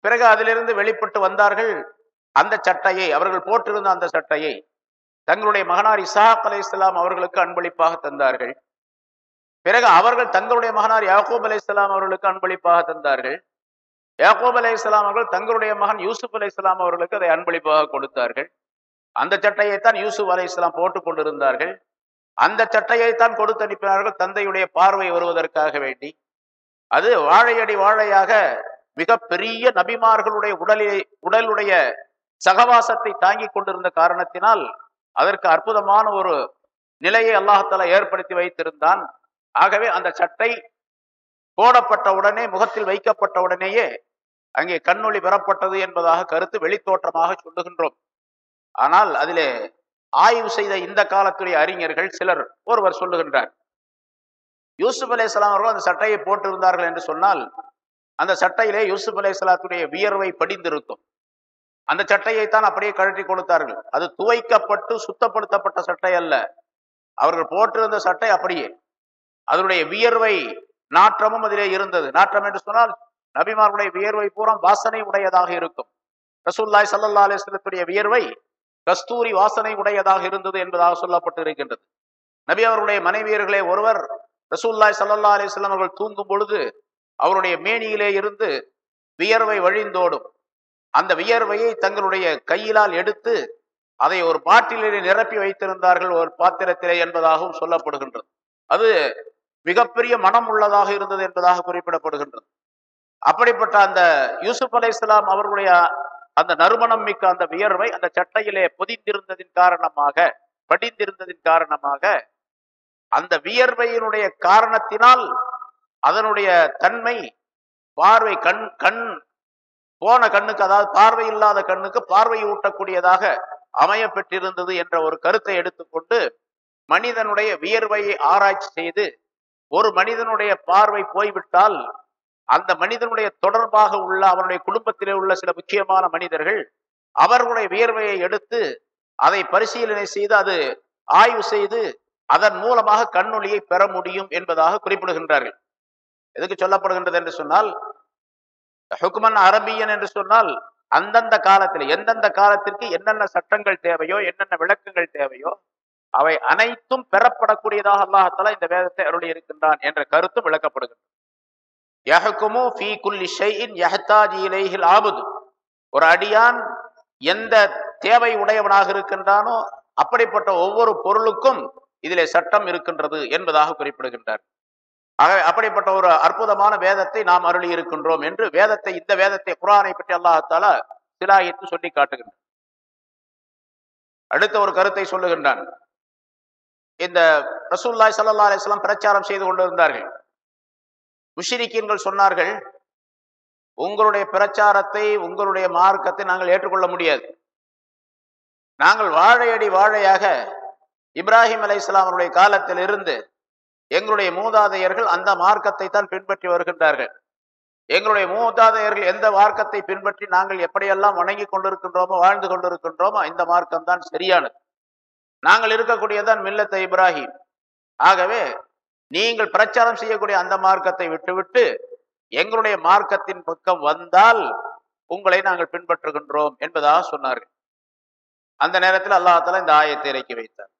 பிறகு அதிலிருந்து வெளிப்பட்டு வந்தார்கள் அந்த சட்டையை அவர்கள் போட்டிருந்த அந்த சட்டையை தங்களுடைய மகனார் இசாக் அலை இஸ்லாம் அவர்களுக்கு அன்பளிப்பாக தந்தார்கள். பிறகு அவர்கள் தங்களுடைய மகனார் யாக்கூப் அலை இஸ்லாம் அவர்களுக்கு அன்பளிப்பாக தந்தார்கள். யாக்கூப் அலை இஸ்லாம் அவர்கள் தங்களுடைய மகன் யூசுப் அலை இஸ்லாம் அவர்களுக்கு அதை அன்பளிப்பாக கொடுத்தார்கள். அந்த சட்டையைத்தான் யூசுப் அலை இஸ்லாம் போட்டுக் கொண்டிருந்தார்கள். அந்த சட்டையைத்தான் கொடுத்து அனுப்பினார்கள். தந்தையுடைய பார்வை வருவதற்காக வேண்டி. அது வாழையடி வாழையாக மிக பெரிய நபிமார்களுடைய உடலிலே உடலுடைய சகவாசத்தை தாங்கி கொண்டிருந்த காரணத்தினால் அதற்கு அற்புதமான ஒரு நிலையை அல்லாஹால ஏற்படுத்தி வைத்திருந்தான். ஆகவே அந்த சட்டை போடப்பட்ட உடனே முகத்தில் வைக்கப்பட்ட உடனேயே அங்கே கண்ணொளி பெறப்பட்டது என்பதாக கருத்து வெளித்தோற்றமாக சொல்லுகின்றோம். ஆனால் அதிலே ஆய்வு செய்த இந்த காலத்துடைய அறிஞர்கள் சிலர் ஒருவர் சொல்லுகின்றார் யூசுப் அலே அவர்கள் அந்த சட்டையை போட்டிருந்தார்கள் என்று சொன்னால் அந்த சட்டையிலே யூசுப் அலே வியர்வை படிந்திருக்கும். அந்த சட்டையைத்தான் அப்படியே கழட்டி கொடுத்தார்கள். அது துவைக்கப்பட்டு சுத்தப்படுத்தப்பட்ட சட்டை அல்ல. அவர்கள் போட்டிருந்த சட்டை அப்படியே. அதனுடைய வியர்வை நாற்றமும் அதிலே இருந்தது. நாற்றம் என்று சொன்னால் நபிமார்களுடைய வியர்வை பூரம் வாசனை உடையதாக இருக்கும். ரசூல்லாய் சல்லா அலிஸ்லத்துடைய வியர்வை கஸ்தூரி வாசனை உடையதாக இருந்தது என்பதாக சொல்லப்பட்டு இருக்கின்றது நபி அவருடைய மனைவியர்களே ஒருவர் ரசூல்லாய் சல்லா அலிஸ்லாம் அவர்கள் தூங்கும் பொழுது அவருடைய மேனியிலே இருந்து வியர்வை வழிந்தோடும் அந்த வியர்வையை தங்களுடைய கையிலால் எடுத்து அதை ஒரு பாட்டிலே நிரப்பி வைத்திருந்தார்கள் ஒரு பாத்திரத்திலே என்பதாகவும் சொல்லப்படுகின்றது. அது மிகப்பெரிய மனம் உள்ளதாக இருந்தது என்பதாக குறிப்பிடப்படுகின்றது. அப்படிப்பட்ட அந்த யூசுப் அலை இஸ்லாம் அவர்களுடைய அந்த நறுமணம் மிக்க அந்த வியர்வை அந்த சட்டையிலே பொதிந்திருந்ததின் காரணமாக படிந்திருந்ததின் காரணமாக அந்த வியர்வையினுடைய காரணத்தினால் அதனுடைய தன்மை பார்வை கண் கண் போன கண்ணுக்கு அதாவது பார்வை இல்லாத கண்ணுக்கு பார்வை ஊட்டக்கூடியதாக அமைய பெற்றிருந்தது என்ற ஒரு கருத்தை எடுத்துக்கொண்டு மனிதனுடைய வியர்வையை ஆராய்ச்சி செய்து ஒரு மனிதனுடைய பார்வை போய்விட்டால் அந்த மனிதனுடைய தொடர்பாக உள்ள அவனுடைய குடும்பத்திலே உள்ள சில முக்கியமான மனிதர்கள் அவர்களுடைய வியர்வையை எடுத்து அதை பரிசீலனை செய்து அது ஆய்வு செய்து அதன் மூலமாக கண்ணொலியை பெற முடியும் என்பதாக குறிப்பிடுகின்றார்கள். எதுக்கு சொல்லப்படுகின்றது என்று சொன்னால் ஹுக்மன் அரபியன் என்று சொன்னால் அந்தந்த காலத்தில் எந்தெந்த காலத்திற்கு என்னென்ன சட்டங்கள் தேவையோ என்னென்ன விளக்கங்கள் தேவையோ அவை அனைத்தும் பெறப்படக்கூடியதாக அல்லாஹால இந்த வேதத்தை அருளி இருக்கின்றான் என்ற கருத்தும் விளக்கப்படுகின்றது. ஒரு அடியான் எந்த தேவை உடையவனாக இருக்கின்றானோ அப்படிப்பட்ட ஒவ்வொரு பொருளுக்கும் இதிலே சட்டம் இருக்கின்றது என்பதாக குறிப்பிடுகின்றார். ஆகவே அப்படிப்பட்ட ஒரு அற்புதமான வேதத்தை நாம் அருளி இருக்கின்றோம் என்று வேதத்தை இந்த வேதத்தை குரானை பற்றி அல்லாஹால சிலாயித்து சொல்லி காட்டுகின்றான். அடுத்த ஒரு கருத்தை சொல்லுகின்றான். இந்த ரசூல்லாய் சல்லா அலிஸ்லாம் பிரச்சாரம் செய்து கொண்டிருந்தார்கள். முஷிரிக்கீன்கள் சொன்னார்கள் உங்களுடைய பிரச்சாரத்தை உங்களுடைய மார்க்கத்தை நாங்கள் ஏற்றுக்கொள்ள முடியாது. நாங்கள் வாழையடி வாழையாக இப்ராஹிம் அலை இஸ்லாமருடைய காலத்தில் இருந்து எங்களுடைய மூதாதையர்கள் அந்த மார்க்கத்தை தான் பின்பற்றி வருகின்றார்கள். எங்களுடைய மூதாதையர்கள் எந்த மார்க்கத்தை பின்பற்றி நாங்கள் எப்படியெல்லாம் வணங்கி கொண்டிருக்கின்றோமோ வாழ்ந்து கொண்டிருக்கின்றோமோ இந்த மார்க்கம் தான் சரியானது. நாங்கள் இருக்கக்கூடியதான் மில்லத்தை இப்ராஹிம். ஆகவே நீங்கள் பிரச்சாரம் செய்யக்கூடிய அந்த மார்க்கத்தை விட்டுவிட்டு எங்களுடைய மார்க்கத்தின் பக்கம் வந்தால் உங்களை நாங்கள் பின்பற்றுகின்றோம் என்பதாக சொன்னார்கள். அந்த நேரத்தில் அல்லாஹால இந்த ஆயத்தை இறக்கி வைத்தார்.